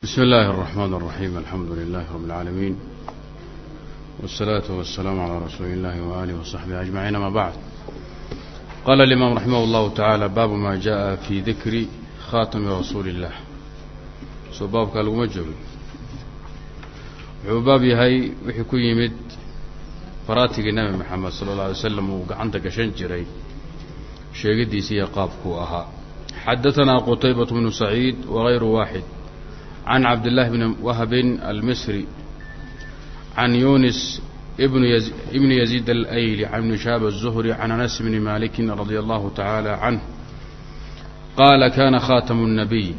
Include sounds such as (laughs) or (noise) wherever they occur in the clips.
بسم الله الرحمن الرحيم الحمد لله رب العالمين والصلاة والسلام على رسول الله وآله وصحبه أجمعين ما بعد قال الإمام رحمه الله تعالى باب ما جاء في ذكر خاتم رسول الله soo baabkaa laguma joogo wuxuu baab yahay wixii ku yimid faraatigii nebi moxamed sala اlla alay slam uu gacanta gashan jiray sheegidiisi iyo qaabkuu can cabdالlahi bni wahbin almisri can yunis ibni yaziid alayli can ibni shaab الzuhri can anas bni maliki radi allahu taعaalى canh qaala kana khatamu الnabiy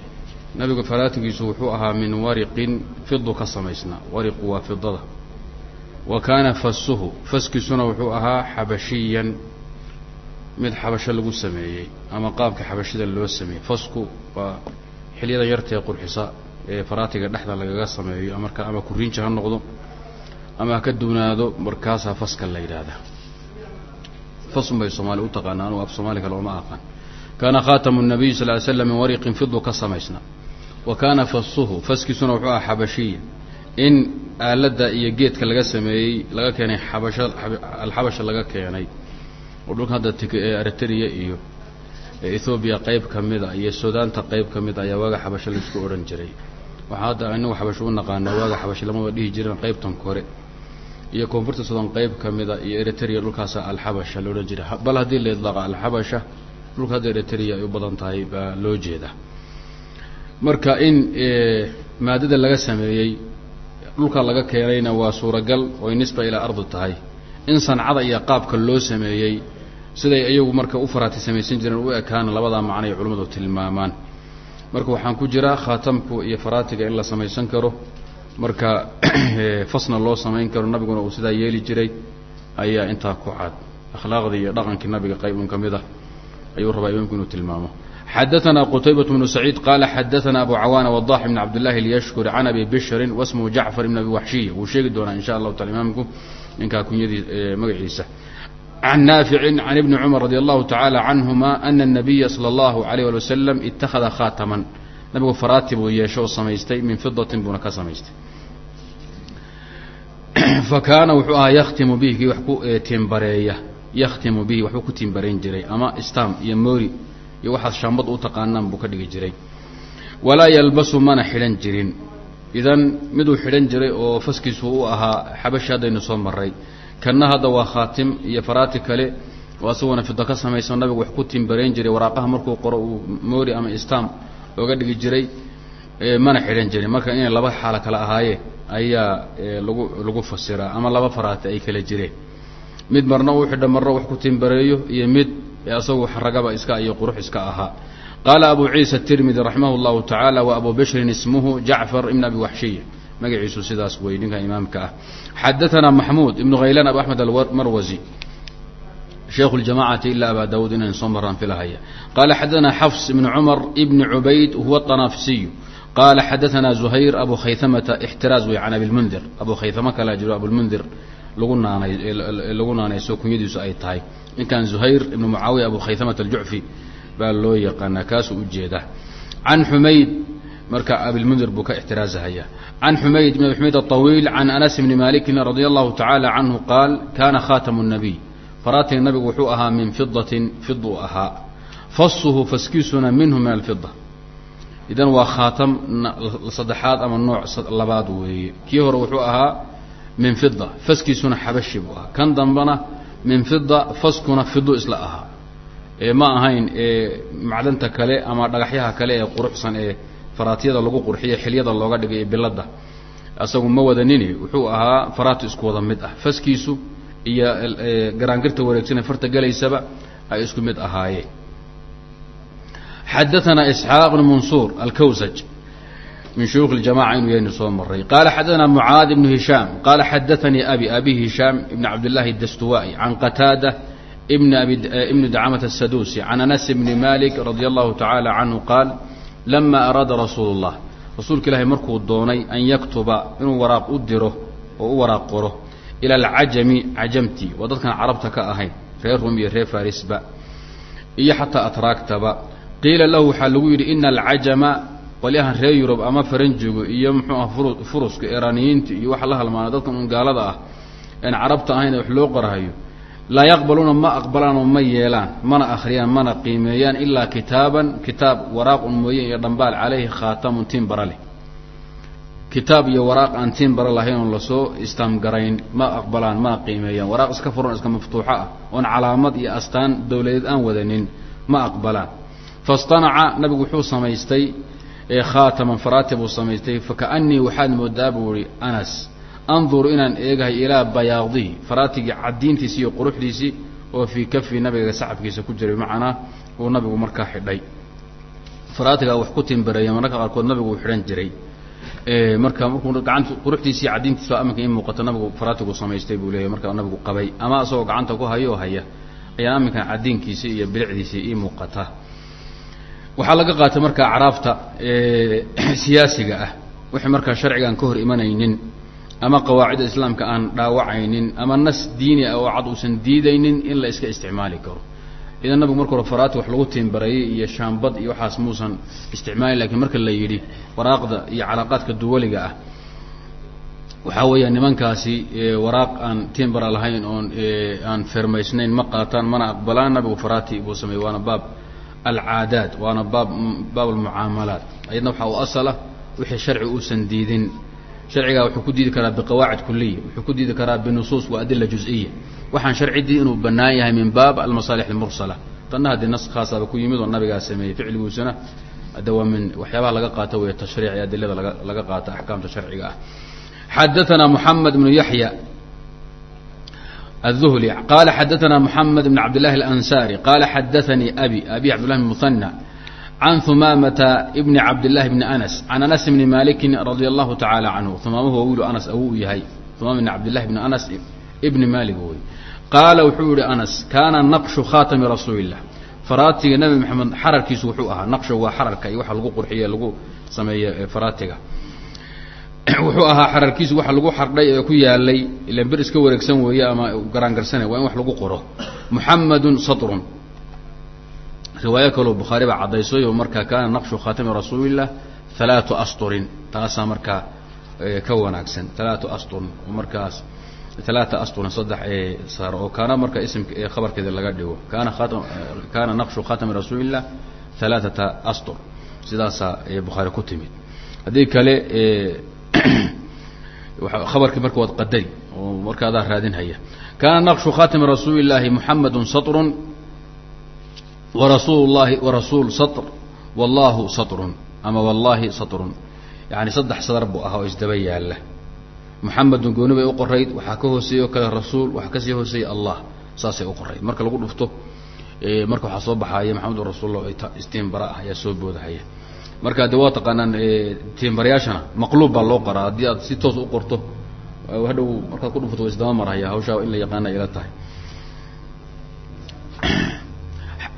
nabigu faraatigiisu wuxuu ahaa min wariqin fidu ka samaysnaa wariqu waa fidada wa kaana fasuhu faskiisuna wuxuu ahaa xabashiyan mid xabasho lagu sameeyey ama qaabka xabashida loo sameeyey fasku waa xilyadan yartae qurxisa ee faraatiga dhexda lagaga sameeyo marka ama kuriinja ha noqdo ama ka duunaado markaasaa faska la yidhaahdaa. Fasun bay soomaali u taqaana anugu af soomaali kale ooma aqaan. Kaana khaatamu nabiy sal ly slam min wariqin fidu ka samaysnaa wa kaana fasuhu faskiisuna wuxuu aha xabashiya. In aaladda iyo geedka laga sameeyey laga keenay xabasha alxabasha laga keenay oo dhulka hadda eritrea iyo ethoobiya qayb ka mida iyo sudaanta qayb ka mid ayaa waaga xabasho la isku odhan jiray waxaa hadda inagu xabasho u naqaanaa waaga xabasho lamaba dhihi jireen qaybtan kore. Iyo koonfurta sudan qayb ka mida iyo eritrea dhulkaasa alxabasha la odhan jiray. Bal haddii la idlaaqa alxabasha dhulka hadda eritrea ay u badan tahay baa loo jeedaa marka in maadada laga sameeyey dhulka laga keenayna waa suuragal oy nisba ilaa ardi tahay. In sancada iyo qaabka loo sameeyey siday iyagu marka u faraati samaysan jireen u ekaana labadaa macno ay culimmadu tilmaamaan marka waxaan ku jiraa khaatamku iyo faraatiga in la samaysan karo marka (clears throat) fasna loo samayn karo nabiguna uu sidaa yeeli jiray ayaa intaa ku cad akhlaaqdii iyo dhaqankii nabiga qayb un ka mid ah ayuu rabaa imaamku inuu tilmaamo xadaثna qtaybaة بن سacيid qala xadaثna abu cawaana wضax بn cabdالlahi اlyashkuri can abi bishri wasmhu jacfar ibn abi waxshiya wuu sheegi doonaa in sha allahu taala imaamku ninkaa kunyadii magaciisa can naafici can ibni cumar radi allahu taعalى canهuma ana الnabiya slى اllahu عalيه ali waslm ittakhada khaataman nabigu faraati buu yeesho oo samaystay min fidatin buuna ka samaystay fakaana wuxuu ahaa yakhtimu bihi kii wax ku timbareeya yakhtimu bihi waxbuu ku timbarayn jiray ama stam iyo mori iyo waxaad shaambad u taqaanaan buu ka dhigi jiray walaa yalbasu mana xidhan jirin idan miduu xidhan jiray oo faskiisu u ahaa xabashi haddaynu soo maray kanna hadda waa khaatim iyo faraati kale oo asaguna fido ka samaysan nabigu wax ku timbarayn jiray waraaqaha markuu qoro uu moori ama stam ooga dhigi jiray mana xidhan jirin. Marka inay laba xaalo kale ahaayeen ayaa lagu lagu fasiraa ama laba faraati ay kala jireen. Mid marna uu xidha marna wax ku timbareeyo iyo mid isagu ragaba iska iyo qurux iska ahaa. Qaala abu ciisa tirmidi raximah اllahu tacaala wa abu bishrin ismuhu jacfar ibn abi waxshiya magaciisu sidaas wey ninka imaamka ah. Xadaana maxmuud ibnu khaylan abu axmed almarwasi shaykhu ljamacati ila aba dawud inayn soo maraan filahaya. Qaala xadaana xafs ibn cumar ibni cubayd huwa atanafsiyu qaala xadaana zuhayr abu khayhamata ixtiraaz wey can abilmundir abu khayhamo kala jiro abulmundir lagu naanay lagu naanayso kunyadiisu ay tahay. Ninkan zuhayr ibnu mucaawiya abu khayhamata aljucfi baa loo yaqaanaa kaasuu ujeeda can xumayd marka abilmundir buu ka ixtiraazahayaa can xumayd bn xumayd aطawiil can anas bni malikin radi allahu tacaala canhu qaal kaana khaatamu nabiy. Faraatay nabigu wuxuu ahaa min fidatin fid ahaa. Fasuhu faskiisuna minhu min alfida idan waa khaatam saddexaad ama nooc labaad weeye. Kii hore wuxuu ahaa min fida faskiisuna xabashi buu ahaa. Kan dambana min fida faskuna fidu isla ahaa. Ee ma ahayn ee macdanta kale ama dhagaxyaha kale ee quruxsan ee faraatyada lagu qurxiye xilyada looga dhigay iyo isagu ma wadanini wuxuu ahaa faraati isku wada mid ah. Faskiisu iyo e, garaangirta wareegsana farta gelaysaba ay isku mid ahaayeen xadaanaa isxaaq bn mansuur alkawsaj min shuyuukh اljamaca inuu yaynu soo maray qaala xadaanaa mucaad ibnu hishaam qaala xadaanii abi abi hishaam ibn cabdillaahi dastuwaai can qataada ibn abi e, ibni dacamata asaduusi can anas bni malik radi allahu tacaala canhu qaal lama araada rasuulu الlah rasuulka ilaahay markuu doonay an yaktuba inuu waraaq u diro oo u waraaq qoro ila alcajami cajamti waa dadkan carabta ka ahayn reer rum iyo reer farisba iyo xataa atraagtaba qiila lahu waxaa lagu yidhi ina alcajama qolyahan reer yurub ama faranjigu iyo muxuu ah furu furuska iraniyiinta iyo waxa la halmaana dadka un ah een carabta ahayn wax loo qorahayo laa yaqbaluuna ma aqbalaan oo ma yeelaan mana akhriyaan mana qiimeeyaan ilaa kitaaban kitaab waraaq un mooye iyo dhambaal caleyhi khaatamun tin bara leh. Kitaab iyo waraaq aan tin bara lahayn oon la soo istaamgarayn ma aqbalaan mana qiimeeyaan. Waraaq iska furan iska maftuuxo ah oon calaamad iyo astaan dawladeed aan wadanin ma aqbalaan. Fastanaca nabigu wuxuu samaystay khaataman faraati buu samaystay fakaanii waxaad moodaa buu ihi anas anduru inaan eegahay ilaa bayaadihi faraatigii caddiintiisi iyo quruxdiisii oo fii kafi nabiga sacabkiisa ku jiray macnaa uu nabigu markaa xidhay faraatigaa wax ku timbareeya mararka qaarkood nabigu uu xidhan jiray marka markuu gacanta quruxdiisi iyo caddiintiisa aminka in muuqato nabigu faraatigu samaystay buu leeyahy markaa nabigu qabay ama isagoo gacanta ku hayo haya ayaa aminkan caddiinkiisi iyo bilicdiisii ii muuqata waxaa laga qaatay marka acraafta siyaasiga ah wixii markaa sharcigaan ka hor imanaynin ama qawaacida islaamka aan dhaawacaynin ama nas diini ah oo cad uusan diidaynin in la iska isticmaali karo. Idan nabigu marka hore faraati wax lagu tiimbareeyey iyo shaambad iyo waxaas muusan isticmaalin lakiin marka la yidhi waraaqda iyo calaaqaadka duwaliga ah waxaa weeya nimankaasi waraaq aan tiimbara lahayn oon aan fermaysnayn ma qaataan mana aqbalaan nabigu faraati buu sameeyey. Waana baab alcaadaat waana baab baab almucaamalaat ayadna waxaa u asala wixii sharci uusan diidin harcigaa wuxuu ku diidi karaa biqawaacid kuliya wuxuu ku diidi karaa binusuus wa adila juziya waxaan sharcidii inuu banaan yahay min baab almasaalix almursala. Tanna haddii nas khaasaaba ku yimid oo nabigaa sameeyey ficliguusana ade waa min waxyaabaha laga qaato wey tashriic iyo adilada laga laga qaata axkaamta sharciga ah. Xadaanaa muxamed bnu yaxya aلuhli qaala xadaanaa muxamed bn cabd illahi اlansaari qaala xadaanii abi abi cabd llahi muana can humaamata bni cabdillahi bni anas can anas bni maalikin radia allahu tacaala canhu humaamuhu waa wiilu anas awuu yahay humaam bni cabdillahi bni anas ibni maalig wey qaala wuxuu yihi anas kaana naqshu khaatami rasuulillah faraatiga nabi maxamed xararkiisu wuxuu ahaa naqshu waa xararka iyo waxa lagu qurxiye lagu sameeye faraatiga wuxuu ahaa xararkiisu waxa lagu xardhay ee ku yaalay ilan bir iska wareegsan weeye ama garaangarsane waa in wax lagu qoro muxamadun satrun riwaayo kaloo bukhaari baa caddaysayo marka kaana naqshu khaatami rasuulilah alaatu asturin taasaa markaa ka wanaagsan. Alaatu asturin oo markaas alaata asturin saddex ee saaro oo kaana marka ismka ee khabarkeeda laga dhigo. Kaana khaata kaana naqshu khaatami rasuulilah alaaata astur sidaasaa bukhaari ku timid. Haddii kale (clears throat) khabarkii marka waad qadari oo marka adaa raadinhaya. Kaana naqshu khaatami rasuuli llaahi muxamadu satrun warasuul lahi warasuul satr wallaahu satrun ama wallaahi satrun yani saddex sadar buu ahaa oo isdaba yaalla muxamedun gooni bay u qorayd waxaa ka hooseeya o kale rasuul waxaa ka sii hooseeya allah saasay u qorayd marka lagu dhufto marka waxaa soo baxaaya maxamedun rasuullah istiimbara ah ayaa soo boodahaya marka de waa taqaanaan tiimbarayaashana maqluub baa loo qoraa haddii aad si toos u qorto hadhow markaad ku dhufto isdaba marhaya hawshaa in la yaqaana ila tahay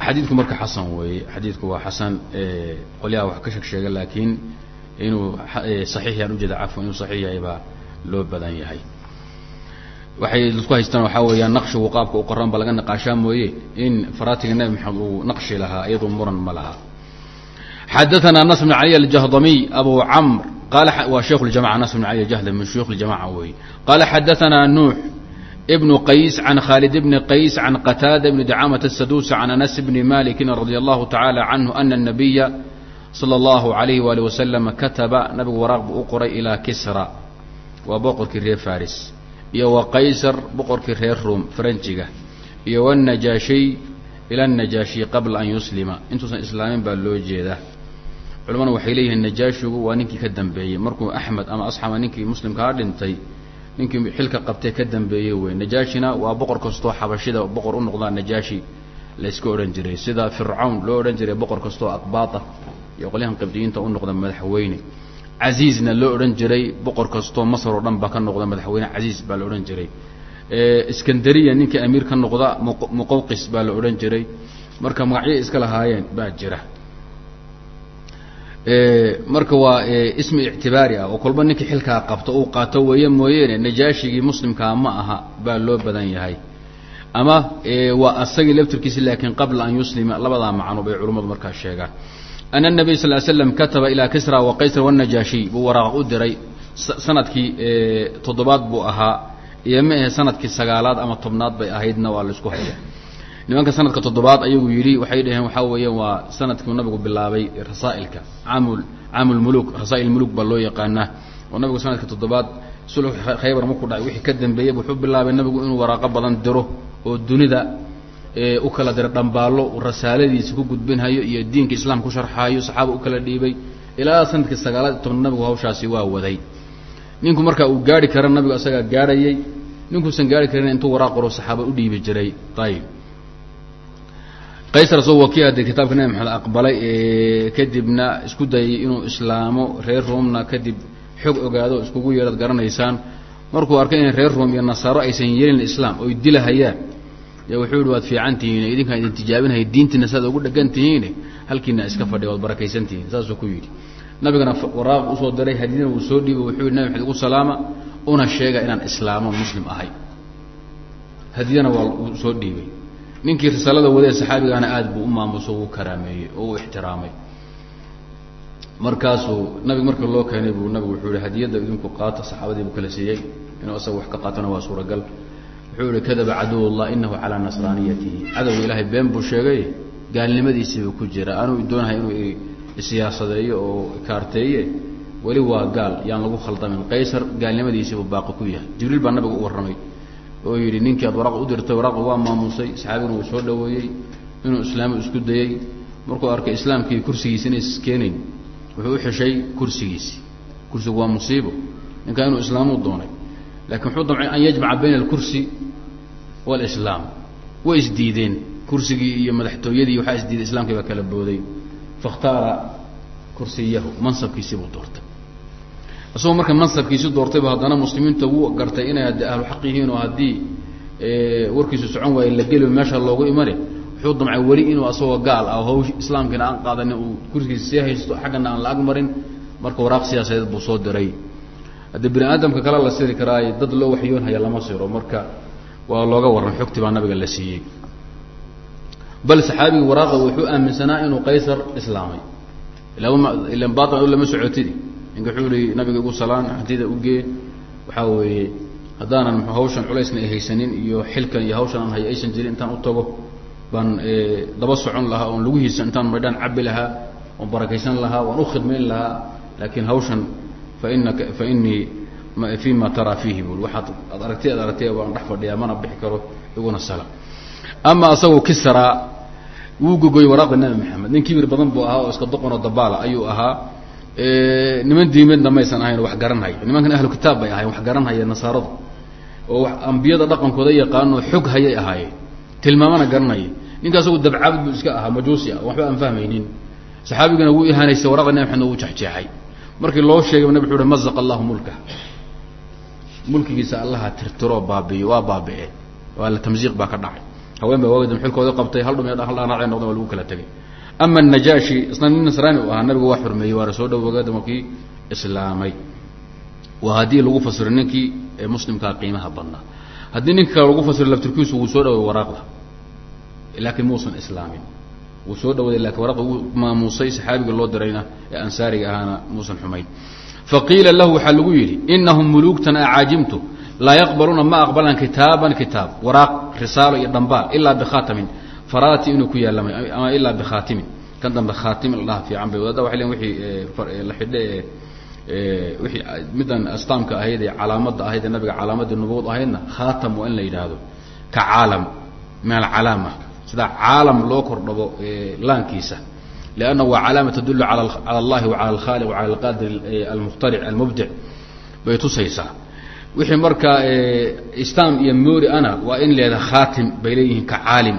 xadiidku marka xasan weeye xadiidku waa xasan qolyaha wax ka sheeg sheega laakiin inuu saxiix yaan ujeeda cafwan inuu saxiix yahay baa loo badan yahay. Waxay dadku haystaan waxaa weeyaan naqshigu qaabka u qoran ba laga naqaashaa mooye in faraatiga nabi maxamed uu naqshi lahaa iyadoo muran ma laha xadaana nas bn ali aljahdamiy abu camr qaala waa sheikh ljamaca nas bn ali jahdami min shuyuukh ljamaca weeye. Qaala xadaanaa nuux bn qays can khaalid bni qays can qataada bni dacaamat الsadusi can anas bni maliki radi allahu taعalى canhu ana الnabiya salى اllahu عalayh wali waslama kataba nabigu waraaq buu u qoray ilaa kisra waa boqorkii reer faris iyo wa qaysar boqorkii reer rum faranjiga iyo wالnajaashiy ila الnajaashiy qabla an yuslima intuusan islaamin baa loo jeedaa culamana waxay leeyihiin najaashigu waa ninkii ka dambeeyey markuu axmed ama asxama ninkii muslimkaa dhintay ninkii xilka qabtay ka dambeeyey wey najaashina waa boqor kastoo xabashida boqor u noqdaa najaashi la yska odhan jiray. Sida fircawn loo odhan jiray boqor kastoo aqbaata iyo qolyahan qabdiyiinta u noqda madaxweyne. Casiizna loo odhan jiray boqor kastoo masar oo dhan baa ka noqda madaxweyne casiiz baa la odhan jiray. Iskandariya ninkii amiir ka noqda muqawqis baa la odhan jiray. Marka magacyay iska lahaayeen baa jira marka waa ismi ictibaari ah oo kolba ninkii xilkaa qabto uu qaato weeye mooyeene najaashigii muslimkaa ma aha baa loo badan yahay. Ama waa asagii laftirkiisi laakiin qabla an yuslima labadaa macno bay culummadu markaa sheegaan. Ana nabiy sal slam kataba ilaa kisra wa qaysr wanajaashiy buu waraaq u diray sannadkii toddobaad buu ahaa iyo ma ahe sannadkii sagaalaad ama tobnaad bay ahaydna waa la isku haya nimanka sanadka toddobaad ayagu yidhi waxay dhaheen waxaa weeyaan waa sanadkiu nabigu bilaabay rasaa'ilka. Caamul caamulmuluk rasaa'il muluk baa loo yaqaanaa. Oo nabigu sanadka toddobaad sulx khaybar markuu dhacay wixii ka dambeeyey wuxuu bilaabay nabigu inuu waraaqo badan diro oo dunida u kala dira dhambaallo rasaaladiisa ku gudbinhayo iyo diinka islaam ku sharxaayo saxaaba u kala dhiibay. Ilaa sannadkii sagaalaad tobna nabigu hawshaasi waa waday. Ninku marka uu gaari kara nabigu asagaa gaadhayay. Ninkuusan gaari karin intuu waraaq qoro saxaaba u dhiibi jiray. Ayib qaysar soo wakiya dee kitaabka nabi maxamed aqbalay kadibna isku dayay inuu islaamo reer roomna kadib xog ogaado iskugu yeedhaad garanaysaan. Markuu arkay in reer room iyo nasaaro aysan yeelin islaam oy dilahayaan y wuxuu yihi waad fiican tihiin idinkaan idin tijaabinaya diintiina saad ugu dhegan tihiin. Halkiina iska fadhiya waad barakaysan tihiin saasuu ku yidhi. Nabigana waraaq u soo diray hadidina uu soo dhiibay wuxuu yihi nabi maxamed ugu salaama una sheega inaan islaamo muslim ahay. Hadiyana waa soo dhiibay ninkii risaalada wadee saxaabigaana aad buu u maamuso uu karaameeyey oo u ixtiraamay. Markaasuu nabiga markii loo keenay buu nabigu wuxuu yihi hadiyadda idinku qaata saxaabadii buu kala siiyey. Inuu asaga wax ka qaatona waa suuragal. Wuxuu yihi kadaba caduw llah inahu calaa nasraaniyatihi. Cadowga ilaahay been buu sheegay gaalnimadiisiibuu ku jira anuu doonahay inuu isiyaasadeeyo oo kaarteeye. Weli waa gaal yaan lagu khaldamin. Qaysar gaalnimadiisiibuu baaqi ku yahay. Jibriil baa nabiga u warramay oo yidhi ninkii aad waraaq u dirtay waraaqa waa maamusay saxaabiguna uu soo dhaweeyey inuu islaamu isku dayey. Markuu arkay islaamkii kursigiisi inay iskeenayn wuxuu u xeshay kursigiisi kursigu waa musiibo ninkaa inuu islaamuu doonay. Lakin wuxuu damcay an yajmaca bayna alkursi walislaam way isdiideen kursigii iyo madaxtooyadii waxaa isdiiday islamkii baa kala booday. Fakhtaara kursiyahu mansabkiisii buu doortay isagoo marka mansabkiisi doortayba haddana muslimiinta wuu gartay inay ad ahlu xaq yihiin oo haddii warkiisu socon waaye la geli meesha loogu imane wuxuu damcay weli inuu asagoo gaal ah hawsh islaamkiina aan qaadanin uu kursigiisa sii haysto xaggana aan la ag marin marka waraaq siyaasadeed buu soo diray. Haddii bini aadamka kale la siri karaayo dad loo waxyoonhaya lama siro marka waa looga warran xogti baa nabiga la siiyey. Bal saxaabigii waraaqa wuxuu aaminsanaa inuu qaysar islaamay. Ilan baطn lama socotidi ninka wuxuu ihi nabiga igu salaan hantida ugee waxaa weeye haddaanan hawshan culaysna ay haysanin iyo xilkan iyo hawshan aan hay aysan jirin intaan u tago baan daba socon lahaa oon lugihiisa intaan maydhaan cabi lahaa oon barakaysan lahaa waan u khidmayn lahaa laakiin hawshan fainaka fa inii fi ma taraa fiihi bui waaad ad aragtay ad aragtay waan dhex fadhiyaa mana bixi karo iguna sala. Ama asagoo kisraa wuu gogoyey waraaqda nabi maxamed. Nin kibir badan buu ahaa oo iska doqonoo dabaala ayuu ahaa niman diimeedna maysan ahayn wax garanhaya. Nimankan ahlu kitaab bay ahayen wax garanhaya nasaaradu oo ambiyada dhaqankooda yaqaanoo xog hayay ahaayeen. Tilmaamana garanaya ninka asagu dabcaabud buu iska ahaa majuusi ah. Waxba aan fahmaynin. Saxaabigana wuu ihaanaystay waraqda nabi maxamed wuu jexjeexay markii loo sheegay nabig wuxu uhi mazaqa allahu mulka. Mulkigiisa allaha tirtiroo baabiyo waa baabi'e. Waa la tamsiiq baa ka dhacay. Haween baa waagdam xilkooda qabtay hal dhum hal dhaanacay noqdan waa lagu kala tegay ama najaashi isna nin nasraani u ahaa nabigu waa xurmeeyey waana soo dhow waagdam kii islaamay. Waa haddii lagu fasiro ninkii muslimkaa qiimaha badnaa. Haddii ninka kale lagu fasiro laftirkiisu wuu soo dhaway waraaqda laakiin muusan islaamin. Wuu soo dhawaaday laakiin waraqda wuu maamuusay saxaabiga loo dirayna ee ansaariga ahaana muusan xumayn. Faqiila lahu waxaa lagu yidhi inahum muluugtan acaajimtu laa yaqbaluuna ma aqbalaan kitaaban kitaab waraaq risaalo iyo dhambaal ilaa bikhaatamin farati inuu ku yaalamay ama ilaa bikhaatimin kan dambe khaatimin la dhaha fiican bay wadaada waxay len wixii la xidhe ee wixii middan astaamka ahayd ee calaamadda ahayd ee nabiga calaamadii nubuwad ahaydna khaatam waa in la yidhaahdo ka caalam min alcalaama sida caalam loo kordhabo laankiisa. Lannahu waa calaama tadulu allahi wa cala alkhaliq wa cala alqaadir almukhtaric almubdic bay tusaysaa. Wixii markaa stam iyo mori ana waa in leeda khaatim bay leeyihiin ka caalim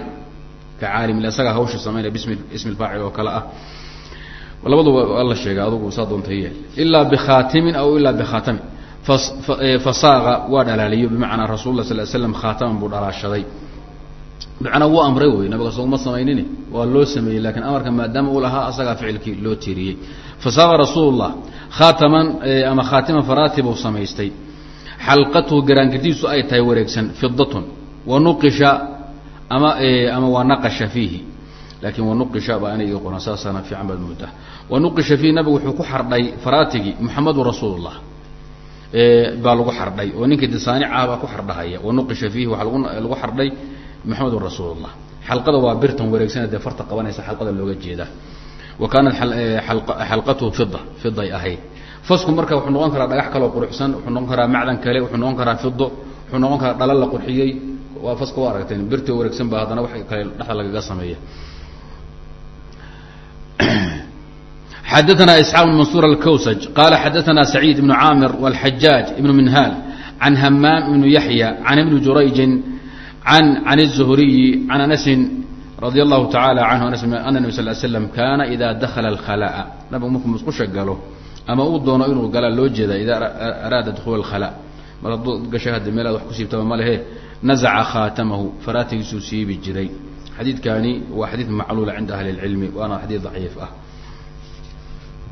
ka caalim ila isagaa hawsha samaynaya bismi ismi lfaacil oo kale ah labaduba alla sheega adugu saa doonta yeel ilaa bikhaatimin aw ilaa bikhaatamin fasaaqa waa dhalaaliyo bimacnaa rasul la sal slam khaataman buu dhalaashaday macnaa wuu amray wey nabiga soguma samaynin waa loo sameeyey laakiin amarka maadaama uu lahaa asagaa ficilkii loo tiiriyey fasaaqa rasuul llah khaataman ama khaatiman farati buu samaystay xalqatuhu garaangadiisu ay tahay wareegsan fidatun wa nuqisha ama ama waa naqasha fiihi laakiin wanuqisha baa inay qoran saasana fiican baad moodaa. Wanuqisha fiihi nabigu wuxuu ku xardhay faraatigii muxamadu rasuulullah. Baa lagu xardhay. Oo ninkii disaanicah baa ku xardhahaya. Wanuqisha fiihi waxaa lagu lagu xardhay muxamedun rasuulullah. Xalqada waa birtan wareegsana dee farta qabanaysa xalqada looga jeedaa. Wa kaanat xalqatuhu fida fiday ahayd. Fasku marka wuxuu noqon karaa dhagax kaloo quruxsan wuxuu noqon karaa macdan kale wuxuu noqon karaa fido wuxuu noqon karaa dhala la qurxiyey waa faska waa aragteen birti wareegsan ba haddana wax kale dhexda lagaga sameeya xadaثna isxaaq بn mansur alkawsaj qala xadaثna sacيid ibn caamir wاlxajaaj ibn minhaal can hamaam ibn yaxya can ibni jurayjin an can الzuhriyi can anasin radi allahu taعala canhu ana nab sal slam kana ida dakla اlkhalaa nabigu markuu musqusha galo ama uu doono inuu galaa loo jeeda ida araada dukhuul اlkhalaa mar hadduu gashay hadda meel aad wax ku siibtaba ma lehe nazaca khaatamahu faraatigiisuu siibi jiray xadiidkani waa xadiid macluula cinda ahli lcilmi waana xadiid daciif ah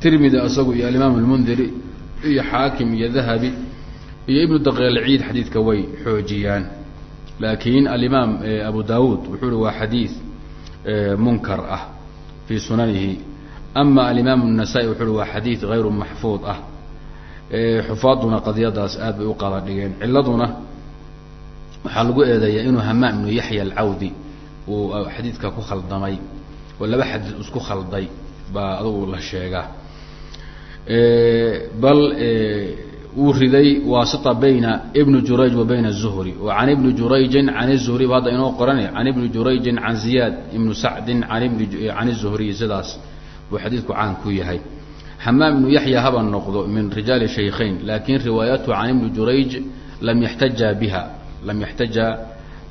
tirmidi isagu iyo alimaam lmundiri iyo xaakim iyo dahabi iyo ibnu daqiilciid xadiidka way xoojiyaan laakiin alimaam abu dawuud wuxuu hi waa xadiid munkar ah fii sunanihi ama alimaam الnasaa-i wuxuu hi waa xadiid gayru maxfuud ah xufaaduna qadiyadaas aad bay u qaba dhigeen waxaa lagu eedeeyaa inuu hamaam ibnu yaxya alcawdi uu xadiidka ku khaldamay oo laba xadiid isku khalday baa adugu la sheegaa bal wuu riday waasita bayna ibni jurayj wa bayna الzuhri wa can ibni jurayjin can الzuhri ba hadda inoo qorane can ibni jurayjin can ziyaad ibnu sacdin an ibni can الzuhriy sidaas buu xadiidku caan ku yahay hamaam ibnu yaxya haba noqdo min rijaali shaykhayn lakin riwaayatu can ibni jurayj lam yaxtaja biha lam yaxtaja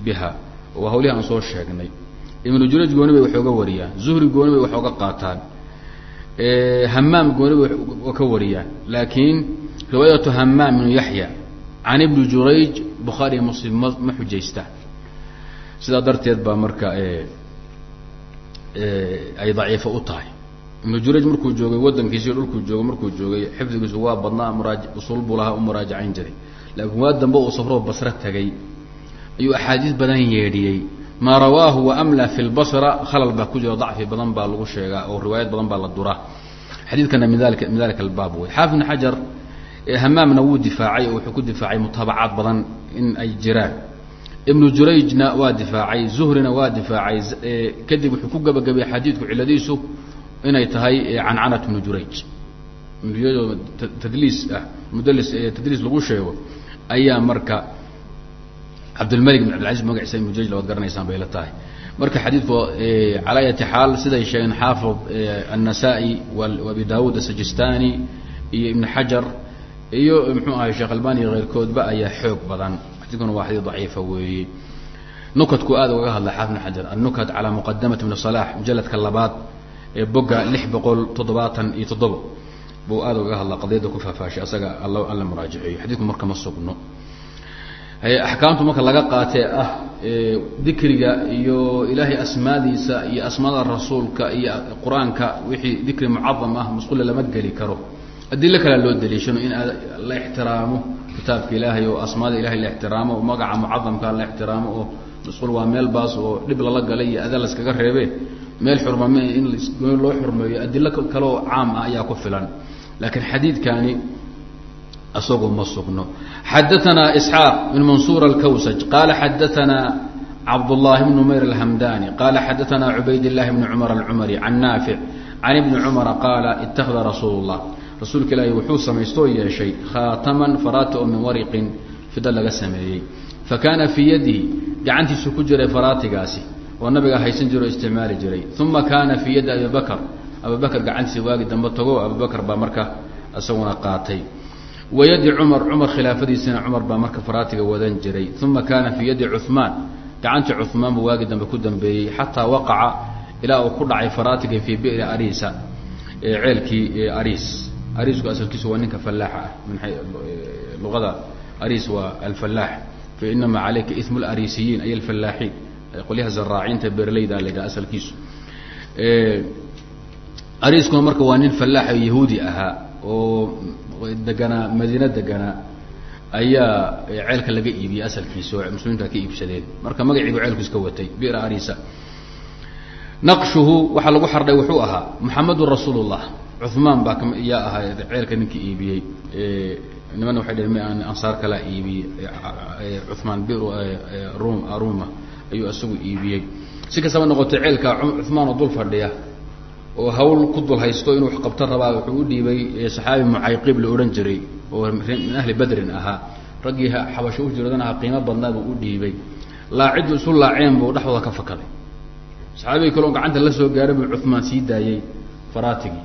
biha. Waa hawlihi aan soo sheegnay. Ibnu jurayj gooni bay wax wariyaan. Zuhri gooni bay wax qaataan. Hamaam gooni bay ka wariyaan. Laakiin riwaayatu hamaam ibnu yaxya can ibni jurayj bukhaari muslim ma ma xujaystaan sidaa darteed baa marka ay daciifo u tahay. Ibnu jurayj markuu joogay wadankiisi dhulkuu joogay markuu joogay xifdigiisu waa badnaa muraaj usul buu lahaa u muraajacayn jiray. Laakiin waa dambe uu safroo basre tagay ayuu axaadiis badan yeedhiyey. Maa rawaahu wa amla fi lbasra khalal baa ku jiro dacfi badan baa lagu sheegaa oo riwaayad badan baa la duraa. Xadiidkana min dalika albaab wey xaafid ibn xajar hamaamna wuu difaacay oo wuxuu ku difaacay mutaabacaad badan in ay jiraan. Ibnu jurayjna waa difaacay zuhrina waa difaacay kadib wuxuu ku gabagabay xadiidku ciladiisu inay tahay cancanat ibnu jurayj. Tadliis ah mudlis tadliis lagu sheego ayaa marka cabdilmalik bin abdilcaziz magaciisa jurayj labaad garanaysaan bay la tahay. Marka xadiidku calaa ayati xaal siday sheegeen xaafid الnasaa-i abi dawud asajistani iyo ibn xajar iyo mxuu ahay sheekh albani keyrkoodba ayaa xoog badan. Xadiidkuna waa xadiid daciifa weeye nukadku aad ugaga hadla xaafid ibn xajar annukat calaa muqadamat ibn salax mujaladka labaad ee boga lix boqol toddobaatan iyo toddoba buu aad ugaga hadlaa qadiyadda ku faahfaashay asaga all alla muraajiceeyo. Xadiidku marka ma sugno axkaamtu marka laga qaatee ah dikriga iyo ilaahay asmaadiisa iyo asmaada rasuulka iyo qur'aanka wixii dikri mucadam ah masquula lama geli karo. Adilo kalea loo daliishano in la ixtiraamo kitaabka ilaahay oo asmaada ilahay la ixtiraamo oo magaca mucadamka la ixtiraamo oo masquul waa meel baas oo dhib lala galay iyo adan laskaga reebe meel xurmame in loo xurmeeyo adilo kaleoo caam ah ayaa ku filan. Laakiin xadiidkani isagoo ma sugno xadaثna isxaaq bn mansur alkawsaj qala xadaثna cabdالlahi bn mayr alhamdani qala xadaثna cubayd الlahi bn cmar alcumari can naafic can ibni cumara qaala itakada rasuul الlah rasuulka ilaahi wuxuu samaystoo yeeshay khaataman faraati oo min wariqin fida laga sameeyey fakana fii yadihi gacantiisu ku jiray faraatigaasi oo nabiga haysan jiro o isticmaali jiray uma kana fii yadi abi bakr abu bakr gacantiisa waagi dambe tago abu bakr baa marka isaguna qaatay wayadi cumar cumar khilaafadiisina cumar baa marka faraatiga wadan jiray. uma kaana fii yadi cuثmaan gacantii cuثmaan buu waagi dambe ku dambeeyey xataa waqaca ilaa uu ku dhacay faraatiga fii bi'ri arisa ceelkii aris arisku asalkiisu waa ninka falaaxa ah. luqada aris waa alfalaax fainama calayka ismu larisiyiin ay alfalaaxiin qolyaha zaraaciinta beerleyda la asalkiisu ariskuna marka waa nin falaaxa yahuudi ahaa. oo deganaa madiine deganaa ayaa ceelka laga iibiyey asalkiisa oo muslimiinta ka iibsadeen. Marka magaciibu ceelku iska watay bir arisa naqshuhu waxaa lagu xardhay wuxuu ahaa muxamedun rasuul llah cumaan baa yaa ahaa ceelka ninkii iibiyey. Nimanna waxay dheheen m ansaar kalaa iibiyey cumaan bir rum aruma ayuu isagu iibiyey. Si kastaba noqotay ceelka cumaan dul fadhiya oo hawl ku dul haysto inuu wax qabto rabaa wuxuu u dhiibay saxaabi mucayqib la odhan jiray oo min ahli badrin ahaa. Raggii xabasho u jiradan ahaa qiimo badnaa buu u dhiibay. Laaciddu isu laaceen buu dhexdooda ka fakaday. Saxaabigii kaleo gacanta la soo gaaray buu cumaan sii daayey faraatigii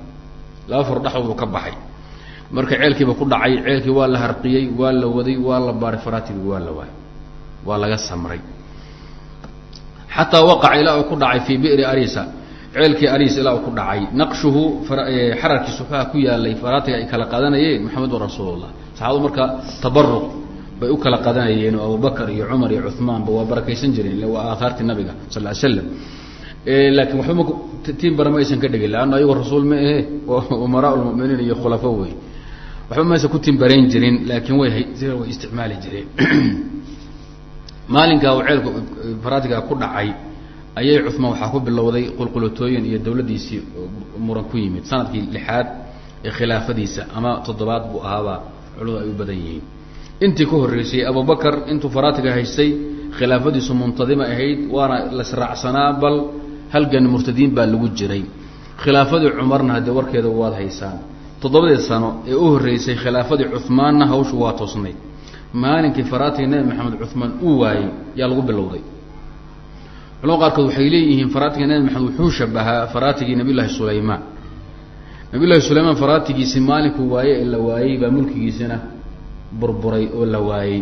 laba far dhexdoodu ka baxay. Marka ceelkiiba ku dhacay ceelkii waa la harqiyey waa la waday waa la baaray faraatigii waa la waayay. Waa laga samray. Xataa waqaca ilaa uu ku dhacay fii bi'ri arisa ceelkii aris ilaa ku dhacay. Naqshuhu xararkiisa waxaa ku yaalay faraatiga ay kala qadanayeen maxamedun rasuulullah saxaabadu marka tabaruq bay u kala qadanayeen oo abubakar iyo cumar iyo cumaanba waa barakaysan jireen ille waa aaaartii nabiga sal l slam laakiin waxba tiin bara ma aysan ka dhegin leanna ayagoo rasuul ma ahe umaraa lmuminiin iyo khulafo wey waxba ma aysan ku timbarayn jirin laakiin way way isticmaali jireen. (clears throat) Maalinkaa uu ceelka faraatiga ku dhacay ayay cumaan waxaa ku bilowday qulqulatooyin iyo dawladdiisii muran ku yimid. Sanadkii lixaad ee khilaafadiisa ama toddobaad buu ahaabaa culimadu ay u badan yihiin. Intii ka horreysay abubakar intuu faraatiga haystay khilaafadiisu muntadima ahayd waana lasraacsanaa bal halgan murtadiin baa lagu jiray. Khilaafadii cumarna haddee warkeeda waad haysaan toddobadii sano ee u horreysay khilaafadii cumaanna hawshu waa toosnayd. Maalinkii faraatiga nebi maxamed cumaan uu waayey yaa lagu bilowday culamada qaarkood waxay leeyihiin faraatiga nebi maxamed wuxuu shabahaa faraatigii nabiy llaahi sulaymaan. Nabiy llahi sulaymaan faraatigiisi maalinkuu waaye ee la waayey baa mulkigiisina burburay oo la waayey.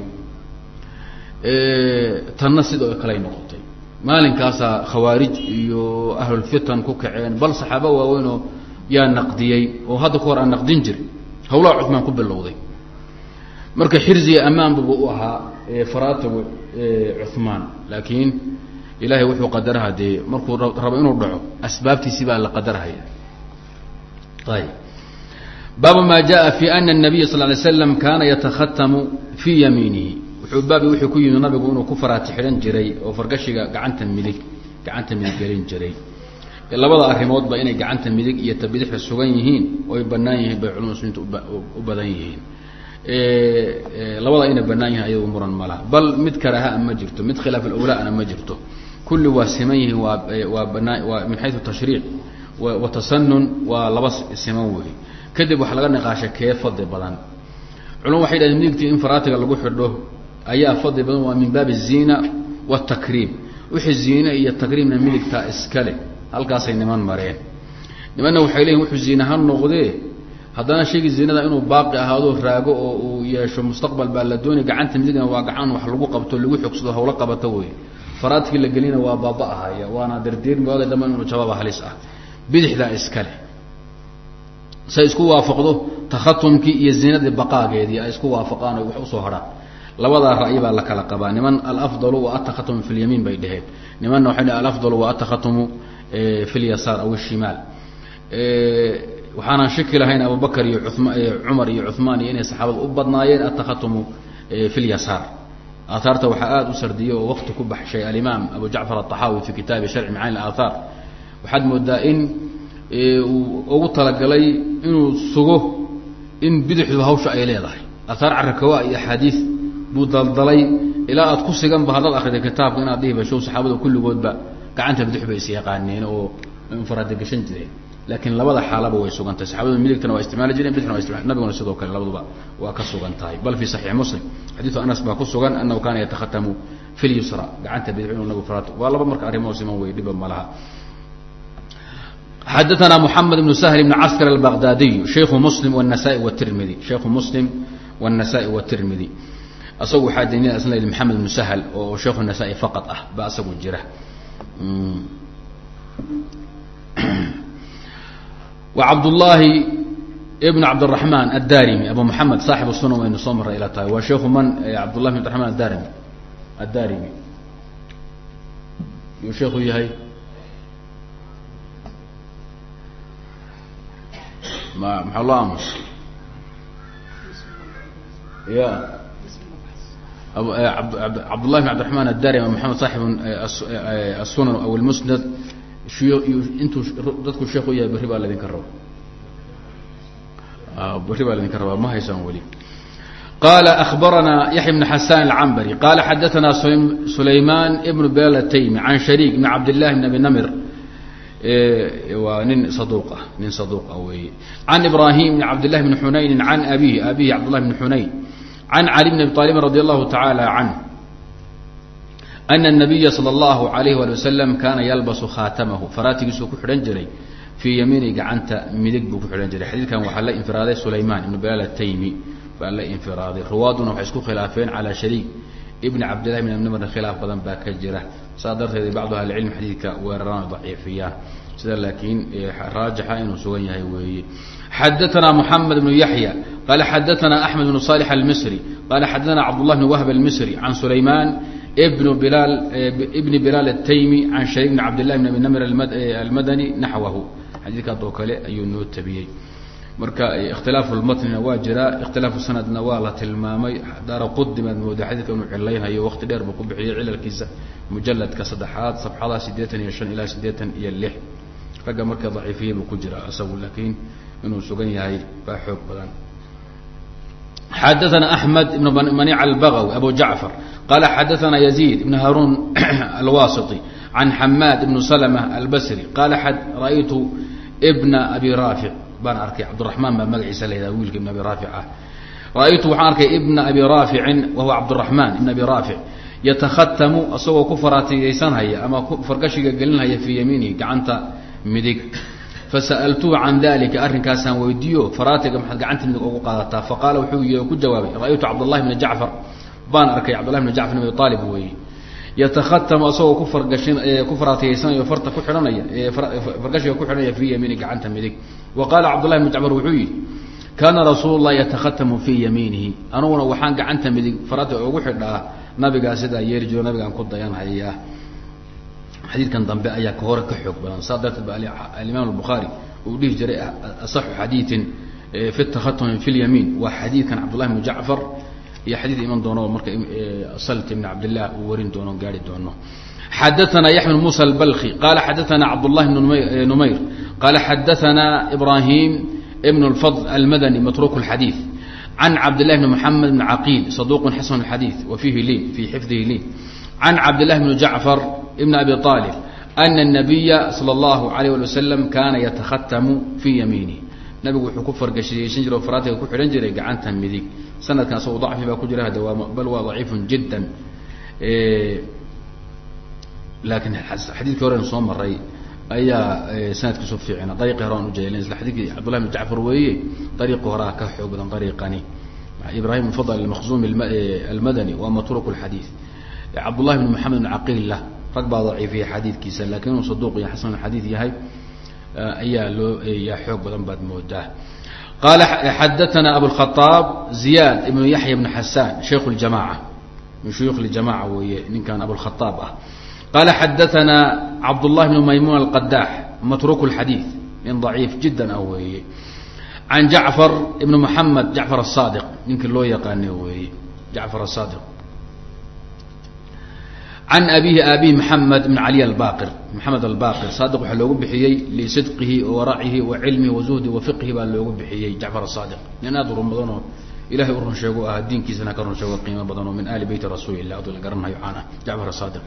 Tanna sidoo kaley noqotay. Maalinkaasaa khawaarij iyo ahlulfitan ku kaceen bal saxaaba waaweynoo yaa naqdiyey oo hadda ka hor aan naqdin jir hawlaha cumaan ku bilowday. Marka xirziga ammaanbuba u ahaa faraatigu cumaan laakiin ilahay wuxuu qadaraha dee markuu rabo inuu dhaco asbaabtiisi baa la qadarhaya ayb baabu ma jaءa fi ana الnabiya sal lay slam kaana yatakhatamu fii yamiinihi wuxuu baabi wuxuu ku yimid nabigu inuu ku faraati xidhan jiray oo fargashiga gacanta midig gacanta midig gelin jiray labada arrimoodba inay gacanta midig iyo ta bidixda sugan yihiin oo ay banaan yihiin bay culama muslimiinta u badan yihiin labada inay banaan yihiin ayadu muran malaha bal mid karahaa ma jirto mid khilaaf alawlaana ma jirto kulli waa siman yihiin waa waa banaa waa min xayu tashriic wa tasanun waa laba siman wey kadib waxaa laga niqaashay kee fadli badan culama waxay dhahdeen midigtii in faraatiga lagu xidho ayaa fadli badan waa min baabi الziina wالtakriim wixii ziine iyo takriimna midigtaa iska leh halkaasay niman mareen nimanna waxay leeyihin wuxuu ziine ha noqdee haddana shaygii ziinada inuu baaqi ahaado raago oo uu yeesho mustaqbal baa la doonay gacanta midigna waa gacan wax lagu qabto lagu xogsado hawlo qabato wey faraadkii la gelina waa baaba-ahaya waana dardiir mooda damba inuu jawaaba halis ah. Bidixdaa iska leh. Say isku waafaqdo takhatumkii iyo ziinadii baqaageedii ay isku waafaqaan o wax u soo hadhaan. Labadaa ra'yi baa la kala qabaa. Niman alafdalu wa atakhatumu fi lyamiin bay dheheen nimanna waxay dheheen alafdalu wa atakhatumu fi lyasaar aw ishimaal waxaanan shaki lahayn abubakar iyo uma cumar iyo cuhmaan iyo inay saxaabada u badnaayeen atakhatumu fi lyasaar aaaarta waxaa aada u sardiyey oo wakti ku baxshay alimaam abu jacfar aلطaxaawi fi kitaabi sharci macaani aaaar waxaad moodaa in uu ugu talagalay inuu sugo in bidixdu hawsha ay leedahay. Aaaar carakawa iyo axaadiis buu daldalay ilaa aad ku siganba haddaad akrida kitaabka inaad dhihi bashow saxaabada kulligoodba gacanta bidix bay is yaqaaneen oo infaraada gashan jireen laakiin labada xaalaba way sugan tahay saxaabadu midigtana waa isticmaali jireen bidixna waa isticmaal nabiguna sidoo kale labaduba waa ka sugan tahay bal fi saxiix muslim xadiidu anas baa ku sugan anahu kaana yatakhatamu fi lyusra gacanta bidix inuu nabigu faraat waa laba marka arrimoo siman wey dhiba ma laha xadaثna mحamed بن سهل بن cskr البغdاdiي شhayku mسلم والنسائي والتirmidي شhayku mسلم والنسائي والتirmidي asagu waxaa deni asna محamed بن سهل oo shayku النسائي faqط ah ba asagu jira وcabdاللahi بن cabdالرحمن الdarimi abu محamed صaaxib الsuna waynu soo maray ila tahay waa shayku man cabdالlahi بن abdالرحman adarimi الdarimi yuu sheeku yahay ma maxaa loo aamus ya cabdالlahi بن abdiرحman الdarimi abu محamed صaaxib الsunan aw الmusnad intuu dadku sheekh u yahay berri baa laydinka raba berri baa laydinka rabaa ma haysaan weli qala akhbarana yaxya bn xasan alcambari qala xadaana sulayman ibn belataymi can shariik bn cabd llahi bn abi namir waa nin saduuq ah nin saduuq ah weeye can ibrahim bn cabd llahi bn xunayni can abihi abihi cabdllahi bn xunayn can cali bn abi aalibin radi allahu tacaala canh ana الnabiya salى اllahu alayh wali wasalam kaana yalbasu khaatamahu faraatigiisuu ku xidhan jiray fii yamiini gacanta midig buu ku xidhan jiray xadiidkan waxaa la infiraaday sulayman ibn bilal ataymi baa la infiraaday ruwaaduna waxay isku khilaafeen calaa shariik ibn cabdillahi bn abnimr khilaaf badan baa ka jira saa darteed bacdu ahlicilm xadiidka weeraraan daciifiyaan sida laakiin raajixa inuu sugan yahay weeye xadaana moxamed bnu yaxya qala xadaana axmed bnu salix almisri qala xadaana cabdullah bn wahb almisri can sulayman bn bilaal ibni bilaal ataymi can shariik bn cabdillahi bn abi namir almadani naxwahu xadiidkaas oo kale ayuu noo tabiyey. Marka ikhtilaafu lmatnina waa jiraa ikhtilaafu sanadna waa la tilmaamay. Daara qudimaad mooda xadiidka inuu cilaynhayo waqti dheer buu ku bixiyey cilalkiisa mujaladka saddexaad safxada siddeetan iyo shan ilaa siddeetan iyo lix. Ragga marka daciifiyey buu ku jira isagu laakiin inuu sugan yahay baa xoog badan xadaana axmed ibn manic albagawi abu jacfar qala xadaana yaziid ibn haruun alwasiti can xamaad ibn slma albasri qala ra'aytu bna abi raafic baan arkay cabdiraxmaan baa magaciisa la yidhaha wiilka ibn abi raafic ah ra'aytu waxaan arkay ibna abi raaficin wahuwa cabdiraxmaan ibn abi raafic yatakhatamu isagoo ku faraatiyeysanhaya ama fargashiga gelinhaya fii yamiinihi gacanta midig fasa'altuhu can dalika arrinkaasaan weydiiyo faraatiga maxaad gacanta ugu qaadataa faqaala wuxuu y ku jawaabay ra'aytu cabdallahi bna jacfar baan arkay cabdallahi bna jacfar abi aalib weeye yatakhatamu asagoo ku fargashin ku faraatiyeysanayo farta ku xidhanaya fargashiga ku xidhanaya fii yamiini gacanta midig wa qaala cabdullahi bn jacfar wuxuu yidhi kaana rasuulu lah yatakhatamu fii yamiinihi aniguna waxaan gacanta midig farata ugu xidhaa nabigaa sidaa yeeri jiro nabigaan ku dayanhayaa xadiidkan dambe ayaa ka hore ka xoog badan saa darteed ba alimaam albukhaari uu dhihi jiray asaxu xadiidin fi takhatumi fi lyamiin waa xadiidkan cabdullahi bn jacfar iyo xadiid iman doono marka salt ibn cabdillah uu warin doono gaari doono xadaana yaxya bn musa albalki qala xadaana cabdullahi bn numayr qala xadaana ibrahim ibn اlfadl almadani matruk اlxadiid can cabdillahi bn moxamed bn caqiil saduq xasan اxadiid wa fiihi liin fii xifdihi liin can cabdillahi bn jacfar ibn abi aalib ana الnabiya salى اllahu alayh ali wasalam kana yatakhatamu fii yamiinih nabigu wuxuu ku fargashiyeysan jira oo faraatiga ku xidhan jiray gacanta midig sanadkan isago dacfi baa ku jira hada waa bal waa daciifun jiddan laakiin xadiidkii horen soo maray ayaa sanadkiisu fiicina dariiqii hore aan ujeedin isla xadiidkii cabdullahi bn jacfar weeye dariiqii horaa ka xoog badan dariiqani ibrahim fadl almaqzumi almadani waa matruuk lxadiid cabdullahi bn moxamed bn caqiilla rag baa daciifiyay xadiidkiisa laakiin inuu saduuq iyo xasan xadiid yahay ayaa loo yaa xoog badan baad moodaa. Qala xadaana abulkhaaab ziyad ibnu yaxya bn xasaan shaykh ljamaca min shuyuukh ljamaca weeye ninkan abulkhaaab ah. Qala xadaana cabdullahi bn maymuun alqadax matruk lxadiid nin daciif jiddan ah weeye. Can jacfar ibn moxamed jacfar asaadiq ninkii loo yaqaane weeye jacfar asaadiq can abihi aabihi maxamed bn cali albaqir maxamed albaqir saadiq waxaa loogu bixiyey lisidqihi waracihi wa cilmihi wa baa loogu bixiyey jacfar asaadiq nin aad u run badanoo ilahay u run sheego ahaa diinkiisana ka run sheego qiimo badan oo min ali beyti rasuuli lah ad la garanhayo caana jacfar asaadiq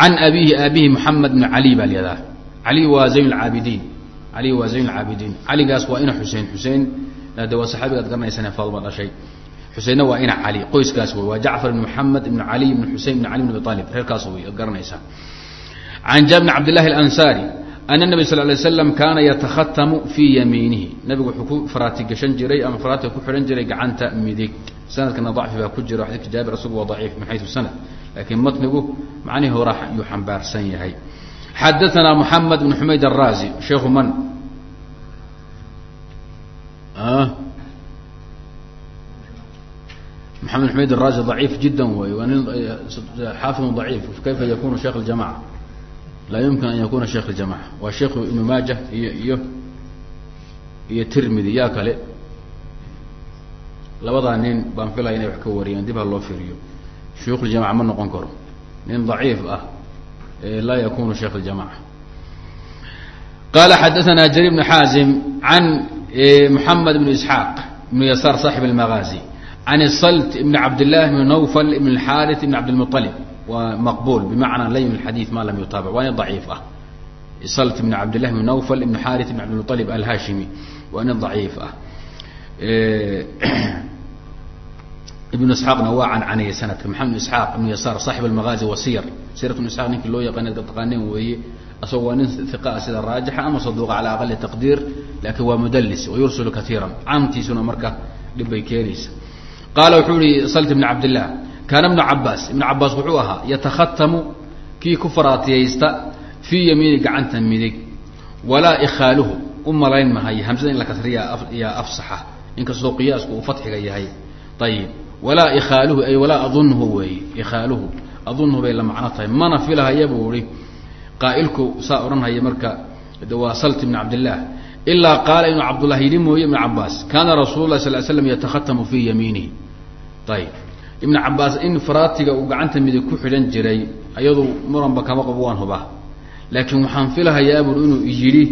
can abihi aabihi moxamed bn cali baa layadaa cali waa zayn lcaabidiin cali waa zayn lcaabidiin caligaas waa ina xusein xusein de waa saxaabigaad garanaysane faadma dhashay xuseinna waa ina cali qoyskaas wey waa jacfar ibn moxamed ibn cali ibn xusein ibn cali ibn abi alib reerkaas wey garanaysaa. Can ja bn cabdillahi alansaari ana nabi sal lay slam kaana yatakhatamu fii yamiinihi. Nabigu wuxuu ku faraati gashan jiray ama faraatiga ku xidhan jiray gacanta midig. Sanadkana dacfi baa ku jira xadidka jaabir isagu waa daciif min sanad. Laakiin matnigu macnihii hora yuu xambaarsan yahay. Xadaana moxamed bn xumayd araazi sheikhu man محمد حميد الرازي ضعيف جدا حافظ ضعيف كيف يكون شيخ الجماعة لا يمكن أن يكون شيخ الجماعة وشيخ ابن ماجه iyo iyo تrmidي yaa kale labadaa nin baan filaya inay wax ka wariyaan dib ha loo firiyo shuyuخ الجamاعة ma noqon karo nin ضaciif ah laa yakunu شheikh الجamاعة qala xadaثna jrيr بن xaazim عan mحamed بن isحaaq بن yasaar صاxib الmagازي can salt ibn cabdilaahi bn nawfal ibn اxaari ibn cabdilmualib waa maqbul bimacnaa laym xadii ma lam yutaabic waana daciif ah salt ibn cabdillahi bn nawfal ibn xaari ibn cabdilmualib alhashimi waa nin daciif ah ibn isxaaqna waa cancanayay sanadka maxamed isxaaq ibn yasaar saaxib almaazi wasiyar sirat ibn isxaaq ninkii loo yaqaana ad taqaaneen weeye asagoo waa nin iqa sida raajixa ama saduuqa cala aqali taqdiir laakiin waa mudallis wayursul kaiira cantiisuna marka dhib bay keenaysa qaala wuxuu yihi salt ibn cabdillah kaana ibnu cabaas ibnu cabaas wuxuu ahaa yatakhatamu kii ku faraatiyaysta fii yamiini gacanta midig walaa ikhaaluhu. U malayn mahay hamsada in la kasriya yaa afsaxa inkastoo qiyaasku uu fatxiga yahay. Ayib walaa ikhaaluhu ay walaa adunhu weeye ikhaaluhu adunhu bay la macno tahay. Mana filahaya buu ihi qaa'ilku saa odhanhaya marka waa salt ibn cabdillaah ilaa qaala inuu cabdullah yidhi mooye ibn cabaas kaana rasuulu lah sal slam yatakhatamu fii yamiinihi ayib ibn cabaas in faraatiga uu gacanta midig ku xidhan jiray ayadu muranba kama qabo waan hubaa. Laakiin waxaan filahayaa bui inuu yidhi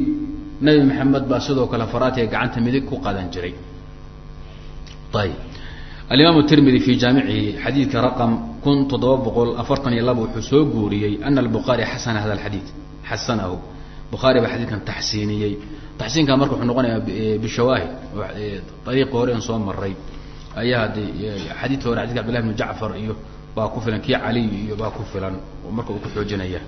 nabi maxamed baa sidoo kale faraatiga gacanta midig ku qadan jiray. Ayib alimaam tirmidi fi jaamicihi xadiidka raqam kun toddoba boqol afartan iyo laba wuxuu soo guuriyey ana albukaari xasana hada alxadiid. Xasanahu. Bukhaari baa xadiidkan taxsiiniyey. Taxsiinkan marka wuxuu noqonayaa bishawaahid. Ariiqi hore an soo maray ayaa hade xadiidka hore xadidka abdillahi bnu jacfar iyo baa ku filan kii caliy iyo baa ku filan oo marka uu ku xoojinaya.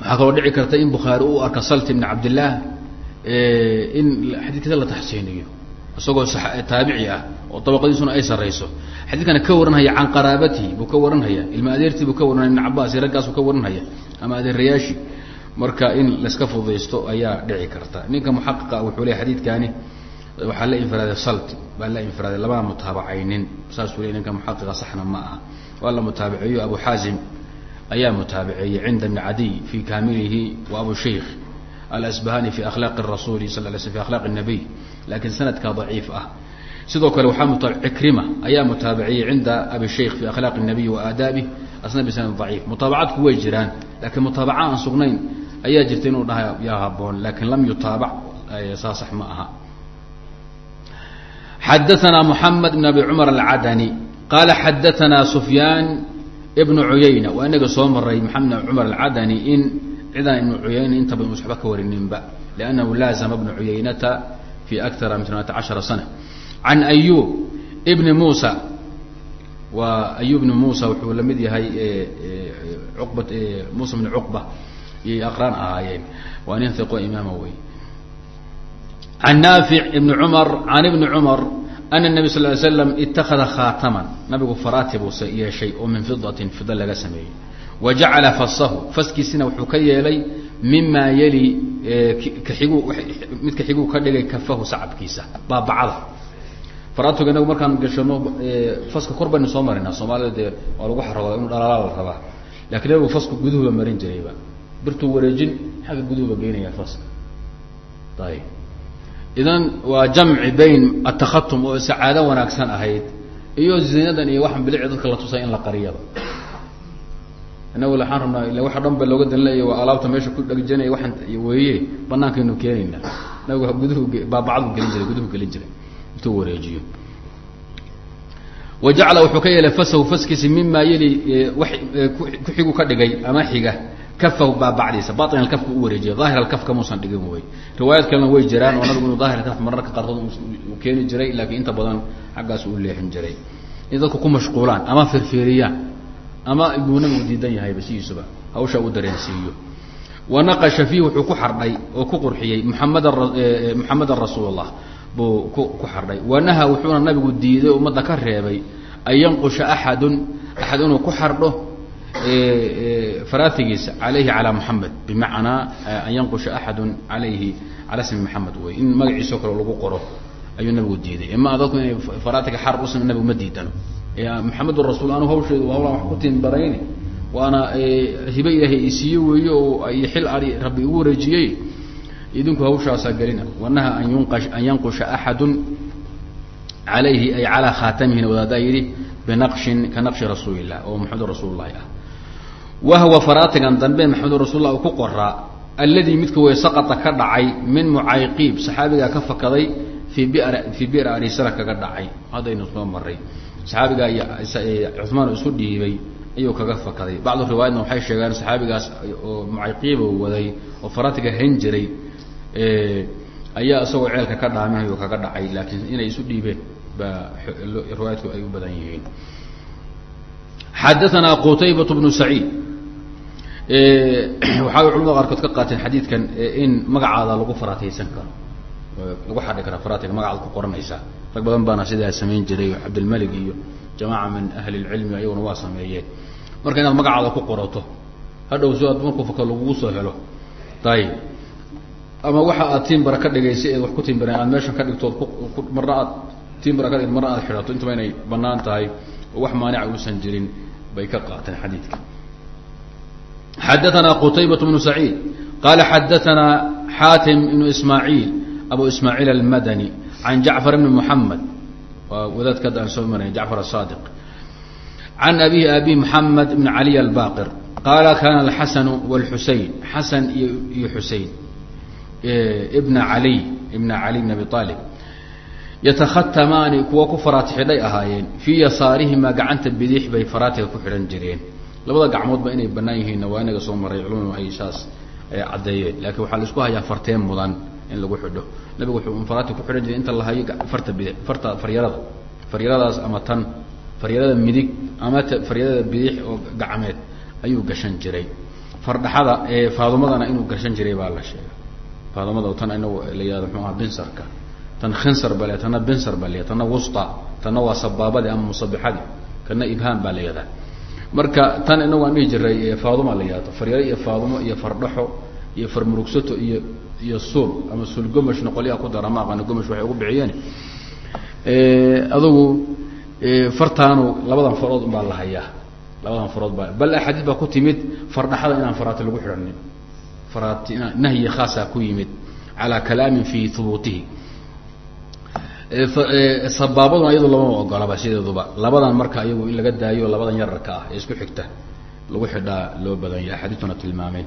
Waxaa kaloo dhici karta in bukhaari u arka salt ibn cabdillaah in xadiidkiisa la taxsiiniyo isagoo taabici ah oo dabaqadiisuna ay sarayso xadiidkana ka waranhaya can qaraabatihi buu ka waranhaya ilma adeertii buu ka waranhaya ibn cabaas iyo raggaasuu ka waranhaya ama adeerayaashi. Marka in laiska fudaysto ayaa dhici karta. Ninka muxaqiqa wuxuu leey xadiidkaani waxaa la infiraaday salt baa la infiraaday labana mutaabacaynin saasuu ley ninka muxaqiqa saxna ma aha. Waa la mutaabiceeyo abu xaazim ayaa mutaabiceeyey cinda bni cadiy fi kaamilihi wa abu shaykh alasbahani fi akhlaaqi rasuuli sal l sl fi akhlaaqi nabiy lakiin sanadka daciif ah. Sidoo kale waxaa muta cikrima ayaa mutaabiciyey cinda abi shaykh fi akhlaaqi الnabiy wa aadaabih asna bisanad daciif. Mutaabacadku way jiraan lakiin mutaabaca aan sugnayn ayaa jirta inuu dhaha yaa haboon laakiin lam yutaabac saa sax ma aha xadaثna mحamed بn abi cmar alcadani qala xadaثna sufyaan bn cuyayna waa inaga soo maray maxamed bn abi cumar alcadani in cidaan ibnu cuyayna intaba inu waxba ka warininba lannahu laazama bna cuyaynata fi akara min tamaata cashara sana can ayub bni muusa waa ayub bni muusa wuxuu la mid yahay cuqba muusa bni cuqba iyay aqraan ahaayeen waa nin hiqo imaama wey can naafic ibni cumar can ibni cumar ana nabi sal ly slam itakada khaataman nabigu faraati yeeshay oo min fidatin fida laga sameeyey wa jacala fasahu faskiisina wuxuu ka yeelay mima yali kaxigu midka xiguu ka dhigay kafahu sacabkiisa baabacada faraatuga inagu markaan gashano faska kor baynu soo marinaa soomaalida dee waa lagu xarooda inu dhalaalaa la rabaa laakiin inagu fasku guduhuba marin jirayba birtuu wareejin xagga guduhuba geynaya faska ayib idan waa jamci bayn atakhatum oo sacaado wanaagsan ahayd iyo zinadan iyo waxaan bilici dadka la tusay in la qariyaba. Inagu waxaan rabnaa ila waxa dhan ba looga danlaya waa alaabta meesha ku dhegjanaya waxaan weeye banaankaynu keenayna. Nabigu guduhu baabacadu gelin jiray guduhu gelin jiray. Intuu wareejiyo. Wa jacala wuxuu ka yeelay fasahu faskiisi mima yeli wa kuxigu ka dhigay ama xiga kafahu baabacdiisa bain alkafka u wareejiya daahir alkafka muusan dhigin wey riwaayad kalena way jiraan oo nabigu daahir alkaf mararka qaarkood uu keeni jiray laakiin inta badan xaggaas uu leexin jiray. In dadku ku mashquulaan ama firfiriyaan ama buu nabigu diidan yahayba sidiisuba hawsha uu dareensiiyo. Wanaqasha fiih wuxuu ku xardhay oo ku qurxiyey muxamadan muxamadan rasuul allah buu ku ku xardhay. Wanaha wuxuuna nabigu diiday ummadda ka reebay an yanqusha axadun axad inuu ku xardho faraatigiisa calayhi calaa muxamed bimacnaa an yanqusha axadun alayhi cala smi maxamed wey in magaciisao kale lagu qoro ayuu nabigu diiday. Ima dadku inay faraatiga xar usam nabigu ma diidano. Maxamedun rasuul anu hawsheedu hawlaan wax ku tiin waana hibe ilaahay isiiye weeye oo iyo xil ari rabbi igu wareejiyey idinku hawshaasaa gelina. Wanaha an yunqa an yanqusha axadun calayhi ay calaa khaatamihina wadaadaa yidhi binaqshin ka naqshi rasuuli illah oo maxamedun rasuul lahi ah wahwa faraatigan dambe maxamedun rasuul lah uu ku qoraa alladii midka way saqata ka dhacay min mucayqiib saxaabigaa ka fakaday fii bir fii bir arisara kaga dhacay haddaynu soo maray saxaabigaa cumaan isku dhiibay ayuu kaga fakaday bacdu riwaayadna waxay sheegaan saxaabigaas oo mucayqiiba waday oo faratiga han jiray ayaa isagoo ceelka ka dhaaminayo kaga dhacay laakiin inay isu dhiibeen baa riwaayadku ay u badan yihiin. Xadaanaa qutaybat bnu saciid. (clears throat) Waxaa culamada qaarkood ka qaateen xadiidkan in magacaada lagu faraataysan karo. Lagu xadhi kara faratiga magacaad ku qoranaysaa rag badan baana sidaa samayn jiray cabdilmalik iyo jamaaca min ahli lcilmi ayaguna waa sameeyeen. Marka inaad magacaada ku qorato hadhow si aad markuu faka lagugu soo helo. Ayib ama waxa aad timbara ka dhigaysay eed wax ku timbara aad meeshan ka dhigtood marna aad timbara ka dhig marna aad xidhato intaba inay bannaan tahay oo wax maanica uusan jirin bay ka qaateen xadiidka. Xadaanaa qutaybat bnu saciid qaala xadaanaa xaatim ibnu ismaaciil abu ismaaciil almadani can jacfar bni muxamed waa wadaadka hadda aan soo maray jacfar asaadiq can abihi abi moxamed ibn caliy albaqir qaala kana alxasanu wاlxusein xasan iyo xusein ibna caliy ibna caliy bn abi aalib yatakhatamaani kuwa ku faraati xidhay ahaayeen fii yasaarihimaa gacanta bidix bay faraatiga ku xidhan jireen. Labada gacmoodba inay banaan yihiinna waa inaga soo maray culamadu ay saas caddeeyeen. Laakiin waxaa la isku hayaa farteen mudan in lagu xidho. Nabigu wuxuu faraati ku xidhan jiray inta la farta bidix farta faryarada faryaradaas ama tan faryarada midig ama faryarada bidix oo gacmeed ayuu gashan jiray. Fardhaxada faadumadana inuu gashan jiray baa la sheegay. Faadumada tan inagu la yihahdo mxuu aha binsarka tan khinsar baa le tana binsar baa la tana wusta tana waa sabaabadi ama musabixadi kana ibhaam baa la marka tan inagu aan dhihi jiray faaduma la yihahdo faryaro iyo faadumo iyo fardhaxo iyo farmurugsato iyo iyo suul ama suul gomashna qolyaha ku dara ma aqaana gomash waxay ugu bixiyeen adugu fartaanu labadan farood un la hayaa labadan farood baa bal axaadiis baa ku timid fardhaxada inaan faraati lagu xidhanin faraati nahyi khaasaa ku yimid calaa kalaamin fi hubuutihi sabaabaduna iyado lamama ogolaba sideeduba. Labadan marka iyagu in laga daayo labadan yararka ah ee isku xigta. Lagu xidhaa loo badan yahay axaadiistuna tilmaameen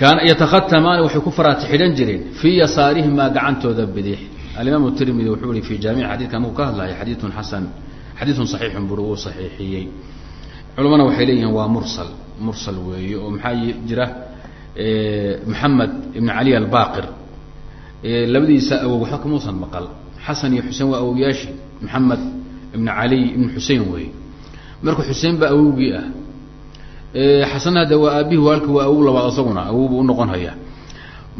kaana yatakhatamaani waxay ku faraati xidhan jireen fii yasaarihimaa gacantooda bidix. Alimaam tirmidi wuxuu ihi fi jaamic xadidkan markuu ka hadlaya xadiidun xasan xadiidun saxiixun buri uu saxiixiyey. Culamana waxay leeyihiin waa mursal mursal weeye oo maxaa jira maxamed ibn cali albaqir labadiisa awow waxba kamuusan maqal xasan iyo xuseen waa awowyaashii maxamed ibn cali ibn xusein weeye. Marka xuseen baa awowgii ah. Xasan hadda waa aabihi waalka waa awow labaad asaguna awowbu unoqon haya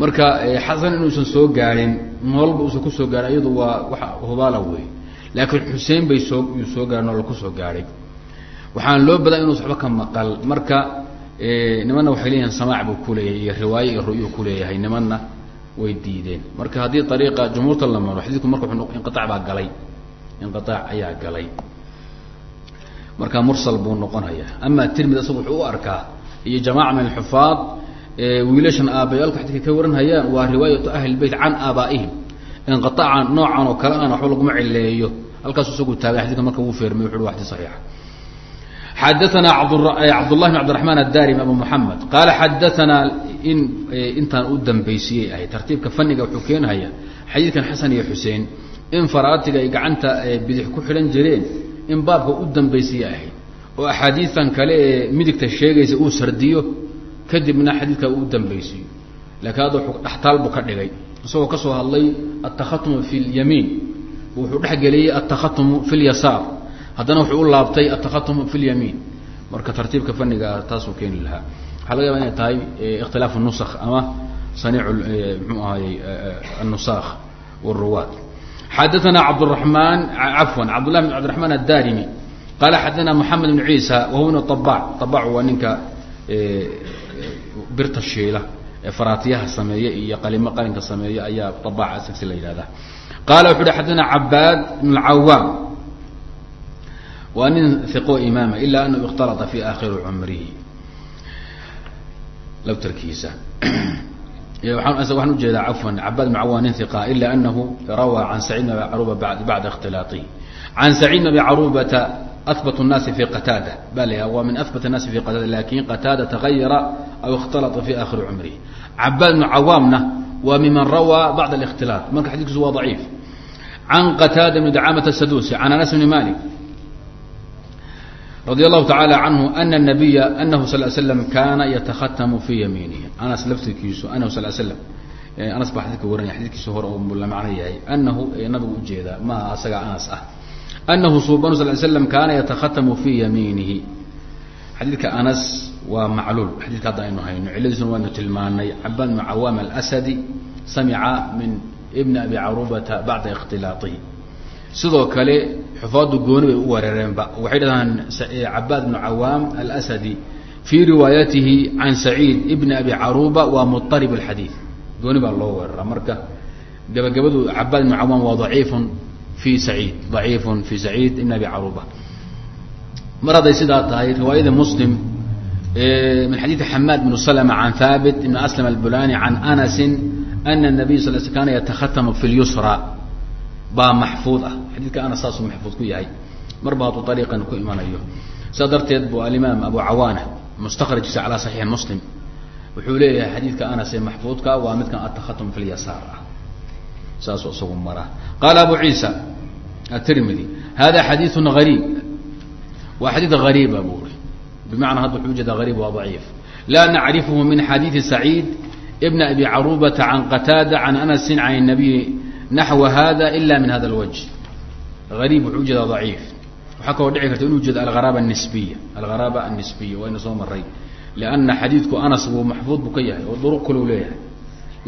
marka xasan inuusan soo gaarin nololba uusan ku soo gaarin iyadu waa waa hubaala wey laakiin xuseen bay soo yuu soo gaara nolol ku soo gaadhay waxaan loo badan inuusa waxba ka maqal. Marka nimanna waxay leeyihiin samaac buu kuleeyahay iyo riwaaye iyo ru'yu kuleeyahay nimanna way diideen. Marka haddii ariiqa jumhuurta la maro xadiidku marka inqiaac baa galay. Inqiaac ayaa galay. Marka mursal buu noqonaya ama tirmid isagu wuxuu u arkaa iyo jamaaca min alxufaad wiilashan aabayaalku xadidka ka waranhayaan waa riwaayatu ahli beyt can aabaa'ihim. Inqiaaca noocan oo kale aan waxba laguma cileeyo halkaasu isagu taagay xadidka marka wuu feermay wuxu wa xadid saxiixa xadaana cabdulahi bn cabdiraxmaan addarim abu muxamed qaala xadaanaa in intaan u dambaysiiyey ahay tartiibka faniga wuxuu keenhaya xadiidkan xasan iyo xuseen in faraatiga ay gacanta bidix ku xidhan jireen in baabka u dambaysiiye ahay oo axaadiitan kale ee midigta sheegaysa uu sardiyo kadibna xadiidka u dambaysiiyo laakiin hadda dhextaal buu ka dhigay isagoo ka soo hadlay altakhatmu fi lyamiin wuxuu dhex geliyey altakhatumu fi lyasaar haddana wuxuu u laabtay atakhatum fi lyamiin marka tartiibka faniga taasuu keeni lahaa waxaa laga yaba inay tahay ikhtilaaf nusak ama saniic mxuu ahayey anusakh wاruwaad xadaana cabdالرaحman cafwan cabdالlah بn cabdiرaحman الdarimi qaala xadaana moxamed بn ciisa wahuwa bn طabac طabac waa ninka birta shiila ee faraatiyaha sameeya iyo qalimo qalinka sameeya ayaa طabac asagsi la yihahda qaala wuxu uhi xadaana cabaad bn اcawaam waa nin iqo imaama ila anahu اkhtalطa fi akhiri cumrihi labtarkiisa (clears throat) waxaan ujeedaa cafwan cabad bn cawan nin iqa ila anahu rawaa can saciid bn abi caruba bacda اkhtilaaطihi can saciid bn abi carubata ahbat الnaasi fi qataada ba la waa min ahbat الnaasi fi qataada lakin qataada tagayara aw اkhtalطa fi akhiri cumrihi cabaad ibnu cawaamna waa miman rawaa bacd الاkhtilaaط marka xadidkiisu waa ضaciif can qataada bni dacaamat الsadusi can anas bni malik radi allahu tacaala canhu ana nabiya anahu sal slam kaana yatakatamu fii yamiinihi. Anas laftirkiisu anahu sal slam anas baa xadidka waranaya xadidkiisu hore oo la macno yahay anahu nabigu u jeedaa ma asaga anas ah. Anahu subanu sal slam kaana yatakatamu fii yamiinihi. Xadiidka anas waa macluul xadidka hadda aynu hayno. Ciladiisuna waynu tilmaanay cabaad bnu cawaam alasadi samica min ibni abi carubata bacda ikhtilaaihi sidoo kale xufaadu gooni bay u wereereenba waxay dhahdaan cabaad bnu cawaam alasadi fii riwaayatihi can saciid ibni abi caruba waa muarib alxadiid gooni baa loo weerara marka gabagabadu cabaad ibnu cawaam waa daciifun fi saciid daciifun fi saciid ibn abi caruba mar hadday sidaa tahay riwaayada muslim min xadiidi xamaad bnu slma can haabit ibn aslam albulani can anasi ana nabiy sal kana yatakatamu fi lyusra baa maxfuud ah. Xadiidka anas saasuu maxfuud ku yahay. Marba hadduu ariiqan ku imanayo. Sidaa darteed bu alimaam abu cawaana mustakrajkiisa calaa saxiixi muslim wuxuu leeyahay xadiidka anas ee maxfuudka waa midkan atakhatum fi lyasaar ah. Saasuu isagu maraa. Qaala abu ciisa atirmidi hada xadiiun gariib waa xadiid gariiba bu uri bimacnaa hadda wuxuu ujeeda gariib waa daciif. Laa nacrifhu min xadiidi saciid ibn abi carubata can qataada can anasin can الnabiy naxwa hada ila min hada lwaj ariib wuxuu u jeedaa daciif waxaa kaloo dhici karta inuu ujeeda alaraaba nisbiya algharaaba annisbiya wayna soo maray lianna xadiidku anas buu maxfuud buu ka yahay oo duruq kalu leeyahay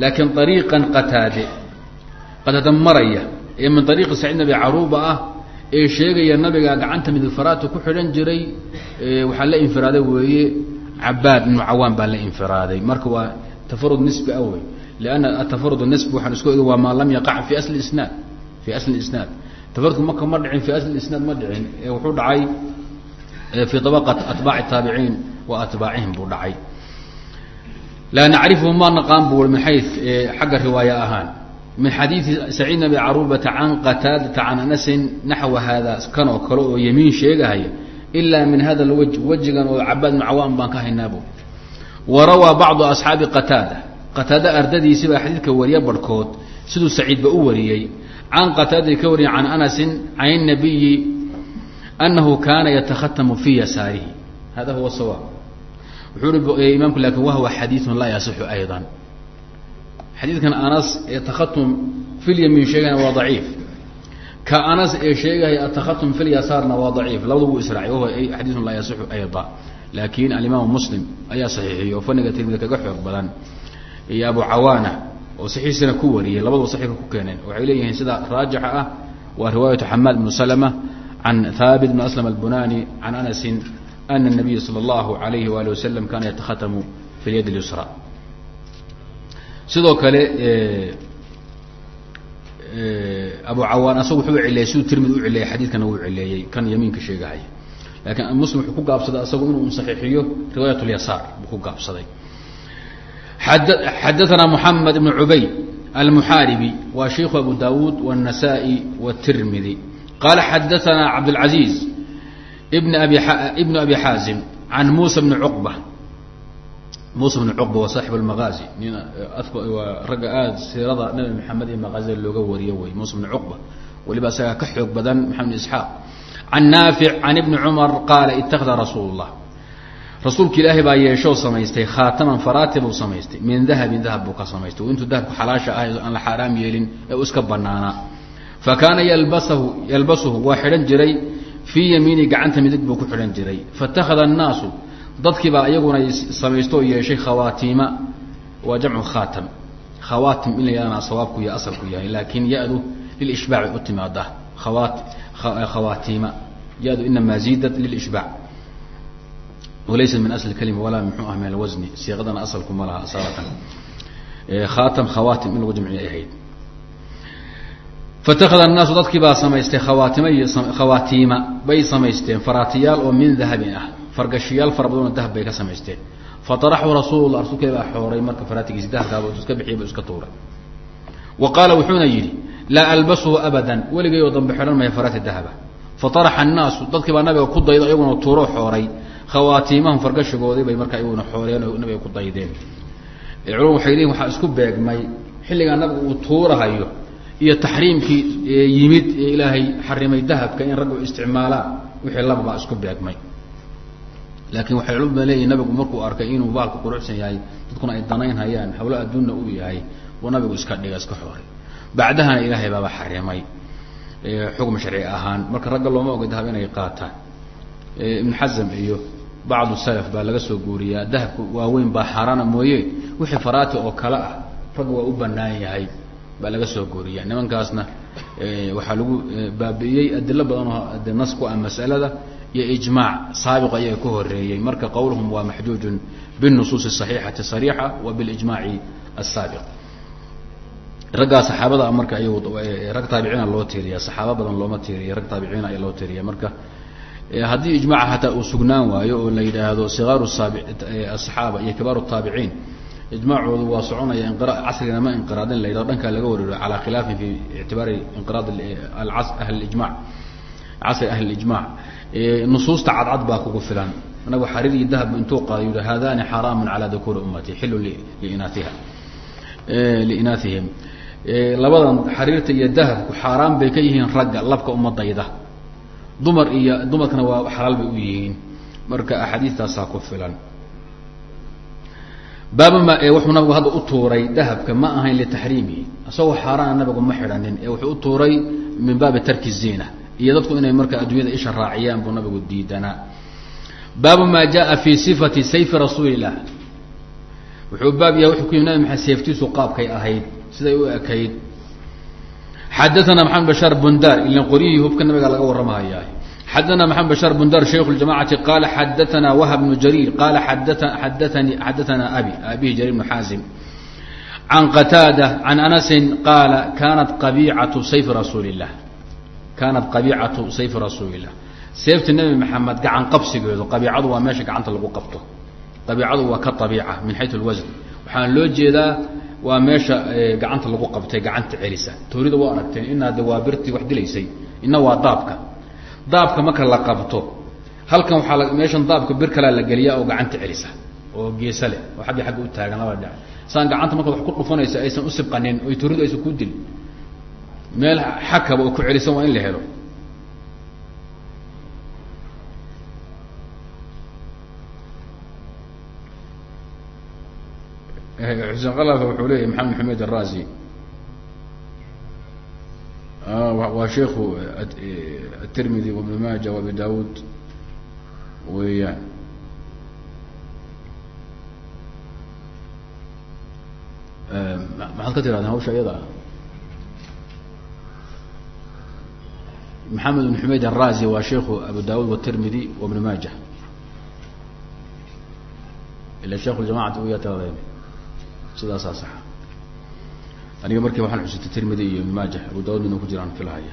laakiin ariiqan qataade qataada maraya ee min ariiqi saciid nabi caruuba ah ee sheegaya nabiga gacanta midifaraadka ku xidhan jiray waxaa la infiraaday weeye cabaad ibnu cawaan baa la infiraaday marka waa tafarud nisbi ah wey lianna atafarud nisbi waxaan isku eg waa maa lam yaqac fi asli isnaad fi asli isnaad tafarudku marka ma dhicin fi asli isnaad ma dhicin ee wuxuu dhacay fi abaqat atbaaci taabiciin wa atbaacihim buu dhacay laa nacrifhu ma naqaan bu min xay xagga riwaaya ahaan min xadiidi saciid nabi carubata can qataadata can anasin naxwa hada kan oo kale oo yemiin sheegahaya ilaa min hada lwaj wejigan oo cabaad ibnu cawaan baan ka haynaabo wa rawaa bacdu asxaabi qataada qataada ardadiisii baa xadiidka wariya barhkood siduu saciidba u wariyey. Can qataadai ka wariyay can anasin can nabiyi anahu kaana yatakhatamu fii yasaarihi. Hada huwa sawa wuxuu i imaamku laakiin wahwa xadiiun laa yasixu aydan. Xadiidkan anas ee takhatum filyamiin sheegana waa daciif. Ka anas ee sheegaya atakhatum filyasaarna waa daciif. Labadu wuu israacay wahuwa xadiiun laa yasixu ayda laakin alimaamu muslim ayaa saxiixiyo faniga tirmida kaga xoog badan iyo abu cawaana oo saxiixiisana ku wariyey labadaba saxiixa ku keeneen waxay leeyihiin sida raajixa ah waa riwaayatu xamaad bnu slma can haabit bn aslam albunani can anasin ana الnabiya salى اllahu alayhi wali wasalam kana yatakatamu fi lyad اlyusra sidoo kale abu cawaan asagu wuxuu cileeyey siduu tirmidi u cileeyey xadiidkana wuu cileeyey kan yamiinka sheegahaya lakiin muslim wuxuu ku gaabsaday asagu inuu saxiixiyo riwaayat اlyasaar buu ku gaabsaday xadaثna mحamed بن cubayd almuxaaribi waa sheiku abu dawuud والنasائي والtirmidi qala xadaثna cabdالعaزيز bn abi ibn abi xaazim can musa bni cuqba musa bni cuqba waa saaxib اlmagaazi nin waa ragga aada siirada nabi maxamed iyo maqaazida looga wariyo wey musa bni cuqba waliba isagaa ka xoog badan maxamed isxaaq can naafic can ibni cumar qaala itakada rasuul الlah rasuulka ilaahay baa yeeshoo samaystay khaataman faraati buu samaystay. Min dahabin dahab buu ka samaystay. Intuu dahabku xalaasha ahay aan la xaaraam yeelin ee iska banaanaa fa kaana yalbasahu yalbasuhu waa xidhan jiray. Fii yamiini gacanta midig buu ku xidhan jiray. Faittakhada annaasu dadkiibaa iyaguna samaysto yeeshay khawaatiima. Waa jamcu khaatam khawaatim in la yahana sawaabku iyo asalku yahay. Laakiin ya-du lilishbaaci u timaada khawaatiima. Ya-du ina maziidad lilishbaac walaysa min asli kalima walaa muxuu ah min alwasni siiqadana asalku ma laha asalatan khaatam khawaatim in lagu jamciyo ay ahayd fatakada annaasu dadkii baa samaystay khawaatima iyo khawaatiima bay samaysteen faraatiyaal oo min dahabin ah fargashiyaal fara badanoo dahab bay ka samaysteen fataraxuu rasuulula rasuulka baa xooray marka faraatigiisi dahabkaaba iska bixiya bu iska tuuray wa qaala wuxuuna yidhi laa albasuhu abadan weligay oo khawaatiimahum fargashigoodii markaa iyaguna xooreen oo nabiga ku daydeen. Culum waxay leeyihiin waxaa isku beegmay xilligaa nabigu uu tuurahayo iyo taxriimkii yimid ee ilaahay xarimay dahabka in raggu isticmaalaan. Wixii lababaa isku beegmay. Laakiin waxay culum badan leeyihiin nabigu markuu arkay inuu baalku quruxsan yahay dadkuna ay danayn hayaan hawlo adduunna uu yahay buu nabigu iska dhiga iska xooray. Bacdahana ilaahay baaba xarimay xukm sharci ahaan. Marka ragga looma oga dahab inay qaataan ibn xasm iyo bacdu salaf baa laga soo guuriyaa dahabka waaweyn baa xaaraana mooye wixii faraati oo kale ah rag waa u banaan yahay baa laga soo guuriyaa. Nimankaasna waxaa lagu baabi'iyey adilo badan oo de nasku ah masalada iyo ijmaac saabiq ayaa ka horeeyey marka qawluhum waa maxjuujun binusuusi saxiixati sariixa wa bilijmaaci asaabiq raggaa saxaabada ah marka iy rag taabicina loo tiiriya saxaaba badan looma tiiriya rag taabiciina loo tiiriya marka haddii ijmaca hataa uu sugnaan waayo oo la yidhaahdo sikaaru saabi asaxaaba iyo kibaaru taabiciin ijmaacoodu waa soconaya casrigana ma inqiraadin la yidhahdo dhankaa laga wareero calaa khilaafin fi ictibaari inqiraad ahli ijmac casri ahli nusuusta cadcad baa kugu filan. Anagu xariir iyo dahab intuu qaaday yidhi haadani xaraamun calaa dukuuri ummati xilun liinaatiha. Liinaatihim. Labadan xariirta iyo dahabku xaaraan bay ka yihiin ragga labka ummadayda dumar iyo dumarkana waa xalaal bay u yihiin. Marka axaadiistaasaa ku filan. Baabama wuxuu nabigu hadda u tuuray dahabka ma ahayn litaxriimihi isagoo xaaraana nabigu ma xidhanin ee wuxuu u tuuray min baabi tarki ziina. Iyo dadku inay marka adduunyada isha raaciyaan buu nabigu diidanaa. Baabu maa jaa fi sifati sayfi rasuuli illah wuxuu baab yahay wuxuu ku yimi nabi maxamed seeftiisu qaabkay ahayd siday u ekayd xadaana maxamed bashaar bundar ilan qoryihii hubka nabiga laga warramahaya xadaana maxamed bashaar bundar shaykhu ljamacati qaala xadaana wahb bnu jariir qaala xadaanii xadaana abi abihi jariir bnu xaazim can qataada can anasin qaala kanat qabiicatu sayfi rasuuli illah kaanat qabiicatu sayfi rasuuli illah seefta nebi maxamed gacan qabsigeedu qabiicadu waa meesha gacanta lagu qabto qabiicadu waa ka abiica min xayu lwasn waxaana loo jeedaa waa meesha gacanta lagu qabtay gacanta celisa. Toorida waa aragteen inaa de waa birtii wax dilaysay ina waa daabka. Daabka marka la qabto halkan waaa meeshan daabka bir kalea la geliyaa oo gacanta celisa oo geesa leh oo aggi agga u taagan laba dhinac. Saan gacanta markaad wax ku dhufanaysa aysan u sibqanin oy tooridu aysan ku dil meel xakaba oo ku celisan waa in la helo xuseen kalaf wuxuu leeyahy maxamed maxamed arazi waa sheiku atirmidi wabn maaja wabi daawud weeyaan maxaad ka tirahdeen hawsha iyada? Ah maxamed bn xumeyd arazi waa sheiku abu daawud watirmidi wabn maaja. Ila sheikh ljamacati uya tiradeen sidaasaa saxa aniga markii waxaan xusutay tirmidi iyo maaja abu ku jiraan filahaya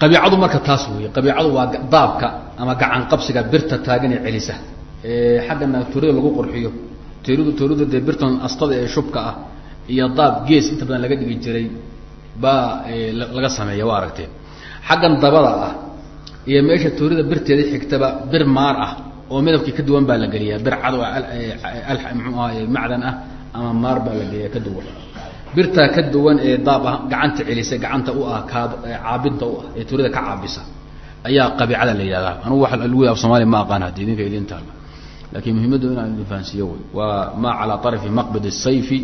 qabiicadu marka taas weeye qabiicadu waa daabka ama gacan qabsiga birta taagan ee celisa. Xaggana toorida lagu qurxiyo. Tooridu tooridu dee birtan astada ee shubka ah iyo daab gees inta badan laga dhigi jiray baa laga sameeya waa aragteen xaggan dabada ah iyo meesha toorida birteeda xigtaba bir maar ah oo midabkii ka duwan baa la geliyaa. Bir cad eh, mxuu ahay macdan ah ama maar baa la geliyaa ka duwan. Birtaa ka duwan ee daab ah gacanta celisa gacanta u ah kaab eh, caabinta u ah ee turida ka caabisa ayaa qabiicada la yidhahdaa anugu waa lagu af somaaliya ma aqaan haddi idinka idin taala laakiin muhimaddu inaan idin fahansiiyo wey waa maa calaa arfi maqbid sayfi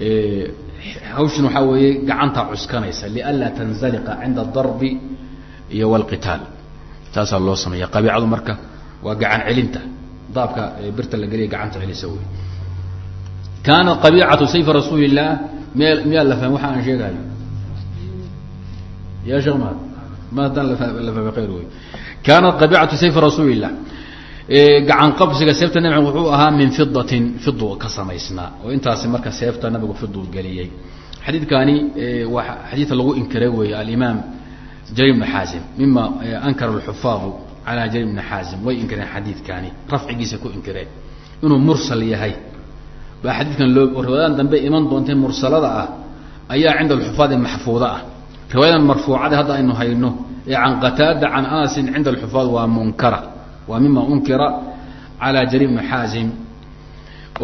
eh, hawshan waxaa weeye gacantaa cuskanaysa lianlaa tanzaliqa cinda darbi iyo wlqitaal taasaa loo sameeya qabiicadu marka waa gacan celinta. Daabka birta la geliya gacanta celisa wey kaanat qabiicatu sayfi rasuuli illah miya miyaa la fahmay waxa aan sheegayo ya sheekh mahad ma haddaan la fahmay khayr wey kaanat qabiicatu sayfi rasuuli illah gacan qabsiga seefta nabiga wuxuu ahaa min fidatin fidu ka samaysnaa oo intaasi marka seefta nabigu fidu geliyey xadiidkani waa xadiidka lagu inkiray weeye alimaam jariir bn xaasim mima ankara alxufaadu calaa jariir bni xaasim way inkireen xadiidkani rafcigiisa ku inkireen inuu mursal yahay. Baa xadiidkan loo riwaayadaan dambe iman doontee mursalada ah ayaa cinda alxufaadi maxfuuda ah. Riwaayadan marfuucada hadda aynu hayno ee can qataada can anasin cinda alxufaad waa munkara waa mima unkira calى jariir bni xaazim.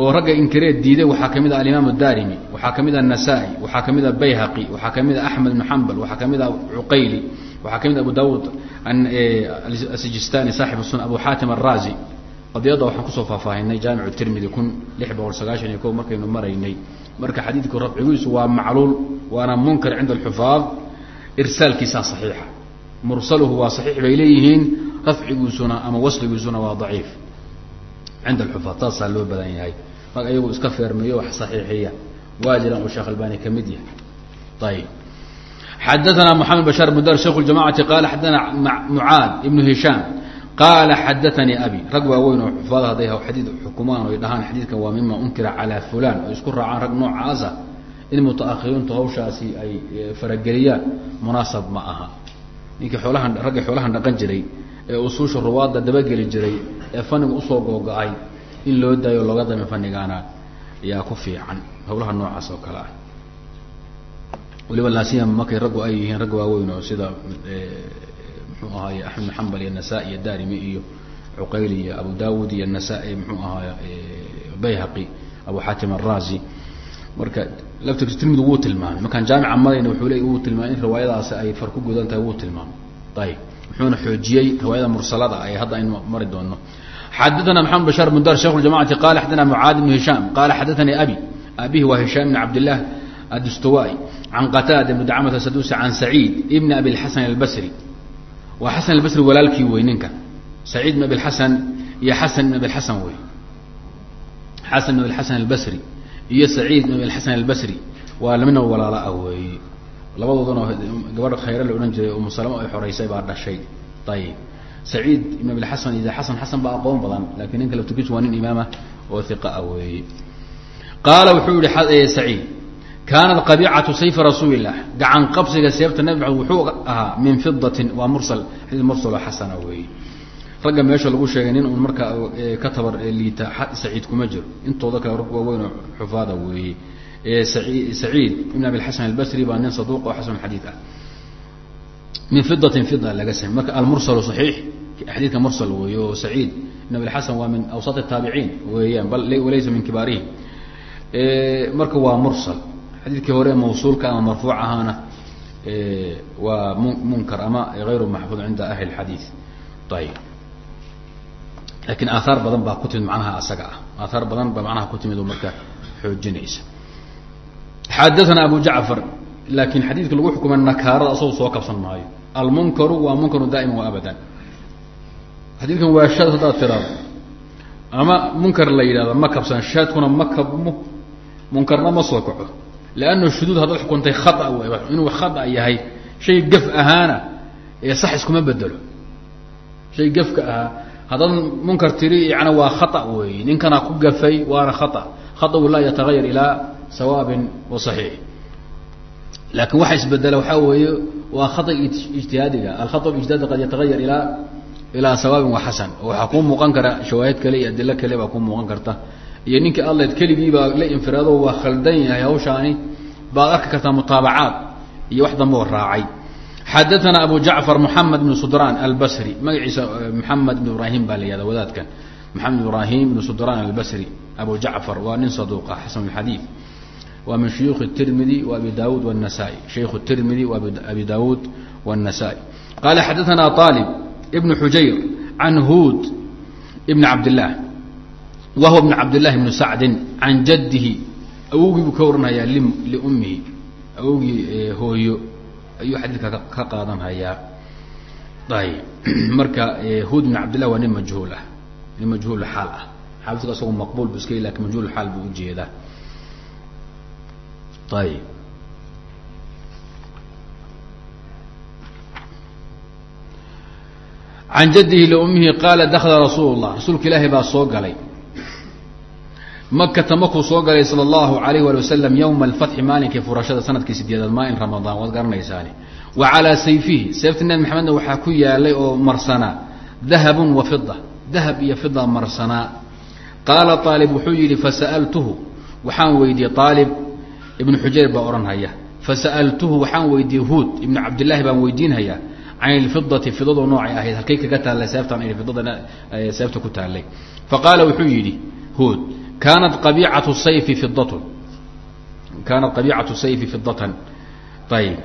Oo ragga inkireed diiday waxaa ka mid a alimaam darimi waxaa ka mid a nasaa-i waxaa ka mid a bayhaqi waxaa ka mid a axmed bn xambal waxaa ka mid a cuqayli waxaa ka mid a abu dawud asijistani saaxib sun abu xaatim araazi qadiyadda waxaan ku soo faahfaahinay jaamicu tirmidi kun lix boqol sagaashan iyo ko markaynu maraynay. Marka xadiidku rafcigiisu waa macluul waana munkar cinda alxufaad irsaalkiisaa saxiixa. Mursaluhu waa saxiix bay leeyihiin rafcigiisuna ama wasligiisuna waa daciif. Cinda alxufaad saasaa loo badan yahay. Mag ayagu iska feermeeyo wax saxiixiya waa jiran uu sheekh albani ka mid yahay. Ayib xadaثna mحamed bashاr bndar shekh اjamacati qala xadaثna mucaad ibnu hishaam qaala xadaثanii abi rag waaweyn oo xufaada hadday xadiid xukumaan oy dhahaan xadiidkan waa mima unkira calى fulan oo isku raacaan rag noocaasa in mutaahiriintu hawshaasi ay farageliyaan munaasab ma aha ninkii oolahan raggii xoolahan dhaqan jiray ee usuusha ruwaadda dabageli jiray ee faniga usoo googo-ay in loo daayo looga dame fanigaana yaa ku fiican hawlaha noocaas oo kale ah waliba laasiyam markay raggu ay yihiin rag waaweyn oo sida eh, mxuu ahaay axmed xambal iyo nasaa- iyo darimi iyo cuqayli iyo abu dawud iyo nasa- mxuu ahaay eh, bayhaqi abu xatim arazi marka laftirkiis tilmid wuu tilmaamay. Markaan jaamica marayna wuxuu leey wuu tilmaamay in riwaayadaas ay far gudan tahay wuu tilmaamay. Ayib wuxuuna xoojiyey riwaayada mursalada ay hadda aynu mari doonno. Xadaana maxamed bashaar mundar shekh ljamacati qala xadana mucaad bnu hishaam qala xadaanii abi. Abihi waa hishaam bn cabd illah can qataada bn dacmat sadusi can saciid ibn abi اlxasan albasri waa xasan albasri walaalkii wey ninkan saciid ibn abi xasan iyo xasan ibn abi xasan wey xasan ibn abi xasan albasri iyo saciid ibn abi xasan albasri waa lamina walaala ah weeye labadoodana gabadh khayre la odhan jiray umu salama ay xoreysay baa dhashay ayib saciid ibn abi xasan iyo xasan xasan baa aqoon badan lakiin ninka laftukiisu waa nin imaama oo iqa ah weeye qaala wuxuu yihi saciid kaanat qabicatu sayfi rasuuli illah gacan qabsiga seebta nabi maxamed wuxuu ahaa min fidatin waa mursal xadiid mursaloo xasana weeye ragga meesha lagu sheegay nin uun markaa ka tabar liita saciid kuma jiro intooda kale rag waaweyn oo xufaada weeye saciid ibn abi xasan albasri baa nin saduuq oo xasan xadiid ah min fidatin fida laga samey marka almursalu saxiix xadiidka mursal weeye oo saciid ibn abi xasan waa min awsat الtaabiciin weeyaan bal walaysa min kibaarihim marka waa mursal xadiidkii hore ee mawsuulka ama marfuuc ahaana waa m munkar ama ayru maxfuud cinda ahli xadii ayib laakiin aaaar badan baa ku timid macnaha asaga ah. Aaaar badan baa macnaha ku timid oo marka xoojinaysa. Xadaana abu jacfar laakiin xadiidka lagu xukumay nakaarada asagoo soo kabsan maayo. Almunkaru waa munkaru daa'ima wa xadiidkan waa shaad haddaad tiraado ama munkar la yidhahdo ma kabsan. Shaadkuna ma kabmo. Munkarna ma soo kaco leanna shuduud haddaad xukuntay khata w inuu khata yahay shay gaf ahaana ee sax iskuma bedelo shay gafka ahaa haddaad munkar tiri yani waa khata weeye ninkana ku gafay waana khata khatagu laa yatagayar ilaa sawaabin wa saxiix waxa isbedela waxaa weeye waa khata ijtihaadiga alkhata ijtihaadi qad yatagayar ilaa ilaa sawaabin wa waxaa kuu muuqan kara shawaahid kale iyo adilo kale baa kuu muuqan karta iyo ninkii adleed keligiibaa la infiraado waa khaldan yahay hawshaani baad arki kartaa mutaabacaad iyo wax damba oo raacay xadaثana abu jacfar moxamed bn sudraan albasri magaciisa moxamed bn ibrahim baa la yihahda wadaadkan moxamed ibrahim bn sudraan albasri abu jacfar waa nin saduuqa xasan xadiid waa min shuyuukh الtirmidi wa abi dawud والنasai shaykh الtirmidi wa abi dawud والنasai qala xadaثana طalib ibn xujayr can hud ibn cabd الlah wahw bn cabdlahi bn sacdi an jadihi awowgiibuu ka waranhayaa liummihi awowgii hooyo ayuu xadiidka ka qaadanhayaa marka hud bn cabdillah waa nin majhuul ah nin majhuul aal ah xaafidka isago maqbul bu iska laakiin majhuul aal buu u jeedaa ayb an jadihi liummihi qaala dakla rasuul rasuulka ilaahi baa soo galay makata markuu soo galay sal اllahu alayh ali wasalam ywma alfatxi maalinkii furashada sannadkii sideedaad maa ramadaan waad garanaysaani. Wa calaa sayfihi seefta nabi maxamedna waxaa ku yaalay oo marsanaa dahabun wa fida dahab iyo fida marsanaa qaala aalib wuxuu yidhi fasa'altuhu waxaan weydiiyey aalib ibnu xujayr baa odhanhaya. Fasa'altuhu waxaan weydiiyey huud ibnu cabdilaahi baan weydiinhayaa. Can ilfidati fidadu noocay ahayd halkay kaga taallay seeftaan idhi seefta ku taallay. Faqaala wuxuu yidhi huud kaanat qabiicatu sayfi fidatun kaanat qabiicatu sayfi fidatan ayib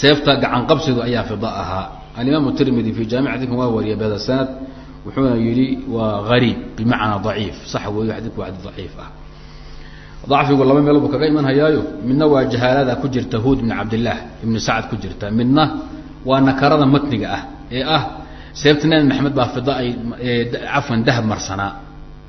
seefta gacan qabsidu ayaa fida ahaa alimaam tirmidi fi jaamicatikum waa wariya bhada sanad wuxuuna yidhi waa gariib bimacnaa daciif sax weeyo xadidku waa xadid daciif ah dacfigu laba meelood buu kaga iman hayaayo midna waa jahaalada ku jirta huud ibn cabdillaah ibnu sacad ku jirta midna waa nakarada matniga ah ee ah seefta nabi maxamed baa fida ay cafwan dahab marsanaa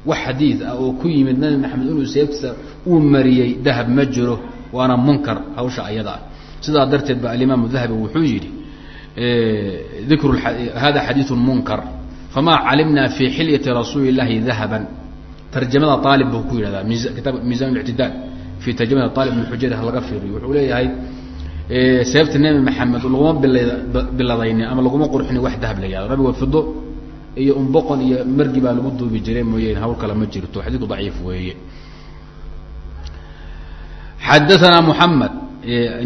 wax xadiid ah oo ku yimid nabi maxamed inuu seeftiisa uu mariyey dahab ma jiro waana munkar hawsha ayada ah. Sidaa darteed ba alimaam dahabi wuxuu yidhi dikru hada xadiiu munkar famaa calimna fi xilyati rasuuli اllahi dahaban. Tarjamada aalib buu ku yidhahdaa kitaab miisan اlictidaal fi tarjamada aalib ibn xujayr laga fiiriyo. Wuxuu leeyahay seefta nebi maxamed laguma biladayni ama laguma qurxini wax dahab la yahdo nabiga fido iyo umboqon iyo margi baa lagu duubi jiray mooyeen hawl kale ma jirto xadiidku daciif weeye xadaanaa muxamed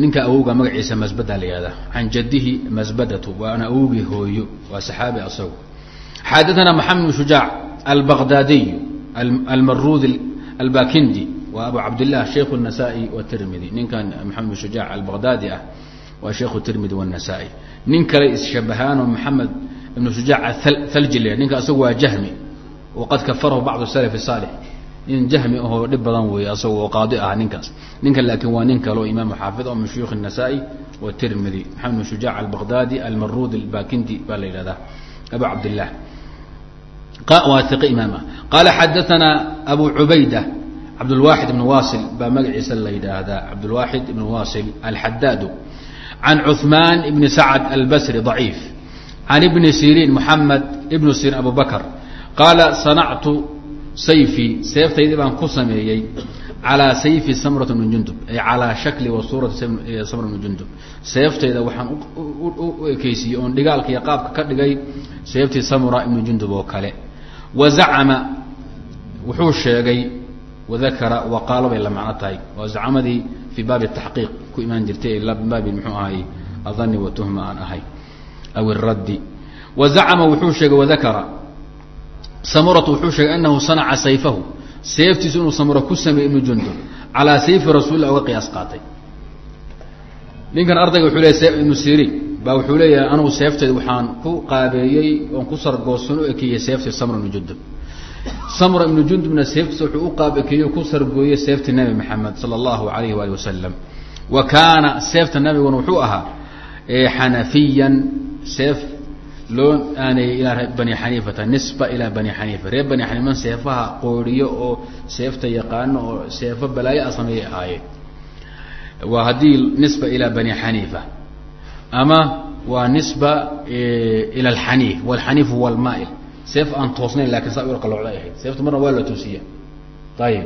ninka awowga magaciisa masbada la yihahda can jadihi masbadatu waana awogii hooyo waa saxaabi asagu xadaanaa maxamed bn shujaac albaqdaadiy almarud albakindi waa abu cabdilah shaykhu الnasaa-i wtirmidi ninkan maxamed bn shujaac albaqdaadi ah waa shaykhu tirmidi wالnasaa-i nin kale isshabahaanoo maxamed ibn shujaac thalji la ninka asagu waa jahmi waqad kafarahu bacdu salaf saalix nin jahmi ahoo dhib badan weeye asaga oo qaadi ah ninkaas ninkan laakiin waa nin kale oo imaamu xaafid oo min shuyuukh الnasaa-i wtirmidi maxamed bn shujaac albaqdaadi almarud albakindi baa la yihahdaa abu cabdilah waa iq imaam ah qaala xadaanaa abu cubayda cabdulwaxid ibn wasil baa magaciisa la yidhaahdaa cabdulwaxid ibn wasil alxadaadu can cuثmaan ibni sacd albasri ضaciif can ibni siriin moxamed ibnu siriin abu bakr qaala sanactu sayfii seeftaydii baan ku sameeyey calaa sayfi samrat bni jundub ay calaa shakli wa suurati samra bni jundub seeftayda waxaan u ekeysiiyey oon dhigaalka iyo qaabka ka dhigay seeftii samura ibni jundub oo kale wa zacama wuxuu sheegay wadakara wa qaalo bay la macno tahay waa zacmadii fii baabi taxqiiq ku imaan jirtay min baabi muxuu ahay adani wa tuhma aan ahay aw iraddi wa zacama wuxuu sheegay wadakara samuratu wuxuu sheegay anahu sanaca sayfahu seeftiisu inuu samura ku sameeyey ibnu jundub calaa sayfi rasuulillah uga qiyaas qaatay ninkan ardayga wuxuu leeyahy ibnu siriin baa wuxuu leeyahay anugu seeftayda waxaan ku qaabeeyey oon ku sargoosan u ekeeyey seeftii samra ibnu jundub samra ibnu jundubna seeftiisa wuxuu u qaab ekeeyey ku sargooyey seeftii nabi maxamed sala allahu alayhi waali wasalam wa kaana seefta nabiguna wuxuu ahaa xanafiyan seef loo aaneeyey ilaa bani xaniifata nisba ilaa bani xaniifa. Reer bani xaniifan seefaha qooriyo oo seefta yaqaano oo seefo balaayo a sameeyay ahaayeen waa haddii nisba ilaa bani xaniifa. Ama waa nisba ila alxaniif. Walxaniif huwa seef aan toosnayn laakiin saa qalloocday ahayd. Seefta marna waa la toosiya. Ayib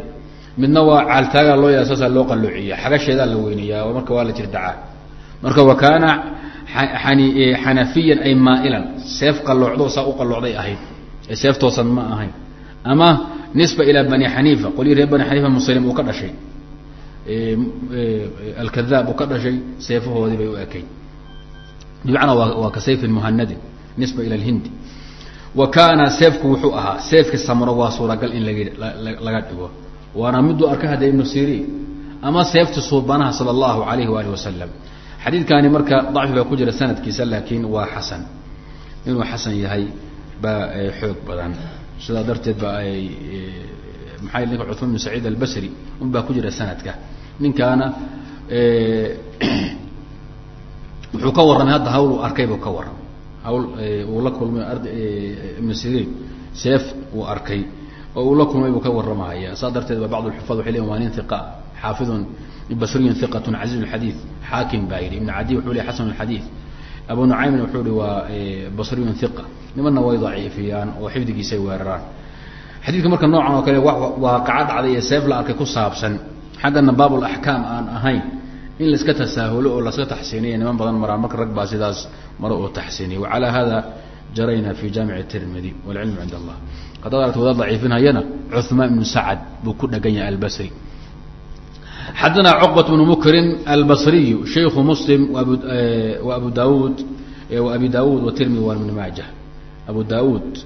midna waa caaltaagaa loo yaa saasaa loo qalloociya xagasheedaa la weyneeyaa marka waa la jirdacaa marka wa kaana xanafiyan ay maailan. Seef qalloocdo saa u qalloocday ahayd. Ee seef toosan ma ahayn. Ama nisba ilaa bani xaniifa qolyii reer bani xaniifa muslim uu ka dhashay. Alkadaab uu ka dhashay seefahoodii bay u ekayd. Bimacnaa waa ka sayfin muhanadin nisba ila alhindi. Wa kaana seefku wuxuu ahaa seefki samro waa suuragal in lag laga dhigo. Waana miduu arkay hadda ibnu sirin ama seefti suubanaha sala allahu alayhi waali wasalam xadiidkani marka dacfi baa ku jira sanadkiisa laakiin waa xasan. Inuu xasan yahay baa xoog badan. Sidaa darteed ba ay maxaa ninka cuثmaan bn saciid albasri un baa ku jira sanadka. Ninkaana (clears throat) wuxuu ka warramay hadda hawl uu arkay buu ka warramay. Hawl uu la kulmay ard seef uu arkay oo uu la kulmay buu ka warramahaya saa darteed ba bacd xufaad waxay leyin waa nin iqa xaafidun basriyun iqat caziiz xadiid xaakim baa yidhi ibn cadi wuxuu ley xasan xadiid abu nucaymin wuxuu hi waa basriyun iqa nimanna way daciifiyaan oo xifdigiisay weeraraan xadiidka marka noocan oo kale waaqaca dhacday ee seef la arkay ku saabsan xaggana baabulaxkaam aan ahayn in laiska tasaahulo oo laska taxsiiniya niman badan maraan marka rag baa sidaas maro oo taxsiiniya wacalaa hada jarayna fi jaamici tirmidi walcilmu cind allah haddaad aragta wadaad daciifinhayana cuثmaan ibnu sacad buu ku dhegan yahay albasri xadana cqبة بن mkrin albصriy شhayku mslim abu daud abi daud وtirmidi wa ibn maaja abu daud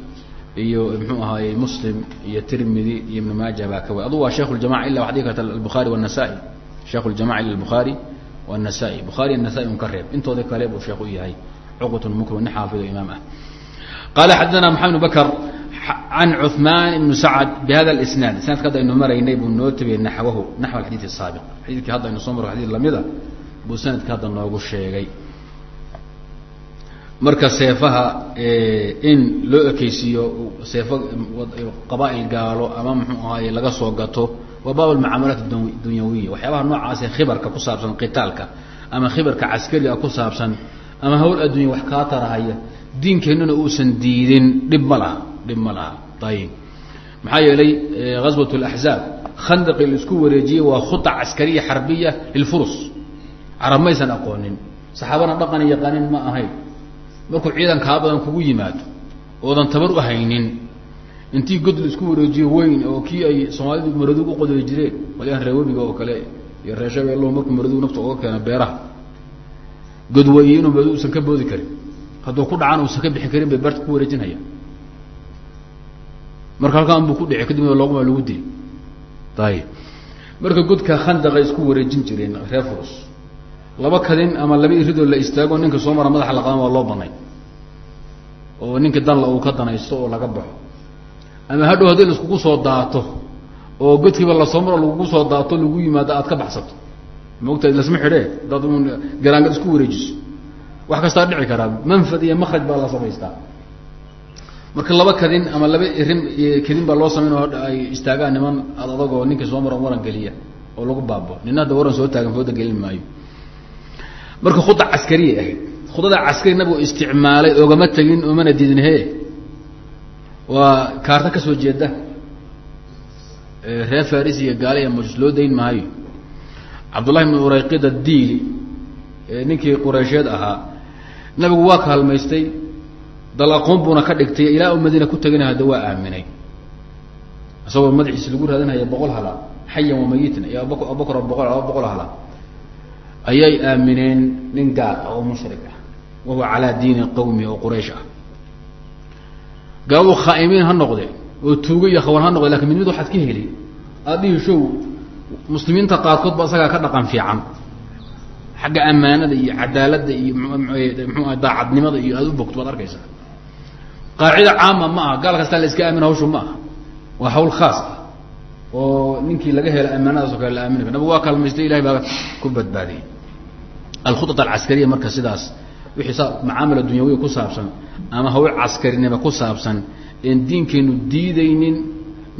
iyo mxuu ahaayey mslim iyo tirmidi iyo ibn maaja baa ka wa adu waa shekh اjamac ila waxad dhigi karta الbخarي والنasaئي shekh اljamac ila الbخarي والنasaئي bخarي النasaئي un ka reeb intooda kale buu sheekh u yahay cqبة بن mkrin nin xaafido imaam ah qala xadana mحamed بن bkr can cuثmaan ibnu sacd bihada اisnaad isnaadka hadda aynu maraynay buu noo tabiyey naxwahu naxw alxadiid الsaabiq xadiidkii hadda aynu soo maro xadid lamida buu sanadka hadda noogu sheegay marka seefaha in loo ekeysiiyo seefo qaba'il gaalo ama muxuu ahaaye laga soo gato waa baab almucaamalaat dunyawiya waxyaabaha noocaasee khibarka ku saabsan qitaalka ama khibarka caskariga ku saabsan ama hawl addunya wax kaa tarahaya diinkeennuna uusan diidin dhib ma laha dhib ma laha. Ayib maxaa yeelay gaswat اlaxzaab khandaqii la isku wareejiyey waa khuطa caskariya xarbiya lilfurus. Carab maysan aqoonin. Saxaabana dhaqan yaqaanin ma ahayn. Markuu ciidan kaa badan kugu yimaado oodan tabar u haynin intii god la isku wareejiyo weyn oo kii ay soomaalidu maradug u qodoli jireen walyahan reer webiga oo kale iyo reer shabeello markuu maradug nafta oga keena beeraha. God weeye inuu maradug usan ka boodi karin. Hadduu ku dhacaan uusan ka bixin karin bay beerta ku wareejinhaya marka halkaan buu ku dhici kadibna looguma lagu dili ayib marka godka khandaqay isku wareejin jireen reer furus laba kadin ama laba iridoo la istaago ninka soo mara madaxa la qadan waa loo banay. Oo ninka danla uu ka danaysto oo laga baxo. Ama hadhow haddii la iskugu soo daato oo godkiiba la soo maro lagugu soo daato lagu yimaado aad ka baxsato. Maogtahay lasma xidhee dad un garaangad isku wareejiso. Wax kastaa dhici karaa manfad iyo makraj baa la samaystaa marka laba kadin ama laba irin kadin baa loo samayn ay istaagaan niman ad adagoo ninka soo maro waran geliya oo lagu baabo nina hadda waran soo taagan fooda gelin maayo. Marka khuda caskariyay ahayd. Khudada caskari nabigu isticmaalay oogama tegin oomana diidin he waa kaarta ka soo jeeda. Reer faris iyo gaale iyo majus loo dayn maayo. Cabdullahi bn urayqida diili ninkii qureysheed ahaa nabigu waa kaalmaystay dal aqoon buuna ka dhigtay ilaa u madiina ku tegina hadda waa aaminay. Isagoo madaxiisa lagu raadinhaya boqol hala xayan wamayitan iyo ab abubakr boqol laba boqol hala. Ayay aamineen nin gaal ah oo mushrik ah wahuwa calaa diini qawmi oo quraysh ah. Gaaladu khaa'imiin ha noqde oo tuugo iyo khawan ha noqde laakiin mid mid waxaad ka heli. Aad dhihi show muslimiinta qaarkood ba isagaa ka dhaqan fiican. Xagga ammaanada iyo cadaaladda iyo mxuah daacadnimada iyo aada u bogto waad arkaysaa qaacida caama ma aha. Gaal kastaa la iska aamin hawshu ma aha. Waa hawl khaas ah. Oo ninkii laga hela ammaanadaas o kale la aamina kar nabigu waa kaalmaystay ilahay baa ku badbaadiyey. Alkhuطaط alcaskariya marka sidaas wixii sa macaamila dunyawiya ku saabsan ama hawl caskarinima ku saabsan een diinkeenu diidaynin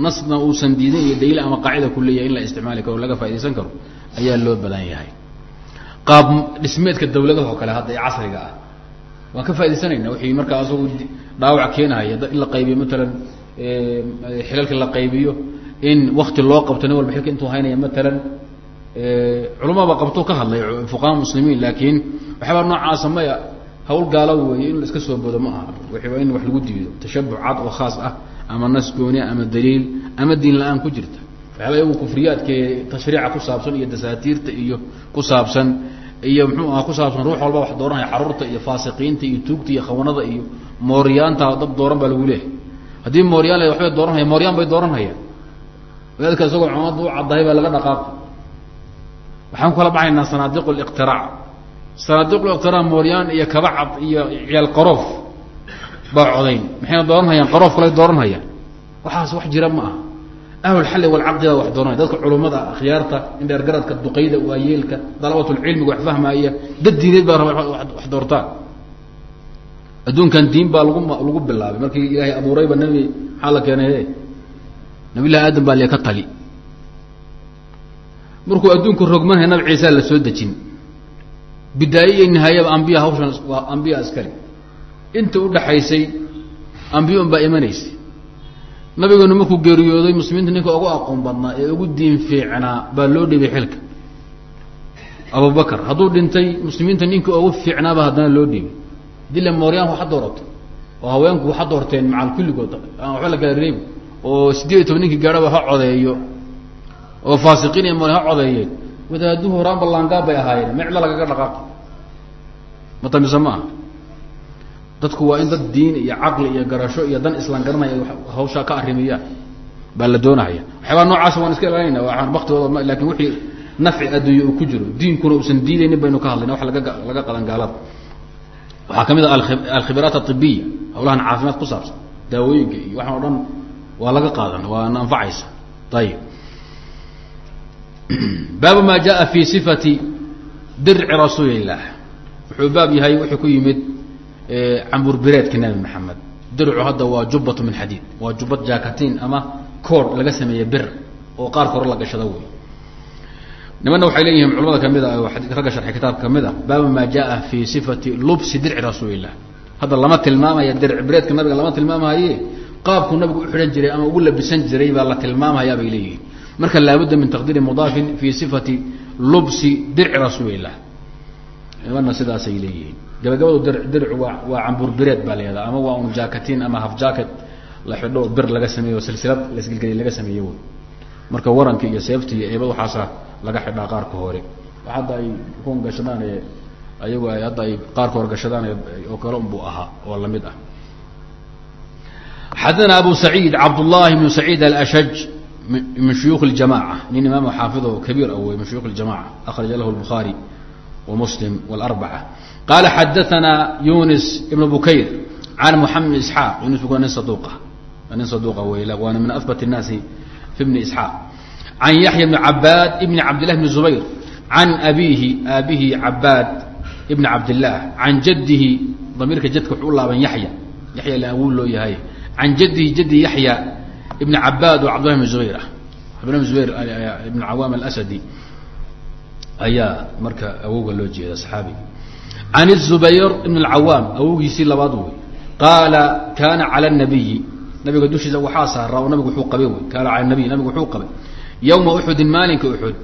nasna uusan diidin iyo daliil ama qaacida ku leeyahay in la isticmaali karo laga faa'idaysan karo ayaa loo badan yahay. Qaab dhismeedka dawladaha oo kale hadda ee casriga ah waan ka faaidaysanayna wixii markaa asagu dhaawac keenahaya in la qaybiyo matalan xilalka la qaybiyo in wakti loo qabto nin walba xilka intuu haynaya matalan culamaba qabto ka hadlay fuqaha muslimiin laakiin waxyaabaa noocaasa maya hawl gaalo weeye in la soo bodo ma aha. Waa in wax lagu diido. Tashabuc oo khaas ah ama nas gooni ama daliil ama diin la'aan ku jirta. Waxyaaba iyagu kufriyaadkee tashriica ku saabsan iyo dasaatiirta iyo ku saabsan iyo muxuu aha ku saabsan ruux walba wax dooranaya carruurta iyo faasiqiinta iyo tuugta iyo khawanada iyo mooryaanta dad dooran baa lagu leehay haddii mooryaan la waxbay dooranhaya mooryaan bay dooranhaya wadaadka isagoo cumada u caddahay baa laga dhaqaaqo. Waxaan kala baxaynaa sanaadiq liqtiraac sanaadiq liqtiraac mooryaan iyo kaba cad iyo ciyaal qaroof baa codayn. Maxayna dooranhayaan qaroof kale dooranhayaan waxaas wax jira ma aha ahlulxalli walcaqdi baa wax dooranaya dadka culummada akhyaarta indheergaradka duqayda waayeelka dalabatulcilmiga wax fahmaaya dad diineed baa wax doortaan adduunkan diin baa lagu lagu bilaabay markii ilaahay abuurayba nabi maxaa la keenay nabiy llahi aadam baa lee tali markuu adduunku rogmanaya nabi ciisa la soo dejin bidaaye iyo nihaayaba ambiya hawshan waa ambiya askari inta udhaxaysay ambiya un baa imanaysay nabigeenu markuu geeriyooday muslimiinta ninka ugu aqoon badnaa ee ugu diin fiicnaa baa loo dhibay xilka. Abubakar hadduu dhintay muslimiinta ninka ugu fiicnaaba haddana loo dhibay. Dila mooryaanku waxa doorato oo haweenku waxa doorteen macal kulligood aan waxba la kala oo sideed iyo toban ninkii gaadhaba ha codeeyo oo faasiqiin iyo mooryan ha codeeyeen. Wadaaduhu horaan ballaangaab bay ahaayeen mecla lagaga dhaqaaqo. Matamise ma aha dadku waa in dad diin iyo caqli iyo garasho iyo dan islaan garanaya hawshaa ka arrimiyaan baa la doonahaya waxyaabaa noocaasa waan iska ilaalinayna waan baktigooda laakiin wixii nafci adduunye uu ku jiro diinkuna uusan diidaynin baynu ka hadlayna wax laga laga qadan gaalada. Waxaa ka mid ah alkhibiraat aibiya hawlahan caafimaad ku saabsan daawooyinka iyo waxaan o dhan waa laga qaadan waana anfacaysa ayib (clears throat) baabu ma jaa fi sifati dirci rasuuli illah wuxuu baab yahay wuxuu ku yimid camburbireedka nabi maxamed dircu hadda waa jubbatu min xadiid. Waa jubbad jakatin ama koor laga sameeye bir oo qaarka hore la gashada wey nimanna waxay leeyihiin culamada ka mid a ragga sharxi kitaabka ka mid a baabu ma jaa fi sifati lubsi dirci rasuuli illah hadda lama tilmaamaya dirc bireedka nabiga lama tilmaamahaye qaabku nabigu uxidhan jiray ama ugu labisan jiray baa la tilmaamaya bay leeyihiin. Marka laabudda min taqdiiri mudaafin fi sifati lubsi dirci rasuuli illah nimanna sidaasay leeyihiin gabagabadu dir dircu waa camburbireed baa layahdaa ama waa un jakatin ama haf jacket la xidho bir laga sameeyo silsilad lasgelgeliy laga sameeyo marka waranka iyo seefta iyo eebad waxaasa laga xidhaa qaarka hore. Hadda ay kuwan gashadaan ee ayagu ay hadda ay qaarka hore gashadaan oo kale unbuu ahaa oo la mid ah. Xadana abu saciid cabdullahi bnu saciid alashaj min shuyuukh اljamaca nin imaam xaafido kabiir awey min shuyuukh اljamaca akhraja lahu lbukhaari wa muslim wاlarbacة qala xadaana yunis ibn bukayr can moxamed isxaaq yunis buk nin saduqa nin saduqa wey waana min ahbat الnaasi fi bni isxaaq can yaxya bni cabaad ibni cabdillahi bni zubayr can abihi aabihi cabaad ibni cabdillaah can jadihi damiirka jadka wuxuu u laaban yaxya yaxya la awuul loo yahay can jadihi jaddi yaxya ibni cabaad oo cabdillahi bni zubayr ah cabdillahi bn zubayr ibn cawaam alasadi ayaa marka awowga loo jeeda saxaabiga can الzubayr ibn اlcawaam awowgiisii labaad wey qaala kana calى الnabiyi nabiga dushiisa waxaa saaraa oo nabigu wuxuu qabay wey kaana cala nabiy nabigu wuxuu qabay yowma uxudin maalinka uxud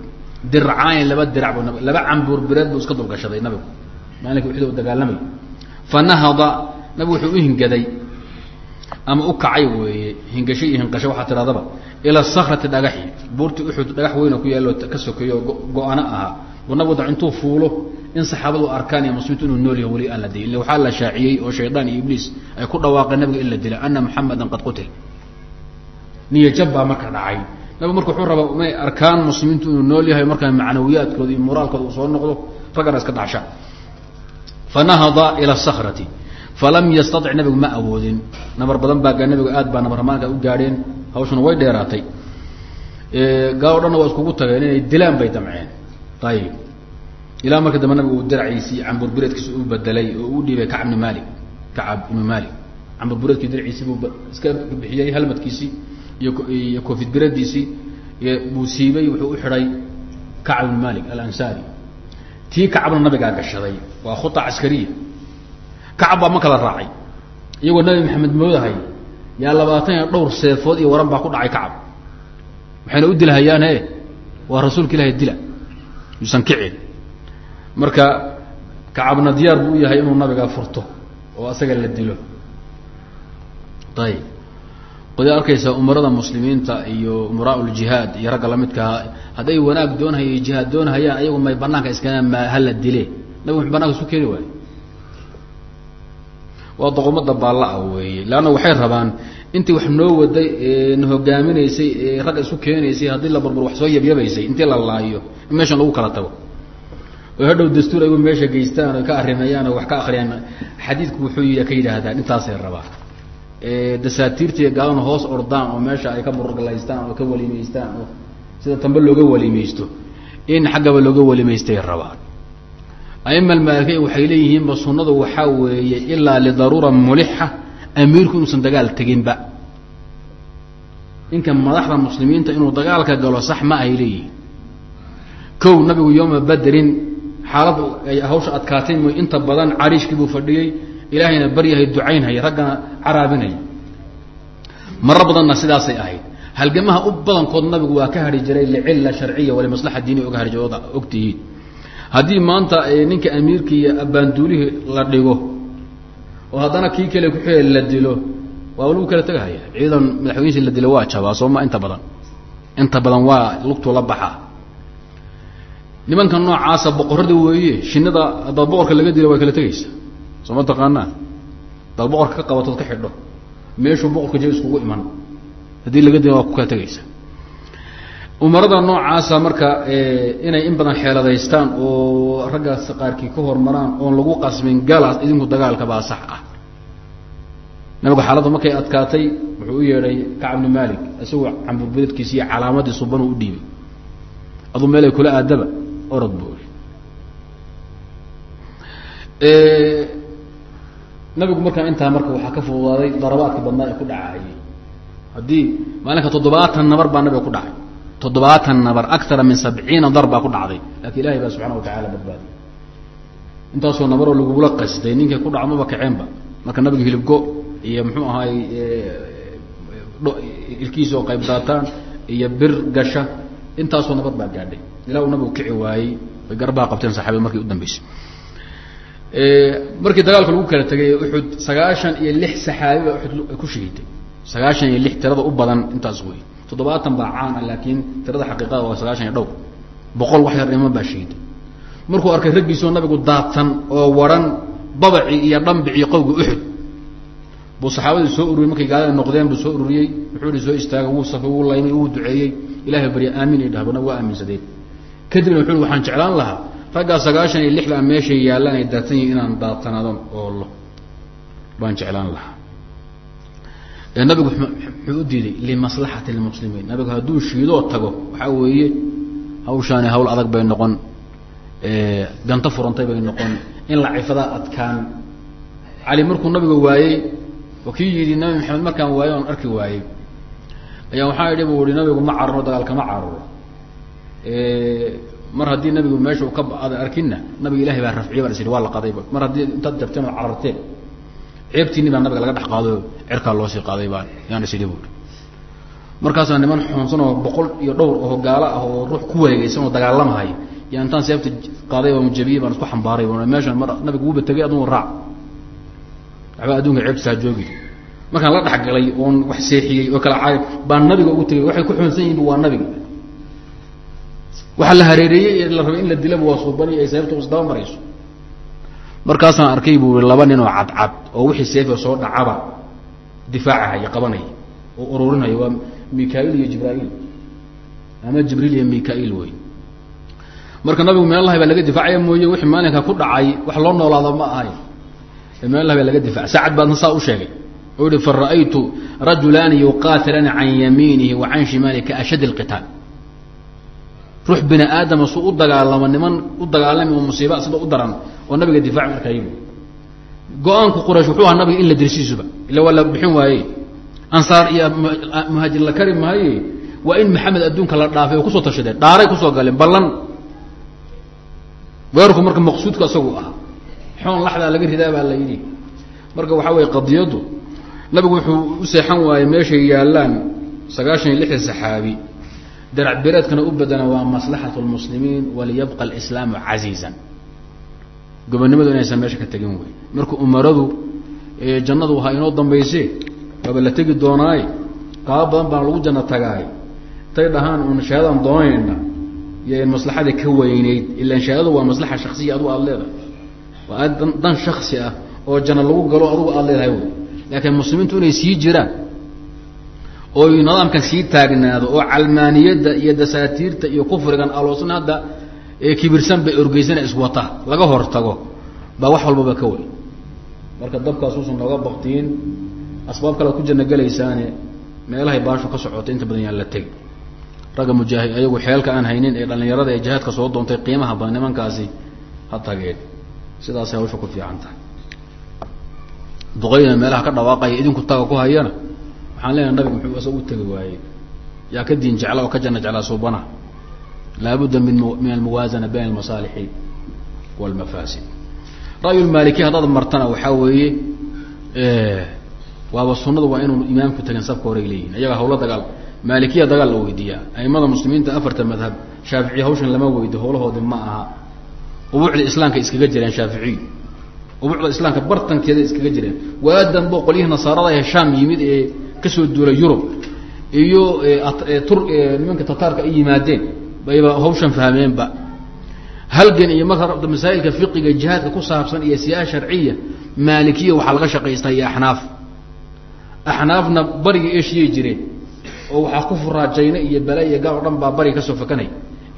dircaani laba dirac bu laba cambuurbireed buu iska dulgashaday nabigu maalinka uxud oo dagaalamay fanahada nabigu wuxuu u hingaday ama u kacay weeye hingasho iyo hinqasho waxaa tidhahdaba ila sakrati dhagaxi. Buurti uxud dhagax weyna ku yaalloo ka sokeeyo go-ano ahaa nabigu intuu fuulo in saxaabadu arkaan iyo muslimiintu inuu nool yaho weli aan la dilin. Ille waxaa la shaaciyey oo shaydaan iyo ibliis ay ku dhawaaqeen nabiga in la dila. Ana muxamadan qad qutil. Niyo baa marka dhacay. Nabigu marka wuxuu rabaa may arkaan muslimiintu inuu nool yahay markaa macnawiyaadkooda iyo moraalkooda uu soo noqdo raggana iska dhacsha fanahada ila sakrati falam yastatic nabigu ma awoodin. Nabar badan baa nabigu aad baa nabarmaanka u gaadheen hawshuna way dheeraatay. Gaalo dhanna waa iskugu tageen inay dilaan bay damceen. Ayib ilaa marka dambe nabigu uu dirciisii camburbureedkiisi u bedelay oo u dhiibay kacab ibni malik kacab ibnu malik camburbureedkii dirciisii buu iska bixiyey halmadkiisii iyo koofid biradiisii buu siibay wuxuu u xidhay kacab ibn malik alansaari. Tii kacabna nabigaa gashaday. Waa khuta caskariya kacab baa ma kala raacay. Iyagoo nabi maxamed moodahay yaa labaatan iyo dhowr seefood iyo waran baa ku dhacay kacab. Waxayna u dilhayaan he waa rasuulka ilahi dila. Yuusan kicin. Marka kacabna diyaar buu u yahay inuu nabiga furto oo asaga la dilo. Ayib qod arkaysa umarada muslimiinta iyo umaraa ljihaad iyo ragga lamidkaa hadday wanaag doonhaya jihaad doonhayaan ayagu may banaanka iskana ma hala dile. Nabig mu bananka isu keeni waayo waa doqomada baalla-a weeye. Leanna waxay rabaan intii wax noo waday na hogaaminaysay ee ragga isu keenaysay haddii la barbur wax soo yabyabaysay intii la laayo? In meeshan lagu kala tago. Oo hadhow dastuur aygu meesha geystaan o ka arrimeeyaan oo wax ka akriyaan xadiidku wuxuu ka yidhaahdaan intaasay rabaan. Dasaatiirtiiy gaalana hoos ordaan oo meesha ay ka burgalaystaan oo ka walimaystaan oo sida tambe looga walimaysto in xaggaba looga walimaystay rabaan aima almaalkiya waxay leeyihiinba sunnadu waxaa weeye ilaa lidaruura mulixa amiirku inuusan dagaal teginba. Inka madaxda muslimiinta inuu dagaalka galo sax ma ay leeyihiin. Kow nabigu yooma badrin xaalad ay hawsha adkaatay mooy inta badan cariishkii buu fadhiyey ilaahayna baryahay ducaynhaya raggana caraabinaya maro badanna sidaasay ahayd. Halgamaha u badankood nabigu waa ka hadhi jiray licilla sharciya walimaslaxa diiniya oga ood ogtihiin haddii maanta ninka amiirkii iyo abaanduulihii la dhigo oo haddana kii kale kuxile la dilo waa lagu kala tegahaya ciidan madaxweynisi la dilo waa jabaa sooma inta badan. Inta badan waa lugtuu la baxaa nimanka noocaasa boqorada weeye shinida haddaad boqorka laga dilo waa kala tegaysa soo ma taqaanaa hadaad boqorka ka qabatood ka xidho. Meeshuu boqorka jab iskugu iman. Haddii laga dilo waa ku kala tegaysa umarada noocaasa marka inay in badan xeeladaystaan oo raggaas qaarkii ka hormaraan oon lagu qasmin galaas idinku dagaalka baa sax ah. Nabigu xaaladda markay adkaatay wuxuu u yeedhay kacb bni isagoo camburbeledkiisi iyo calaamadii suban u dhiibay. Aduu meelay kula aadaba orod buu i nabigu markaa intaa marka waxaa ka fududaaday darabaadka badnaa ee ku dhacayay. Haddii maalinka toddobaatan nabar baa nabiga ku dhacay toddobaatan nabar akara min sabciina dar baa ku dhacday. Lakin ilahay baa subxana watacala badbaadiy intaasoo nabaroo lagugula qasday ninkay ku dhaco kaceenba. Marka nabiga hilibgo iyo muxuu ahaay ilkiisa oo qayb daataan iyo bir gasha intaasoo nabad baa gaadhay. Ilaa uu nabigu kici waayey bay garbaha qabteen saxaabada markii u dambeysay. Markii dagaalka lagu kala tegay uxud sagaashan iyo lix saxaabi baa uxud ku shahiiday sagaashan iyo lix tirada u badan intaas wey toddobaatan baa caan ah laakiin tirada xaqiiqada waa sagaashan iyo dhowr boqol wax yar dhiman baa shahiiday markuu arkay raggiisoo nabigu daatan oo waran babaci iyo dhambic iyo qowga uxud buu saxaabadii soo ururiyey. Markay gaalada noqdeen buu soo ururiyey. Wuxuu ihi soo istaagay wuu safay wuu laymay wuu duceeyey. Ilahay barya aamin i dhahbana waa aaminsadeen kadibna wuxu waxaan jeclaan lahaa raggaa sagaashan iyo lixdaa meeshay yaallaan ay daatan yihiin inaan daatanaadon oolo baan jeclaan lahaa nabigu muxuu u diiday limaslaxati lmuslimiin. Nabigu hadduu shiidoo tago waxaa weeye hawshaani hawl adag bay noqon ganto furantay bay noqon in la cifadaa adkaan. cali markuu nabiga waayey oo kii yidhi nabi maxamed markaan waayo oon arki waayey. Ayaa waxaa idhi bu ihi nabigu ma cararo dagaal kama cararo. Mar haddii nabigu meesha u ka ada arkinna nabiga ilahay baa rafciye baa is waa la qadayba mar haddii intaad jabteen oo cararteen ceebtiini baa nabiga laga dhex qaado cerkaa loosii qaaday baa yaan is idhi buui markaasaa niman xuunsan oo boqol iyo dhowr oo gaalo ah oo ruux ku wareegeysan oo dagaalamahay yaa intaan seefta qaaday baa mujabiyey baan isku xambaaray meeshan mar nabigu wuuba tegay adugu raac. Waxbaa adduunka ceebtisaa joogi markaan la dhexgalay oon wax seexiyey oo kala caay baan nabiga ugu tegay waxay ku xuunsan yihiin waa nabiga. Waxaa la hareereeyey la rabay in la dilaba waa suubani ay seefta isdaba marayso markaasaan arkay buu i laba nin oo cadcad oo wixii seefa soo dhacaba difaacahaya qabanaya oo ururinaya waa mikail iyo jibraail ama jibriil iyo mikail wey marka nabigu meel lahay baa laga difaacaya mooye wixii maalinka ku dhacay wax loo noolaado ma ahay. Meel lahay baa laga difacay saacad baadna saa u sheegay. U ihi fara'aytu rajulaani yuqaatilani can yamiinihi wa can shimaalihi kaashad اlqitaal ruux bini aadama su u dagaalamo niman u dagaalami oo musiiba sida u daran oo nabiga difaac arkay go'aanku quraysh wuxuu ahaa nabiga in la dirsiisuba illa waa la bixin waaye ansaar iyo muhaajir la kari maaye waa in maxamed adduunka la dhaafay oo ku soo tashadeen dhaaray ku soo galeen ballan. Weerarku marka maqsuudku isagu ah xoon laxdaa laga ridaa baa la yidhi. Marka waxaa weye qadiyaddu nabigu wuxuu u seexan waayey meeshay yaallaan sagaashan iyo lixda saxaabi darac bereedkana u bedela waa maslaxatu lmuslimiin waliyabqa alislaamu casiizan. Gobonnimadu inaysan meesha ka tegin wey. Marka umaradu jannadu ha inoo dambayse waaba la tegi doonaaye qaabo badan baan lagu janno tagaay. Tay dhahaan un shahaadaan doonayna iyo maslaxada ka weyneyd ilaan shahaadadu waa maslaxa shaksiya adugu aada leedahay. Waa dan shaksi ah oo janno lagu galo adugu aada leedahay wey. Laakiin muslimiintu inay sii jiraan oo nidaamkan sii taagnaado oo calmaaniyadda iyo dasaatiirta iyo kufrigan aloosna hadda kibirsan bay orgeysana iswata laga hor tago baa wax walbaba ka wey marka dabkaas uusan nooga baktiin asbaab kale ad ku janno gelaysaane meelahay baasho ka socotay inta badan yaan la tegi ragga mujaahid ayagu xeelka aan haynin ee dhallinyarada ee jihaadka soo doontay qiimaha badan nimankaasi ha tageen. Sidaasay hawsha ku fiican tahay. Duqayna meelaha ka dhawaaqaya idinku taga ku hayana waxaan leenahay nabigu muxuu isaga u tegi waayey yaa ka diin jecla oo ka janno jeclaa suubana laabudda min min almuwaazana bayna almasaalixi walmafaasid. Ra'yulmaalikiya haddaad martana waxaa weeye waaba sunadu waa inuu imaamku tagin sabka horey leeyihiin iyaga hawla dagaal maalikiya dagaal la weydiiyaa. Aimada muslimiinta afarta madhab shaaficiya hawshan lama weydo hawlahoodi ma aha. Ubuucda islaamka iskaga jireen shaaficiy ubuucda islaamka bartankeeda iskaga jireen. Waadanbo qolyihii nasaarada ee shaam yimid ee ka soo duulay yurub iyo tur nimanka tataarka ay yimaadeen bayba hawshan fahmeenba. Halgan iyo marka masaa'ilka fiqiga jihaadka ku saabsan iyo siyaasa sharciya maalikiya waxaa laga shaqaystaa iyo axnaaf. Axnaafna bariga eshiyay jireen oo waxaa ku furaa iyo bala iyo gaal o dhan baa bariga ka soo fakanay.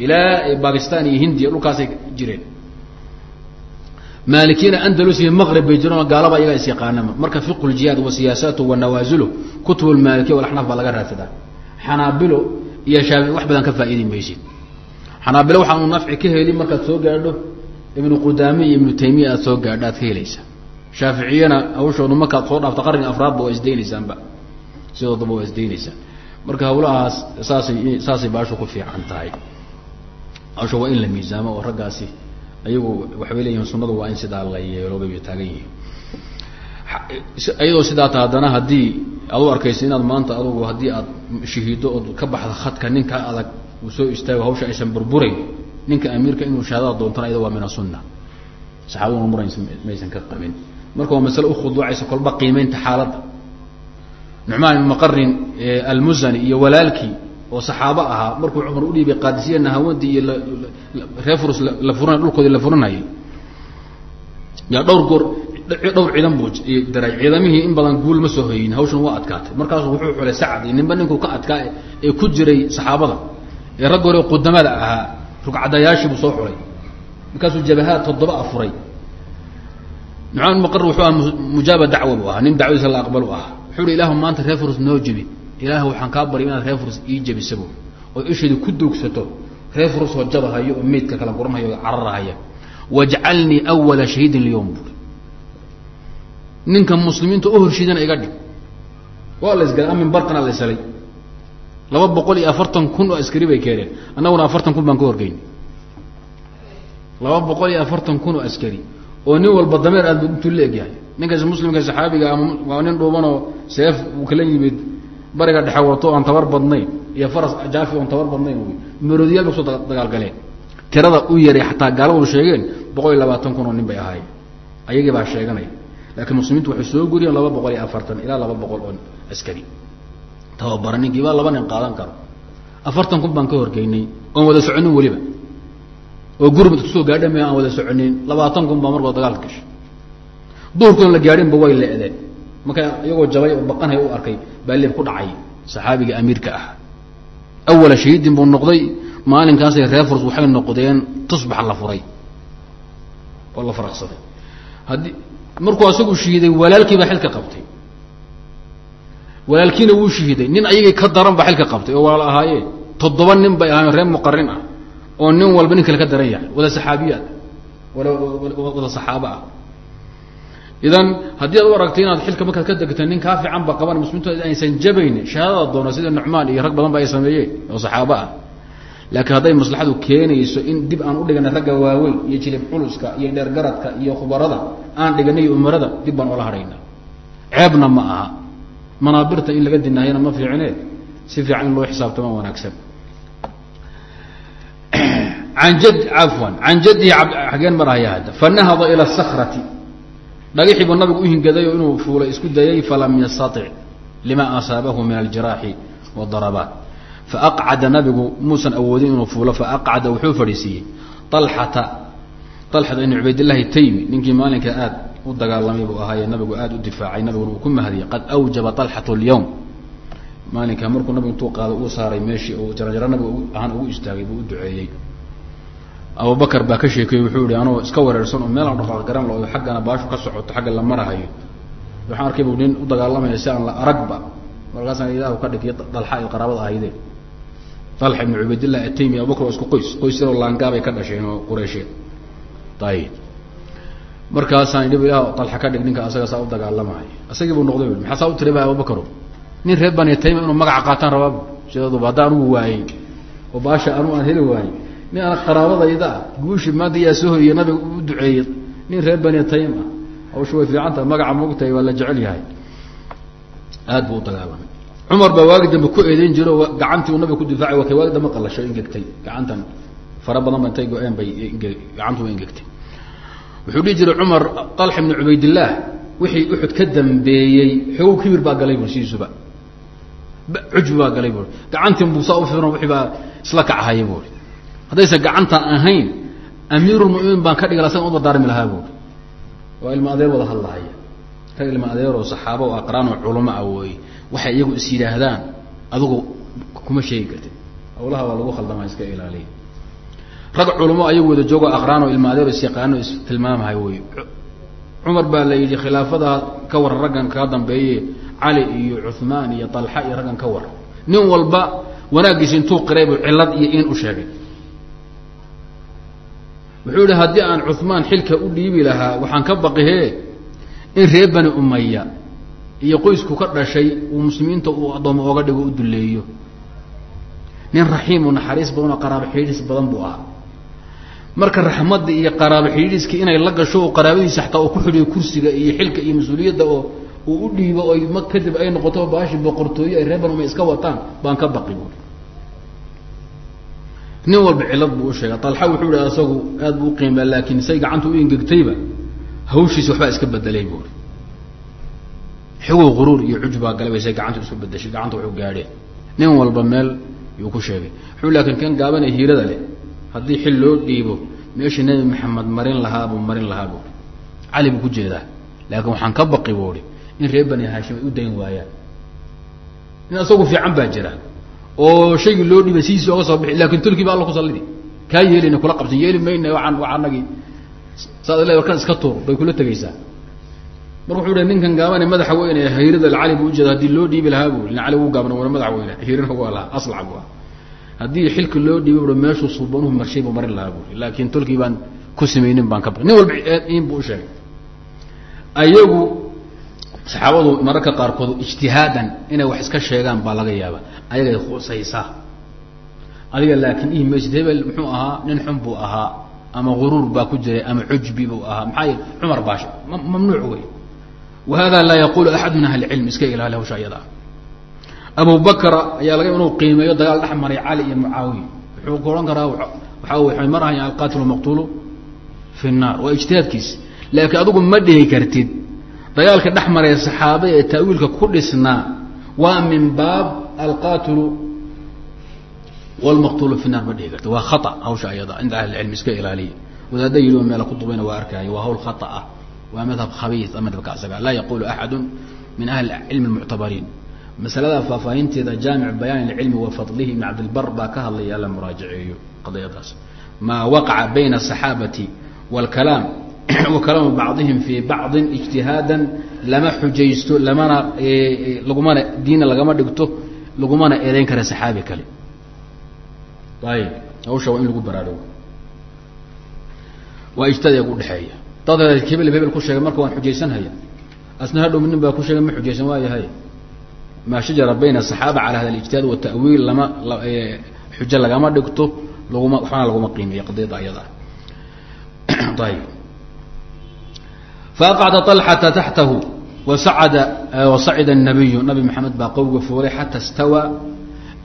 Ilaa bakistan iyo hindiya dhulkaasay jireen maalikiyana andalus iyo maqrib bay jireen oo gaalaba iyagaa is yaqaanama. Marka fiqu ljihaad wa siyaasaatu wa nawaasilu kutub lmaalikiya walaxnaaf baa laga raadsadaa xanaabilo iyo shaafici wax badan ka faa'iidi maysid. Xanaabilo waxaanu nafci ka heli markaad soo gaadho ibnu qudaame iyo ibnu taymiya aad soo gaadho aad ka helaysaa shaaficiyana hawshoodu markaad soo dhaafto qarniga afraadba waa isdaynaysaanba sidoodaba waa isdaynaysaan marka hawlahaas saasay saasay baashu ku fiican tahay. Hawsha waa in la miisaamo oo raggaasi ayagu waxbay leeyihiin sunadu waa in sidaa la yeelo bay taagan yihiin. Iyadoo sidaa haddana haddii aad u arkaysa inaad maanta adugu haddii aad shahiido ood ka baxda khadka ninka adag uu soo istaago hawsha aysan burburayn ninka amiirka inuu shahaadada doontana ayada waa min asunna saxaabaduna murays maysan ka qabin. Marka waa masale ukhuduucaysa kolba qiimeynta xaaladda. Nucmaan ibn maqarin almusani iyo walaalkii oo saxaabo ahaa markuu cumar u dhiibay qaadisiya nahawadii iyo reer furus la furanay dhulkoodii la furanayay. Yaa dhowr goor dhowr ciidan buu daray ciidamihii in badan guul ma soo hoyin hawshan waa adkaatay. Markaasuu wuxuu xulay sacad iyo ninba ninkuu ka adkaa ee ku jiray saxaabada ee rag hore qudamada ahaa rugcadayaashii buu soo xulay. Markaasuu jabahaad toddoba afuray. Nucmaan maqar wuxuu ahaa mujaaba dacwa buu ahaa nin dacwadiisa la aqbal u ahaa. Wuxuu hi ilahu maanta reer noo jebi ilaah waxaan kaa barya inaad reer furus ii jebisabo oo isheedu ku duugsato reer furus oo jabahayo oo meydka kala guranhayo o cararahaya wajcalnii awala shahiidin lyowm buuri. Ninka muslimiinta u horshiidana iga dhig. Waa la isgalay amin barqana la laba boqol iyo afartan kun oo askari bay keeneen. Annaguna afartan kun baan ka horgeyn. Laba boqol iyo afartan kun oo askari oo nin walba dameer aad intuu la egyahay. Ninkaas muslimka saxaabiga ama waa nin dhuubanoo seef uu kala yimid bariga dhexe wato aan tabar badnayn iyo faras jaafi oon tabar badnayn wy maroodiyaal ba ku soo dagaalgaleen. Tirada u yaray xataa gaaladu sheegeen boqol iyo labaatan kun oo nin bay ahaayeen. Ayagii baa sheeganaya laakiin muslimiintu waxay soo guriyeen laba boqol iyo afartan ilaa laba boqol oo askari. Tababara ninkiibaa laba nin qaadan karo. Afartan kun baan ka horgeynay oon wada soconin weliba. Oo gurmud ku soo gaadha me aan wada soconin? Labaatan kun baa markoo dagaalka gashay. Duhurkoon la gaadhinba way leedeen marka iyagoo jabay oo baqanhay u arkay baa leeb ku dhacay saxaabiga amiirka ah. Awala shahiidin buu noqday maalinkaasay reer furs waxay noqdeen tusbax la furay. Oo la faraqsaday haddii markuu asagu shahiiday walaalkii baa xilka qabtay. Walaalkiina wuu shahiiday nin ayagii ka daran baa xilka qabtay oo walaal ahaayeen toddoba nin bay ahaayeen reer muqarin ah oo nin walba nin kale ka daran yahay wada saxaabiyaad wada saxaabo ah idan haddii aad u aragtay inaad xilka markaad ka degta nin kaa fiican ba qaban muslimiintu aysan jabayni shahaadada doono sida nucmaan iyo rag badan ba ay sameeyeen oo saxaabo ah. Laakiin hadday maslaxadu keenayso in dib aan udhigana ragga waaweyn iyo jilib culuska iyo dheergaradka iyo khubarada aan dhiganay iyo umarada dib baan ola hadhayna ceebna ma aha. Manaabirta in laga dinaayana ma fiicine? Si fiican in loo xisaabtama wanaagsan. (clears throat) An jad cafwan can jadihi xageen marahaya hadda. Fanahada ila sakrati dhagixii buu nabigu u hingadayo inuu fuulay isku dayay falam yastatic lima asaabahu min aljiraaxi wadarabaat faaqcada nabigu muusan awoodin inuu fuulo faaqcada wuxuu fadhiisiiyey alxata alxata ibn cubaydillahi taymi ninkii maalinka aad u dagaalamay buu ahaaye nabigu aad u difaacay nabiguna uu ku mahadiyey qad awjaba alxatu lyawm maalinka markuu nabigu intuu qaado uu saaray meeshii uu jaranjaro nabigu ahaan ugu istaagay buu u duceeyey abubakar baa ka sheekeeyey wuxuu yihi anoo iska wareersan oo meel aan dhaqaaq garan lao xaggana baashu ka socoto xagga la marahayo. Waxaan arkay bu nin u dagaalamaya si aan la aragba. Markaasaan ilaahu ka dhigiy dalxa ay qaraabada ahaydeen dalxa ibnu cubaydillah ataymi abubakar waa isku qoys. Qoys yaroo laangaabay ka dhasheen oo qureysheed ayib markaasaan idhi ilah dalxa ka dhig ninka asaga saa u dagaalamaya asagii buu noqday maxaa saa u tiri ba abubakaro nin reer bani taymi inuu magaca qaataan rabaabu sidaduba hadda anugu waayey. Oo baasha anugu aan heli waayey nin aan qaraabadayda ah guushi maanta yaa soo hoyiyey nabiga u duceeyey. Nin reer bani taym ah hawsha way fiican tahay magaca moogtahay waa la jecel yahay. Aad buu u dagaalamay. Cumar baa waagi dambe ku eedeyn jiro gacantii uu nabiga ku difaacay waa kay waagi dambe qalasho ingegtay gacantan fara badan ba intay go-een bay gacantu wa ingegtay wuxuu dhihi jiray cumar talxa ibni cubaydillaah wixii uxud ka dambeeyey xoogow kibir baa galay bur sidiisuba cujbi baa galay buuri gacantiin buu saa u firan wixii baa isla kachaya buuri haddaysan gacantan ahayn amiirulmuminiin baan ka dhigi laha san u dardaarmi lahaa buuri waa ilma adeer wada hadlahaya. Rag ilma adeeroo saxaaba oo aqraan oo culamo ah wooye. Waxay iyagu is yidhaahdaan adigu kuma sheegi kartid. Hawlaha waa lagu khaldamaa iska ilaaliya. Rag culamo ayagu wada joogo aqraan oo ilma adeero is yaqaano is tilmaamahay wey cumar baa la yidhi khilaafada ka waran raggan kaa dambeeye cali iyo cuhmaan iyo talxa iyo raggan ka waran. Nin walba wanaaggiisa intuu qiray buu cillad iyo in u sheegay wuxuu yihi haddii aan cuhmaan xilka u dhiibi lahaa waxaan ka baqihee in reer bani umaya iyo qoysku ka dhashay uu muslimiinta uu addooma ooga dhigo u duleeyo nin raxiim oo naxariis badan oo qaraabo xidhiis badan buu ahaa. Marka raxmadda iyo qaraabo xidhiiska inay la gasho oo qaraabadiisa xataa uu ku xidhiyo kursiga iyo xilka iyo mas'uuliyadda oo uu u dhiibo oy ma kadib ay noqoto baashi boqortooyo ay reer bani umaya iska wataan baan ka baqi buui nin walba cilad buu u sheegay. Alxa wuxuu ihi asagu aad buu uqiimaa laakiin say gacanta u ingegtayba hawshiisi waxbaa iska bedelay buuri xogow quruur iyo cujbaa galabay say gacanta isu bedeshay gacanta wuxuu gaadheen nin walba meel yuu ku sheegay. Wuxuu laakiin kan gaabanee hiirada leh haddii xil loo dhiibo meeshii nebi maxamed marin lahaa buu marin lahaa buuri cali buu ku jeedaa. Laakiin waxaan ka baqi buuri in reer bani haashim ay u dayn waayaan. Nin asagu fiican baa jira oo shaygii loo dhibay sidiisi oga soo bixi laakiin tolkii ba alla ku sallidi. Kaa yeelina kula qabsan yeeli mayna waan waa anagii saad le kan iska tuur bay kula tegaysaa marka wuxuu hi ninkan gaabane madaxa weyne hayrada cali buu ujeeda haddii loo dhiibi lahaa bu cali wuu gaabna wana madaxa weyne hiirina waa lahaa aslac bu ah haddii xilka loo dhiibi bu meeshuu suubanuhu marshay buu marin lahaa bui laakin tolkii baan ku samaynin baan ka ba nin walba in buu usheegay ayagu saxaabadu mararka qaarkood ijtihaadan inay wax iska sheegaan baa laga yaaba ayagay khusaysaa adiga laakiin ihi maysid hebel muxuu ahaa nin xun buu ahaa ama guruur baa ku jiray ama cujbi buu ahaa. Maxaa yel cumar baasha mamnuuc wey wa hada laa yaqulu axad min ahli cilm iska ilaali hawsha ayada. Abu ayaa laga inuu qiimeeyo dagaal dhex maray cali iyo mucaawiya. Wuxuu ku ohan karaa waxaa waxay marahayan alqaatilu maqtulu fi nnaar. Waa ijtihaadkiisi laakiin adigu ma dhihi kartid dagaalka dhex maraya saxaabada ee taawiilka ku dhisnaa waa min baab alqatilu wlmaqtulu fi naar ma dhihi karti waa khaa hawsha ayada cinda ahli cilmi iska ilaaliya. Wadaada yidhi meela kudubayna waa arkaayo waa hawl khaa ah. Waa madhab khabiis madhabka asaga laa yaqulu axadu min ahli cilmi muctabariin masalada faahfaahinteeda jaamic bayaan ilcilmi wa fadlihi ibn cabdilbar baa ka hadlaya alla muraajaceeyo qadiyadaas maa waqaca bayna asaxaabati wاlkalaam wa kalaamu bacdihim fii bacdin ijtihaadan lama xujaysto lamana lagumana diina lagama dhigto lagumana eedeyn kara saxaabi kale ayib hawsha waa in lagu baraarogo waa ijtihaad udhexeeya dad hebel hebel ku sheegay marka waan xujaysanhaya asna hadhow nin baa ku sheegay ma xujaysan waayahay maa shajara bayna asaxaaba cala hada alijtihaad watawiil lama xujo lagama dhigto laguma waxbana laguma qiimeeya qadiyadda ayada ayib faaqacda alxata taxtahu wasacida nabiyu nabi maxamed baa qowga fuulay xata stawaa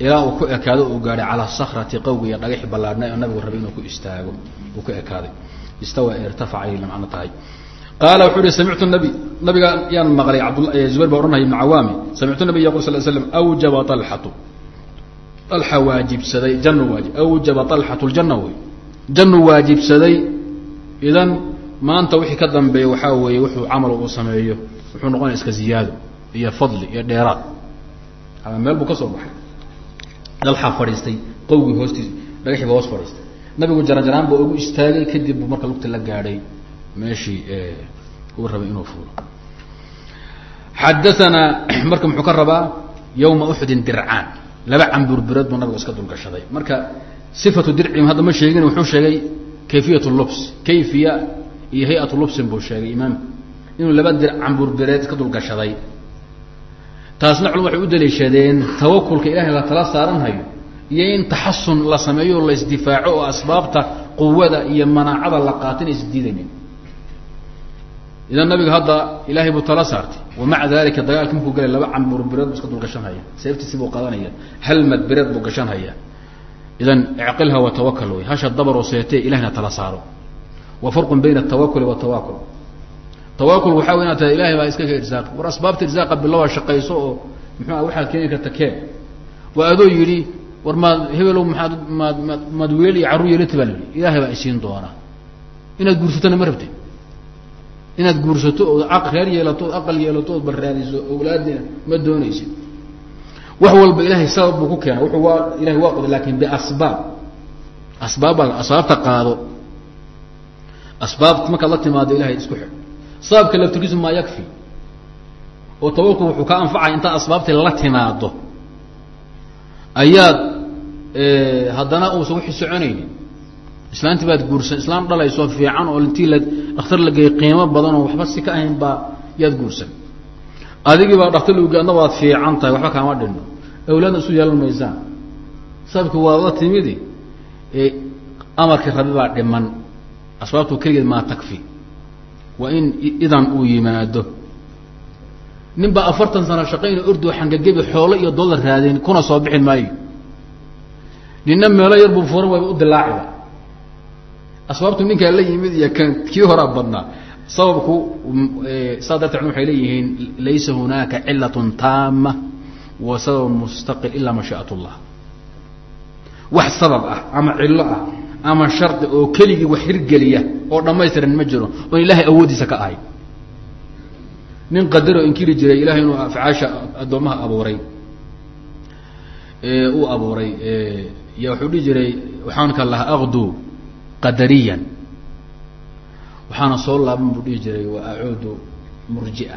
ilaa uu ku ekaado uu gaadhay calaa sakrati qowga iyo dhagax ballaadhna oo nabigu rabay inuu ku istaago uu ku ekaaday istawa ee irtafaca ayay macno tahay qaala wuxuu ihi samictu nabi nabiga yaan maqlay cabdzubayr baa ohanaya ibn cawaami samictu nabiy yaqul sal slam awjaba alxatu alxa waajibsaday janu waajib awjaba alxatu ljanna wey janu waajibsaday idan maanta wixii ka dambeeya waxaa weeye wuxuu camal uu sameeyo wuxuu noqonaya iska ziyaado iyo fadli iyo dheeraad. Ama meel buu ka soo baxay. Dalxaa fadhiistay qowgii hoostiis dhagaxii ba hoos fadhiistay. Nabigu jaranjaraan baa ugu istaagay kadib buu marka lugta la gaadhay meeshii uu rabay inuu fuulo. Xadaanaa (clears throat) marka muxuu ka rabaa yawma uxudin dircaan. Laba camburbirood buu nabigu iska dulgashaday. Marka sifatu dircihim hadda ma sheegin wuxuu sheegay kayfiyat lubs. Kayfiya iyo hay'atu lubsin buu sheegay imaamku inuu laba dir camburbireed iska dulgashaday. Taasna culum waxay u daliishadeen tawakulka ilahay la tala saaranhayo iyo in taxasun la sameeyo la isdifaaco oo asbaabta quwada iyo manaacada la qaato isdiidaynin. Idan nabiga hadda ilaahay buu tala saartay. Wamaca dalika dagaalki markuu galay laba cambur bireed buu iska dul gashanhaya seeftiisi buu qaadanaya. Halmad bireed buu gashanhaya idan icqilha watawakal wey hasha dabaroo seetee ilahna tala saaro wa farqun bayna atawakuli watawakul tawakul waxaa inaad tahay ilahay baa iska ka irsaaq war asbaabta irsaaqa bilowa shaqayso oo muxuu ah waxaad keeni karta keen waa adoo yidhi war maad hebelow maaad maad maad maad weel iyo carruur yeelata baa la ilaahay baa isiin doona. Inaad guursatona ma rabtid inaad guursato ood aq reer yeelato ood aqal yeelato ood barraadiso awlaadina ma doonaysid. Wax walba ilaahay sabab buu ku keena wuxuu waa ilahay waa qoday laakiin biasbaab. Asbaabba asbaabta qaado asbaabta markaad la timaado ilahay isku xidh sababka laftirkiisu maa yakfi. Oo tawakul wuxuu kaa anfacaya intaad asbaabtii la timaado. Ayaad haddana uusan wixii soconaynin. Islaantii baad guursan islaan dhalayso fiican oo intii la dhakhtar la geeyey qiimo badan oo waxba si ka ahayn baa yaad guursan. Adigii baa dhaktar lagu gey adna waad fiican tahay waxba kaama dhinno awlaadna isu yeelan maysaan. Sababki waad la timidi. Amarkii rabi baa dhiman asbaabtu keligeed maa takfi. Waa in idan uu yimaado. Nin baa afartan sano shaqayna ordo xangagebi xoolo iyo dollar raadeen kuna soo bixin maayo. Ninna meelo yar buu furan wayba u dilaaciba asbaabtu ninkaa la yimid iyo kan kii horaa badnaa. Sababku saa darteed waxay leeyihiin laysa hunaaka cilatun taama wa sababun mustaqil ilaa mashiiat llah wax sabab ah ama cillo ah ama shardi oo keligii wax hirgeliya oo dhamaystiran ma jiro oon ilaahay awooddiisa ka ahay. Nin qadaroo inkiri jiray ilahay inuu afcaasha addoommaha abuuray uu abuuray ya wuxuu dhihi jiray waxaan ka lahaa aqdu qadariyan. Waxaana soo laaban buu dhihi jiray wa acuudu murjia.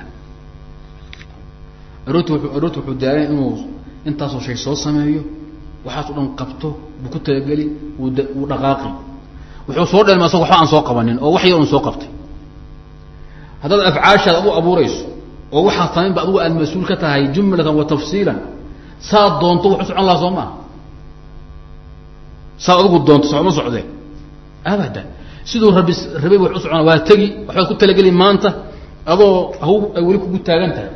Aroorti aroorti wuxuu daalay inuu intaasoo shay soo sameeyo waxaas o dhan qabto buu ku talageli wuu dhaqaaqi. Wuxuu soo dhelma asago waxba aan soo qabanin oo wax yar soo qabtay. Haddaad afcaashaad adu abuurayso oo waxaad samayn ba adugu aad mas'uul ka tahay jumlatan wa tafsiilan saad doonto wax u socon lahaa soo maaha saad adigu doonto socma socdee abadan siduu rabi rabay wax u socona waa tegi waxbaad ku talageli maanta adoo ay weli kugu taagan tahay.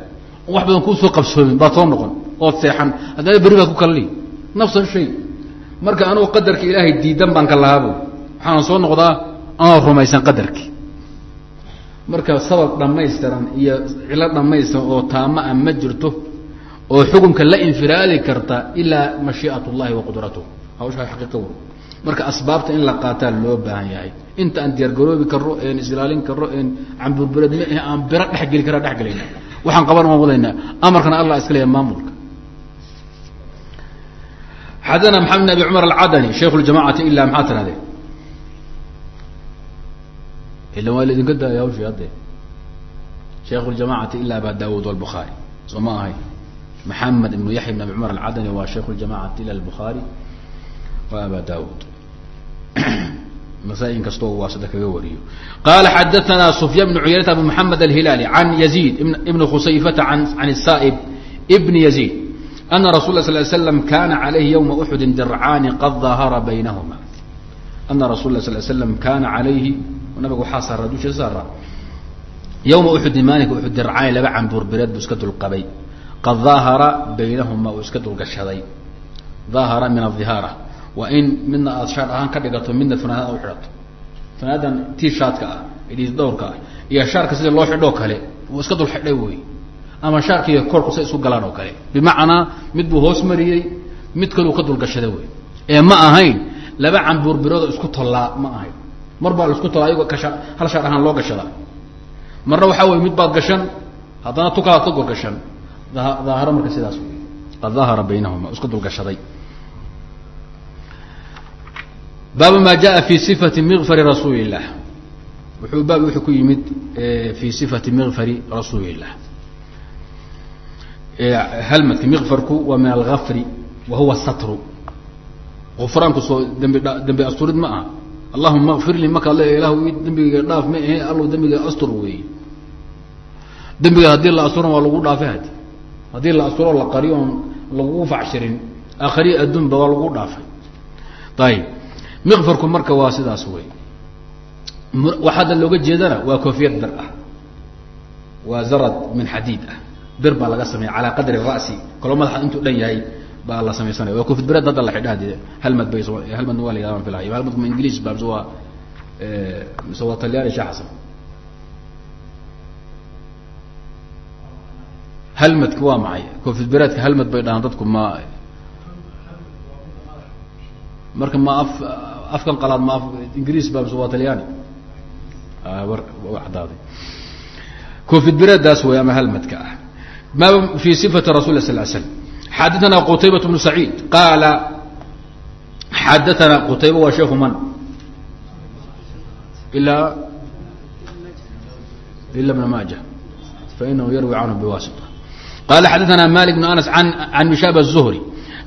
Oo wax badan kuusoo qabsoomin baad soo noqon ood seexan haddana berri baad ku kalali nafsan shay. Marka anugu qadarka ilaahay diidan baan ka lahaabo waxaana soo noqdaa anoo rumaysan qadarkii marka sabab dhammaystiran iyo cilo dhammaystiran oo taama a ma jirto oo xukunka la infiraadi karta ilaa mashiiat llahi wa qudratuh hawshaa xaqiiqa wey marka asbaabta in la qaataa loo baahan yahay. Inta aan diyaargaroobi karo een isilaalin karo een ahe aan biro dhexgeli kara dhexgelayna waxaan qaban waan amarkana allah iska leeya maamulka xadana maxamed abi cumar alcadani shaykhu ljamacati maxaa tirahdee ila waa laidinka daaya hawshii hadde shaykhu ljamacati ila aba daawud soo ma ahay maxamed ibnu yaxya bn abi cumar alcadani waa shaykhu ila albukhaari wa aba daawud masaain kastoo waasida kaga wariyo qala xadaana sufyaan bn cuyaynata abu maxamed alhilaali can yaziid ibn khusayfata an الsaaib bn yaziid ana rasul la sl slam kana alayhi ywma uxudi dircaani qad dahara baynahuma ana rasul la sl slam kana alayhi nabiga waxaa saara dusha saara ywma uxudi maalinka uxud dircaani laba cambuurbireed buu iska dulqabay qad daahara baynahuma uu iska dulgashaday daahara min ahihaara waa in midna aada shaar ahaan ka dhigato midna fanaanad u xidhato fanaadan tishaadka ah idhiis dhowrka ah iyo shaarka sida loo xidhoo kale iska dul ama shaarkiiga korkusa isu galaan oo kale. Bimacnaa mid buu hoos mariyey mid kaleu ka dulgashada wey ee ma ahayn laba cambuurbirood isku tollaa ma ahayn. Mar baa la isku tollaa ayagoo kasha hal shaar ahaan loo gashadaa marna waxaa wey mid baad gashan haddana tukalaad ka gorgashan daaharo marka sidaas wey qad dahara baynahuma isku dulgashaday. Baabu ma jaa fi sifati mikfari rasuuli illah wuxuu baab wuxuu ku yimid fi sifati mikfari rasuuli illah halmadki miqfarku waa min alafri wa huwa satru. Ufraanku soo dambi dambi asturid ma aha. Allahuma akfir li markaad le ilah dembigayga dhaaf ma ahe allow dembiga astur weeye dembiga haddii la asturan waa lagu dhaafe hadi haddii la asturo la qariyo oon lagu facshirin aakhari adduunba waa lagu dhaafay. Ayib miqfarku marka waa sidaas wey waxaadna looga jeedana waa koofiyad bir ah. Waa zarad min xadiid ah bir baa laga sameeya calaa qadri ra'si. Kaloo madaxa intuu dhan yahay baa la samaysanaya waa koofiyad bireed hadda la hadi halmad bay halmadna waa la yihahdan filay halmadku ma ingiliis ba mise waa mise waa talyaani shee xasan. Halmadki waa maxay? Koofiyad bireedka halmad bay dhahaan dadku ma marka ma af afkan qalaad ma ingiriis ba mise waa talyaani. Cadaaday koofidbiradaas way ama halmadka ah ma fi sifati rasul sal slam xadaana qutaybat bnu saciid qaala xadaana qutayba waa sheekhu man ilaa ila bna maaja fainahu yarwi canhu biwasita qala xadaana malik bn anas an mishaab الzuhri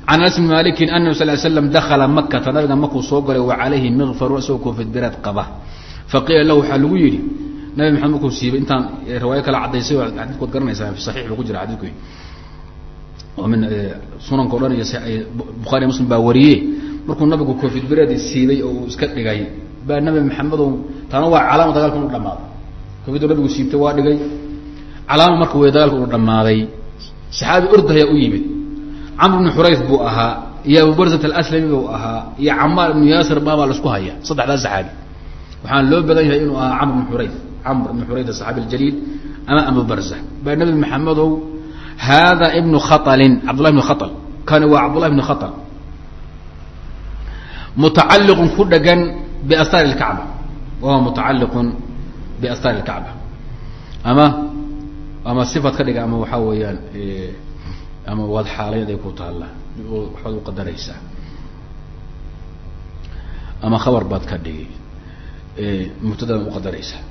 can anas bn maliki anahu sal slam dakala makata nabiga makuu soo galay wa calayhi mikfaru isagoo koofidbiraad qaba faqiila lahu waxaa lagu yidhi nabi maxamed markuu siibay intaan riwaayo kala cadaysay xadidkood garanaysaa saxiix buu ku jira xadidku oo min sunanka o dhan iyo bukhaariy muslim baa wariye markuu nabigu koofid bereedi siibay oo uu iska dhigay baa nabi maxamedo taana waa calaama dagaalka inu dhamaaday koofidoo nabigu siibtay waa dhigay calaama marka wey dagaalka unu dhamaaday saxaabi ordahayaa u yimid. Camr bnu xurayf buu ahaa iyo abubarzat alaslami buu ahaa iyo camaar ibnu yaasir baabaa la isku haya saddexdaa saxaabi. Waxaan loo badan yahay inuu ahaa camr bn xurayf camr ibn xurayda saxaabi ljaliil ama abu barza baa nabi maxamedow hada ibnu khatalin cabdullah ibnu khatal. Kani waa cabdullah ibnu khatal. Mutacalliqun ku dhagan biastaari lkacba wahuwa mutacalliqun biastaari lkacba ama ama sifaad ka dhiga ama waxaa weeyaan ama waad xaalayd ku taalla waxaad uqadaraysaa ama khabar baad ka dhigi mubtadaad uqadaraysaa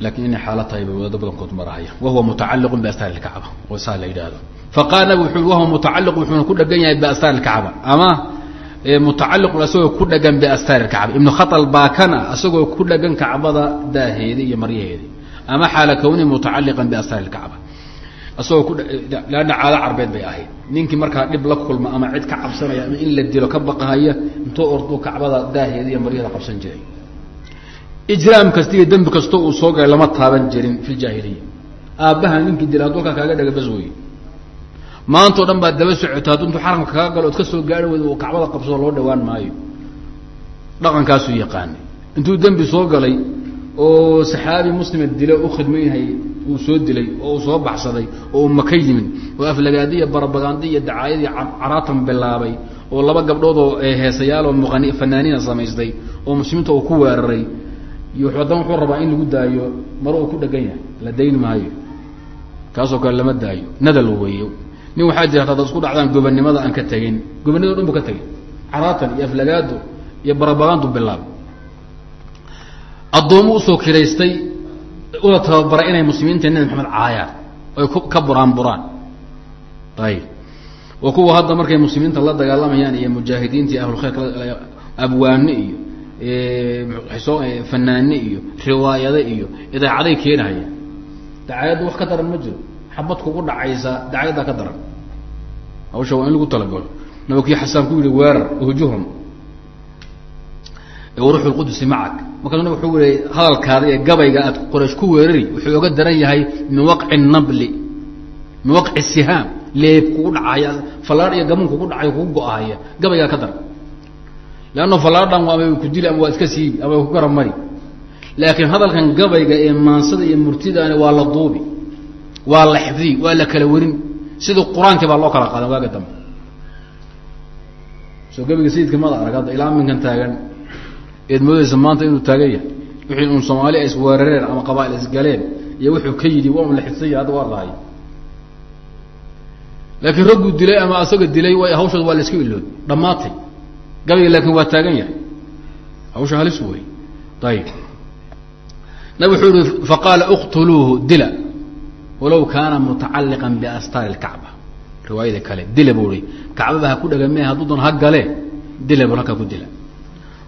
laakiin inay xaala tahay bay wadaado badankood marahaya wahuwa mutacaliqun biastaari lkacba oo saa la yidhaahdo. Faqaal nabig wuxu wahuwa mutacaliqu wuxuuna ku dhagan yahay biastaari lkacba ama e, mutacaliqun isagoo ku dhagan biastaari lkacba ibnu khatal baa kana isagoo ku dhagan kacbada daaheedi iyo maryaheedi ama xaala kawni mutacaliqan biastaari lkacba isagoo kulanna e, caado carbeed bay ahayd. Ninkii markaa dhib la kulma ama cid ka cabsanaya ama in la dilo ka baqahaya intuu orduu kacbada daaheedi iyo maryaheeda qabsan jiray ijraam kasta iyo dembi kastoo uu soo galay lama taaban jirin fi ljaahiliya aabbaha ninkii dila hadduu halkaa kaaga dhaga bas wey maanta o dhan baad daba socota hadduu intuu xaramka kaga galo ood ka soo gaari weyda uu kacbada qabsado loo dhawaan maayo. Dhaqankaasuu yaqaanay. Intuu dembi soo galay oo saxaabi muslima dila u khidmaynhay uu soo dilay oo uu soo baxsaday oo uu maka yimin oo aflagaadi iyo barabagandi iyo dacaayadii caraatan bilaabay oo laba gabdhood oo heesayaal oo muqani fanaaniina samaystay oo muslimiinta uu ku weeraray iyo haddana wuxuu rabaa in lagu daayo maro uu ku dhegan yahay la dayn maayo kaasoo kale lama daayo nadal weeye nin waxaa jira hadaad isku dhacdaan gobannimada aan ka tegin gobannimada o dhan bu ka tegin caraatan iyo aflagaado iyo barabagandu bilaabay. Addoomo u soo kiraystay una tababaray inay muslimiinta nabi maxamed caayaan oy ka buraan buraan ayib waa kuwa hadda markay muslimiinta la dagaalamayaan iyo mujaahidiinta iyo ahlulkhayrka abwaane iyo fanaane iyo riwaayade iyo idaacaday keenahaya dacaayadda wax ka daran ma jiro. Xabad kugu dhacaysa dacaayaddaa ka daran. Hawsha waa in lagu talagalo nabakii xasaan ku yihi weerar uhjuhum ruux lqudusi macak. Wuxuu yihi hadalkaada ee gabayga aad qoraysh ku weerari wuxuu oga daran yahay min waqci nabli min waqci sihaam. Leeb kugu dhacaya fallaadh iyo gamuun kugu dhacayo kugu go-ahaya gabaygaa ka daran leanna fallaadhan ama ku dili ama waa iska siibi ama ku garab mari laakiin hadalkan gabayga ee maansada iyo murtidaani waa la duubi waa la xifdiy waa la kala warin sidii qur'aankii baa loo kala qaadan waaga dambe soo gabayga sayidka mada arag hadda ilaa minkan taagan eed moodaysa maanta inuu taagan yahay wixii un soomaali ay isweerareen ama qabaail isgaleen iyo wuxuu ka yidhi waa un la xifsanya hadda waa rahay laakiin ragguu dilay ama asaga dilay way hawshooda waa la iska ilood dhammaatay gabayga laakiin waa taagan yahay. Hawsha halis wey ayib nabig wuxuu yihi faqaala uqtuluuhu dila. Walow kaana mutacalliqan biastaari lkacba riwaayada kale dila buu ihi kacbaba ha ku dhegame hadduu doon ha gale dila buu halkaa ku dila.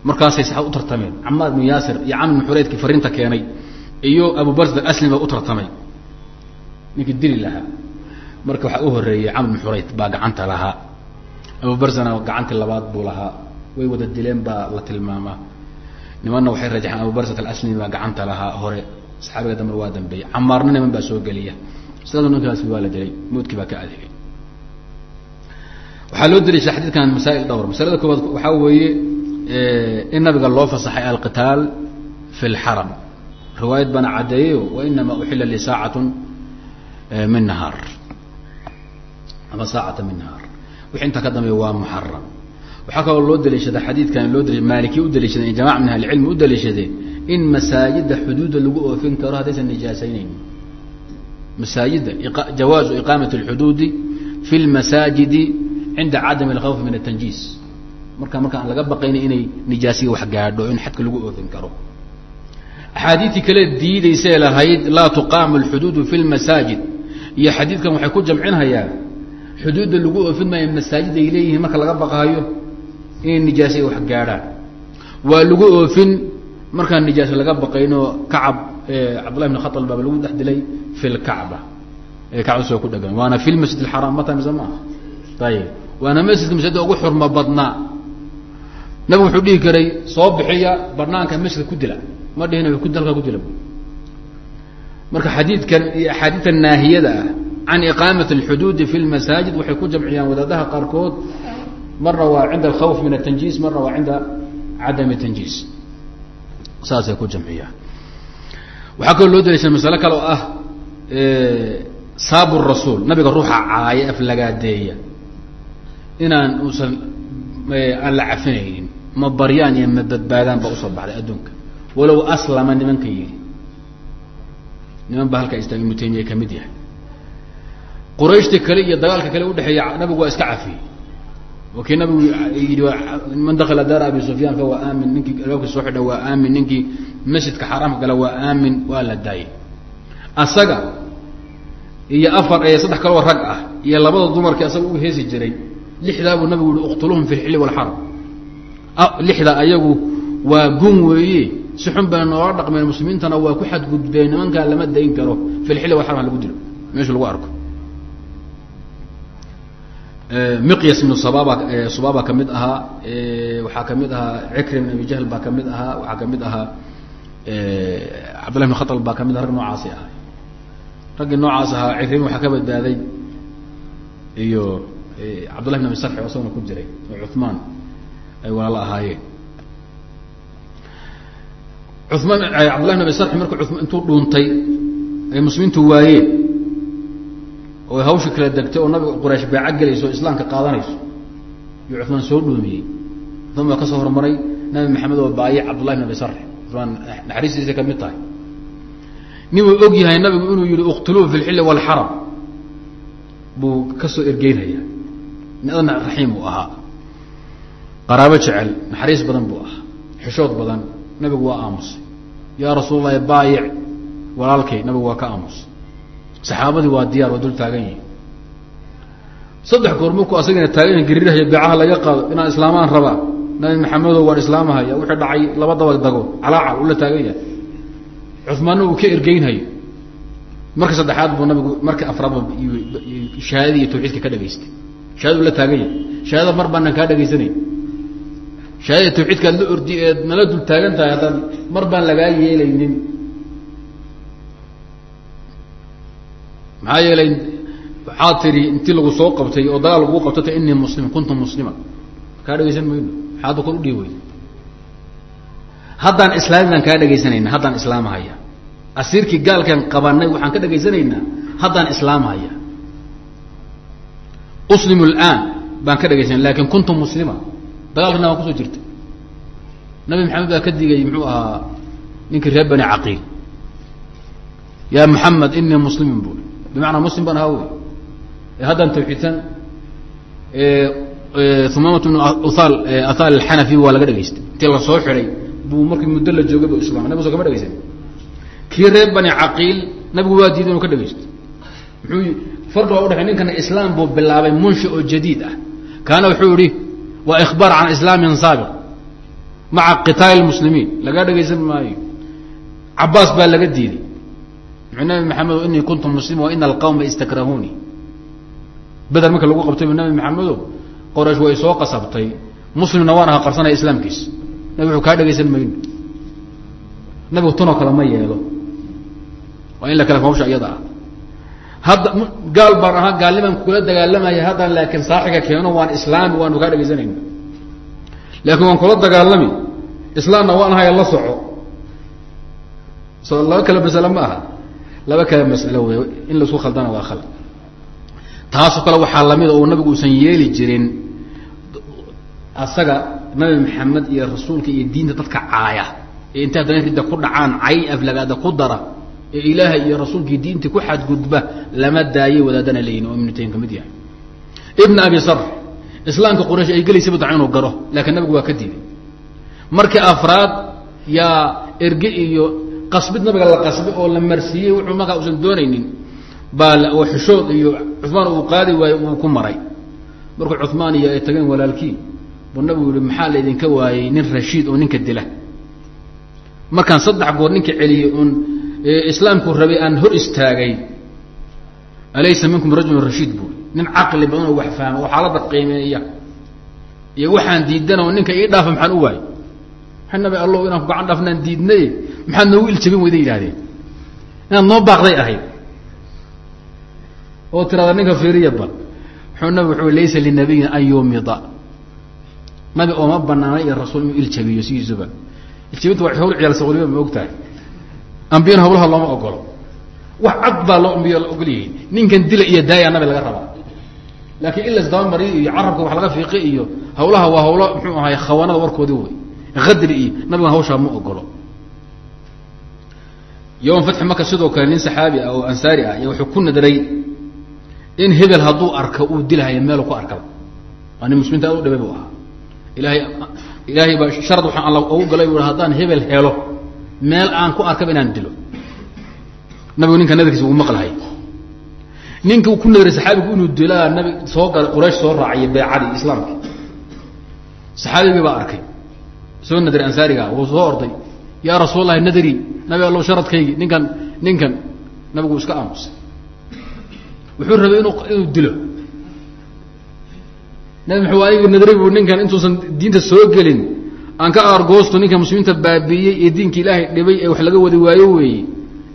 Markaasay saxaab u tartameen. Camaar ibnu yaasir iyo camr ibnu xureydkii fariinta keenay iyo abu barzd alaslim baa u tartamay. Ninkii dili lahaa. Marka waxaa u horeeyey camr ibnu xureyd baa gacanta lahaa. Abu barzana gacantii labaad buu lahaa way wada dileen baa la tilmaamaa. Nimanna waxay rajaxeen abu barzat alaslimi baa gacanta lahaa hore. Saxaabiga dambe waa dambeeyey. Camaarna niman baa soo geliya. Sidaas ninkaasi waa la dilay moodkii baa ka adeegay waxaa loo daliishay xadiidkan masaa'il dhowr masalada koowaad waxaa weeye in nabiga loo fasaxay alqitaal fi lxaram riwaayad bana caddeeyeyo wainama uxila li saacatun min nahaar. Ama saacata min nahaar. Wixii intaa ka dambeeya waa muxaram waxaa kaloo loo daliishada xadiidkan loo dali maalikii u daliishadeen jamac min ahlicilmi u daliishadeen in masaajida xuduudda lagu oofin karo haddaysan nijaasaynayn. Masaajida jawaazu iqaamat اlxuduudi fi lmasaajidi cinda cadami alkhawf min atanjiis marka marka aan laga baqayna inay nijaasiya wax gaadho in xadka lagu oofin karo. Axaadiidtii kale diidaysee lahayd laa tuqaamu alxuduudu fi lmasaajid iyo xadiidkan waxay ku jamcinhayaan xuduudda lagu oofin maayo masaajid ay leeyihiin marka laga baqaayo inay nijaasiya wax gaadhaan. Waa lagu oofin markaan nijaasa laga baqaynoo kacab cabdullahi bn khatal baaba lagu dhex dilay fi lkacba ee kacba soo ku dhegan waana fi lmasjid alxaraam mata mise maaha ayib waana masjidka masjidda ugu xurmo badnaa nabigu wuxuu dhihi karay soo bixiya banaanka masjidka ku dila. Ma dhihin halkaa ku dila. Marka xadiidkan iyo axaadiidta naahiyada ah can iqaamat alxuduudi fi lmasaajid waxay ku jamciyaan wadaadaha qaarkood marna waa cinda alkhawf min atanjiis marna waa cinda cadami tanjiis saasay ku jamciyaan waxaa kaloo loo daliisha masale kale oo ah saabu rasuul nabiga ruuxa caaya aflagaadeeya inaan uusan aan la cafinaynin ma baryaan iyo ma badbaadaan ba u soo baxday adduunka. Walow aslama nimanka yidhi. Niman baa halkaa istaag ibnu taymiya ka mid yahay. Qurayshta kale iyo dagaalka kale udhexeeya nabigu waa iska cafiyey kii nabigu yidhi man dakala daara abi sufyaan fahuwa aamin. Ninkii albaabka soo xidha waa aamin. Ninkii masjidka xaaraamka gala waa aamin. Waa la daayay. Asaga iyo afar ee saddex kaloo rag ah iyo labada dumarkii asaga u heesi jiray lixdaa buu nabigu yihi uqtuluhum fi lxilli walxaram lixda ayagu waa gun weeye. Si xun bay noola dhaqmeen muslimiintana waa ku xadgudbeen nimankaa lama dayn karo. Fi lxilli walxaram ha lagu dilo. Meesha lagu arko miqyas ibnu sababa subaba ka mid ahaa waxaa ka mid ahaa cikrim abi jahl baa ka mid ahaa waxaa ka mid ahaa cabdullahi bn khatal baa ka mid aha rag noocaasi ahaa raggii noocaas ahaa cikrim waxaa ka badbaaday iyo cabdullahi bn abi sarxi oo isagona ku jiray oo cumaan ay walaalo ahaayeen. Cumaan cabdullahi bn abi sarxi cumaan intuu dhuuntay ay muslimiintu waayeen oo hawsha kala degtay oo nabiga quraysh beeca gelayso o islaamka qaadanayso. Yuu cumaan soo dhuumiyey cumaan baa ka soo hormaray nabi maxamed oo baayay cabdullahi bn abi sarxi cumaan naxariistiisa ka mid tahay. Nin uu og yahay nabigu inuu yihi uqtuluuhu fi lxilli walxaram buu ka soo ergeynaya. Adna raxiim uu ahaa. Qaraabo jecel naxariis badan buu ahaa. Xishood badan nabigu waa aamusay. Yaa rasuul allahi baayic walaalkay nabigu waa ka aamusay saxaabadii waa diyaar waa dul taagan yihiin saddex goor markuu asagana taagan garirahaya beecaha laga qaado inaan islaamaan rabaa nabi maxamedow waan islaamahaya wixii dhacay laba daba dago calaacal ula taagan yahay. Cumaanna uu ka ergeynhayo marka saddexaad buu nabigu marka afraadba shahaadadii iyo tawxiidka ka dhagaystay shahadadu la taagan yahay. Shahaadada mar baanaan kaa dhagaysanayn shahaadada tawxiidka ad la ordi eed nala dul taagan tahay haddaan mar baan lagaa yeelaynin maxaa yeelay waxaa tiri intii lagu soo qabtay oo dagaal lagu qabtata inii muslim kuntu muslima kaa dhagaysan mayno. Maxaa hadda kor udhihi weyda haddaan islaami baan kaa dhagaysanayna haddaan islaamahaya asiirkii gaalkan qabanay waxaan ka dhagaysanaynaa haddaan islaamhaya uslimu laan baan ka dhagaysanay laakiin kuntu muslima dagaalkana waan ku soo jirtay. Nabi maxamed baa ka digay muxuu ahaa ninkii reer bani caqiil. Ya maxamed inii muslimin bui bimacnaa muslim baan ahaa wey haddaan tawxiidsan umamat bn uthal athal alxanafi waa laga dhagaystay intii la soo buu markii muddo la joogay bu islam nabig so kama dhagaysan kii reer bani caqiil nabigu waa diiday inu ka dhagaysto muxuu farqi baa udhexey ninkana islaam buu bilaabay munshi oo jadiid ah kaana wuxuu yihi waa ikhbaar can islaamin saabiq maca qitaali muslimiin lagaa dhagaysan maayo cabaas baa laga diiday nabi maxamedo inii kuntu muslima wa ina alqawma istakrahuni beder marka lagu qabtay nabi maxamedo qoraysh way soo qasabtay. Muslimna waan aha qarsanaya islaamkiis. Nabi wuxuu kaa dhagaysan mayno. Nabigu tunoo kale ma yeelo. Waa in la kale hawsha iyada ah. Hadda gaal baan ahaa gaalnimaan kula dagaalamaya haddaan laakiin saaxiga keeno waan islaami waanu kaa dhagaysanayna laakiin waan kula dagaalami. Islaamna waan ahaya la soco. So laba kale masale ma aha laba kale masalo wey in la isku khaldana waa khald taasoo kale waxaa la mid oo nabigu uusan yeeli jirin asaga nabi maxamed iyo rasuulka iyo diinta dadka caaya. Ee intay haddana ridda ku dhacaan cay aflagaada ku dara ee ilaahay iyo rasuulkii diintii ku xadgudba lama daayay wadaadana leeyihiin oo ibnu taym ka mid yahay. Ibn abi sar islaamka quraysh ay gelaysaba daca inuu garo laakiin nabigu waa ka diiday markii afraad yaa erge iyo qasbid nabiga la qasbay oo la marsiiyey wuxuu markaa usan doonaynin. Baa oo xishood iyo cumaan uu qaadi waayo uu ku maray. Markuu cumaan iyo ay tageen walaalkii buu nabigu yihi maxaa la idinka waayey nin rashiid oo ninka dila? Markaan saddex goor ninka celiyey oon islaamku rabay aan hor istaagay. Alaysa minkum rajulun rashiid buui nin caqli badan oo wax fahma oo xaalada qiimeeya iyo waxaan diidan oo ninka ii dhaafa maxaan u waayey maxaa nabi allow inaan ku gacan dhaafnaan diidnay maxaad noogu iljabin wayda yidhahdeen inaad noo baaqday ahayd. Oo tirada ninka fiiriya bal. Wuxuu nabi wuxuu laysa linabiyin an yumida nabi ooma banaana iyo rasuul inuu iljabiyo sidiisuba. Iljabinta waa hawl ciyaalsa waliba ma og tahay ambiyana hawlaha looma ogolo. Wax cad baa loo ambiya la ogol ninkan dila iyo daaya nabi laga rabaa. Laakiin in las dabamariyo iyo carabka wax laga fiiqi iyo hawlaha waa hawlo muxuu ahay khawaanada warkoodii wey adri iyo nabigan hawshaa ma ogolo yowm fatxi maka sidoo kale nin saxaabi ah oo ansaari ah iyo wuxuu ku nadray in hebel hadduu arka uu dilahaya meelu ku arkaba waa nin muslimiinta u dhibay buu ahaa ilahay ilaahay baa sharad waxaan alla ugu galay bu haddaan hebel helo meel aan ku arkaba inaan dilo nabigu ninka nadarkiisa uu maqlahay ninki uu ku nadray saxaabigu inuu dilaa nabi soo galay quraysh soo raaciya beecadii islaamka saxaabigii baa arkay soo nadri ansaariga wuu soo orday yaa rasuul allahi nadri. Nabi allow sharadkaygi. Ninkan ninkan. Nabigu iska aamusay. Wuxuu rabay inu inuu dilo. Nabi maxuu aygi nadri bu ninkan intuusan diinta soo gelin. Aan ka aargoosto ninka muslimiinta baabiiyey ee diinka ilaahay dhibay ee wax laga wadi waayo weeye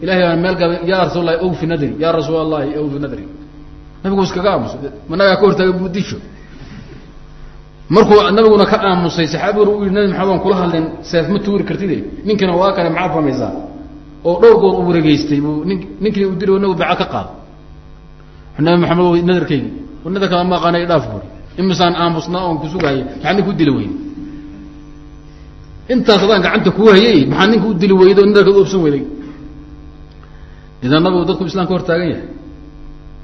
ilahay baa meel gaba ya rasuul allahi awfi nadri. Ya rasuul allahi awfi nadri. Nabigu iskaga aamusay. Ma nabigaa ka hortaagay buudisho markuu nabiguna ka aamusay saxaabiguna u yihi nabi maxamed waan kula hadleen seef ma tuuri kartide ninkina waa kale maxaad famaysaa oo dhowr goor u waregeystay buu nin ninkii u diri nabigu beca ka qaado nabi maxamed nadarkaygi nadarkaa ma aqaana dhaaf buri imisaan aamusnaa oon kusugaaya maxaa ninka u dili weyday? Intaas adaan gacanta kuu hayay maxaa ninka u dili weyday o nadarkaad u obsan weyday? Idan nabigu dadku islam ka hor taagan yahay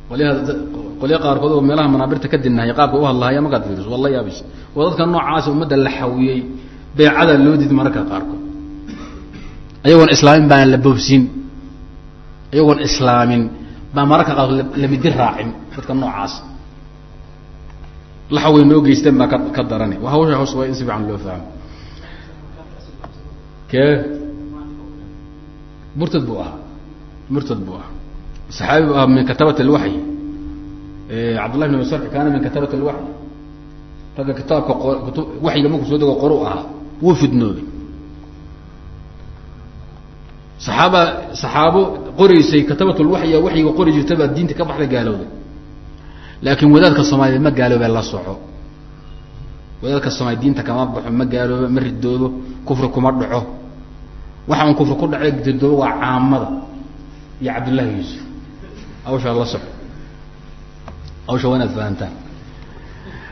qolya qaarkood oo meelaha manaabirta ka dinahaya qaabka u hadlahaya markaad fiiriso waa la yaabis waa dadka noocaasi ummadda la xawiyey beecada loo did mararka qaarkood. Ayagoon islaamin baan la boobsin ayagoon islaamin baa mararka qaarkood lamidi raacin dadka noocaas. Laxaway noo geysteen baa ka ka darani. Hawsha hoos waa in si fiican loo fahmo. Kee? Murtad buu ahaa. Murtad buu ahaa saxaabi bu ahaa min katabat alwaxyi cabdullahi bn masar kaana min katabat alwaxyi ragga kitaabka waxyiga markuu soo dego qoru ahaa wuu fidnoobay saxaaba saxaabo qoraysay katabat lwaxya waxyiga qori jirta baa diinta ka baxda gaalowday. Laakiin wadaadka soomaaliyeed ma gaaloobe la soco. Wadaadka soomaaliya diinta kama baxo ma gaaloobo ma ridoobo kufri kuma dhaco. Waxa un kufri ku dhacay ridoobo waa caamada. Iyo cabdullaahi yuusuf hawshaa la soco hawsha waa inaad fahantaan.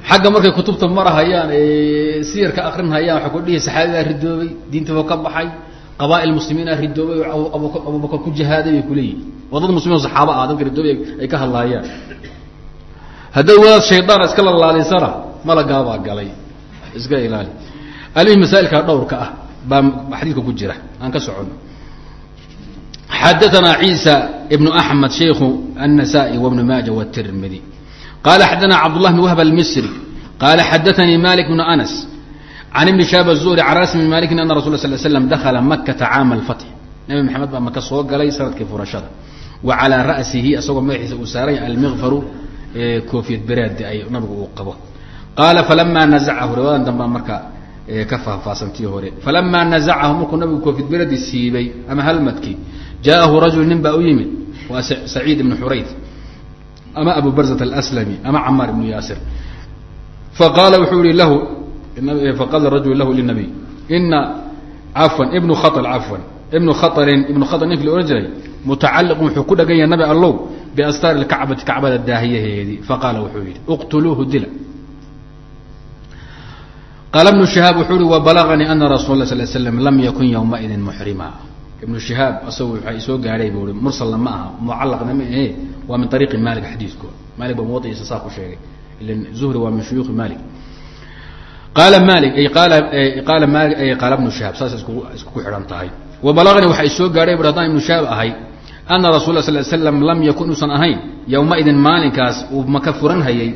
Xagga markay kutubta marahayaan siyarka akrinhayaan waxay ku dhihi saxaabigaa ridoobay diintiiba ka baxay qabaail muslimiina ridoobay oo abubakar ku jihaaday bay kuleeyihin waa dad muslimiin o saxaaba ah dadka ridoobay ay ka hadlaayaan. Hadday wadaad shaydaana iska lalaalisana malagaabaa galay. Iska ilaali. Alihii masaailka dhowrka ah baa xadiidka ku jira. Aan ka socono xadaثna عيسى بن أحمد شhيk النسائي وبن mاجة والتrmdي قال xdثna cبدالله بن وهب المصري قال xdثnي مالك بن أنس عن بن شhاب الزهري عن رس بن مالك أن رsul صل سلم dخلa مkةa cاam الفتح نبي محamed baa maka soo galay sanadkii furashada وعalىa رأسihi isagoo madaxiisa uu saaray almغفru koofiyad beraadi ay nabigu uu qabo qaala falama naزcahu riwayadan dambea marka ka faahfaasantii hore falama naزcahu markuu nabigu koofiyad beradi siibay ama halmadkii jaaahu rajul nin baa u yimid waa saciid ibn xurayd ama abu barzat alslami ama camaar ibnu yaasir faqaala wuxuu yihi lahu faqala rajul lahu linabiy ina cafwan ibnu khaal cafwan ibnu khatalin ibnu khaal ninki la ohan jiray mutacaliqun wuxuu ku dhagan yahay nabi allow biastaari lkacbati kacbada daahiyaheedii faqaala wuxuu yihi iqtuluuhu dila qaala bnu shihaab wuxuu yihi wabalaganii ana rasul la sal slam lam yakun ywmaidin muxrima ibnu shihaab asagu waxaa isoo gaadhay buu i mursalna ma aha mucalaqna ma ahe waa min ariiqi maalik xadiidku. Maalik ba muwaiisa saa ku sheegay. Ilan zuhri waa min shuyuukhi maalik. Qaala maali ay qaala maali qaala ibnu shihaab saas isku iskugu xidhan tahay. Wabalaganii waxaa isoo gaadhay bui haddaan ibnu shihaab ahay ana rasul sal slam lam yakun uusan ahayn yowmaidin maalinkaas uu maka furan hayay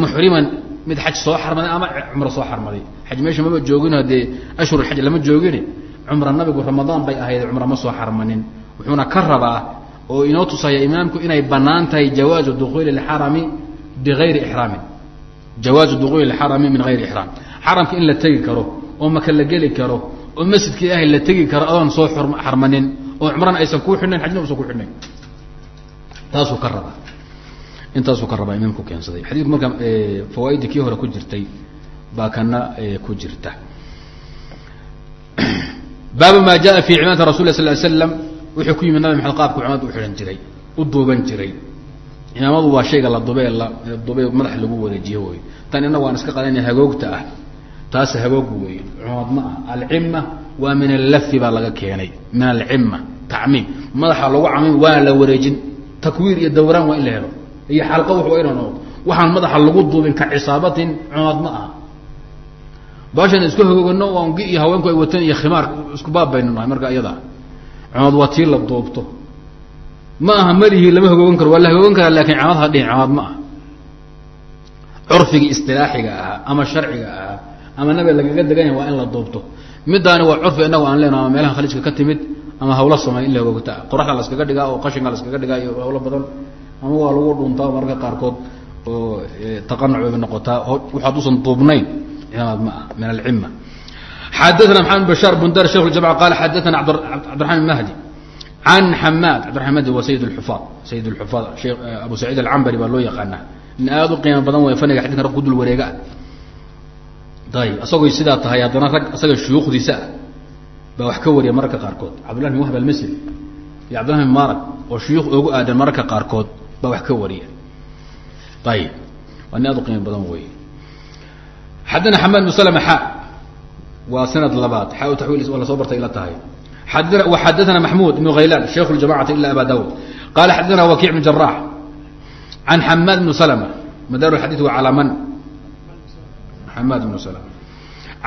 muxriman mid xaj soo xarmaday ama cumro soo xarmaday. Xaj meesha maba joogin dee ashhur xaj lama joogine cumra nabigu ramadaan bay ahayd cumra ma soo xarmanin. Wuxuuna ka rabaa oo inoo tusaya imaamku inay bannaan tahay jawaazu dukuuli اxarami bigayri ixraamin. Jawaazu dukuuli اxarami min gayri ixraam. Xaramka in la tegi karo oo maka la geli karo oo masjidka ilaahay la tegi karo adoon soo xarmanin. Oo cumrana aysan kuu xidhnayn xajna usan ku xidhnayn taasuu ka rabaa. Intaasuu ka rabaa imaamku keensaday. Xadiidku marka fawaaidii kii hore ku jirtay baa kana ku jirta (clears throat) baabu ma jaa fi cimaamati rasul sal slam wuxuu ku yimid nabi maxamed qaabku cimaamad u xidhan jiray u duuban jiray. Cimaamadu waa shayga la dube dube madax lagu wareejiyo wey tan inna waan iska qadanaya hagoogta ah. Taas hagoog wey cimaamad ma ah alcima waa min allafi baa laga keenay. Min alcima tacmiim. Madaxa lagu camiim waa la wareejin. Takwiir iyo dawraan waa in la helo. Iyo xalqa wuxuu ayna noqdo waxaan madaxa lagu duubin ka cisaabatin cimaamad ma aha baashan isku hagoogano on gi iyo haweenku ay wateen iyo khimaar isku baab baynu nahay marka iyada. Cimaamad waa tii la duubto ma aha malihii lama hagoogan karo waa la hagoogan karaa laakiin cimaamad ha cimaamad ma aha. Curfigii istilaaxiga ahaa ama sharciga ahaa ama nabiga lagaga degan yahay waa in la duubto midaani waa curfi inagu aan leenaha ama meelaha khaliijka ka timid ama hawlo samey in la hogoogta qoraxda la iskaga dhigaa oo qashinka la dhigaa iyo hawlo badan ama waa lagu dhuntaa mararka qaarkood oo taqanuc bay noqotaa waxaad usan duubnayn inaad ma ah min alcim xadana mamed bashaar bundar shekh اjamca qal xadana cabdiraman mahdi an xamaad cabdiaman mahdi waa sayid ufaad sayid اxufaad he abu saciid alcambari baa loo yaqaanaa nin aad u qiimo badan way faniga xadidkan rag ku dul wareega ah ayb isagoy sidaa tahay haddana rag isaga shuyuukhdiisa ah baa wax ka wariya mararka qaarkood cabdillah bin wahb almisri iyo cabdillahi bin marak oo shuyuuk oogu aadan mararka qaarkood baa wax ka wariya ayib waa nin aad u qiimo badan wey xadana xamaad bn slm xa. Waa sanad labaad. Xa tawiil waa la soo bartay ila tahay. Xadana maxmud ibn haylan shaikh ljamacati ila aba daud qala xadana wakiic bn jarax an xamaad bn slm madar xadii waa calaa man xamaad bn slm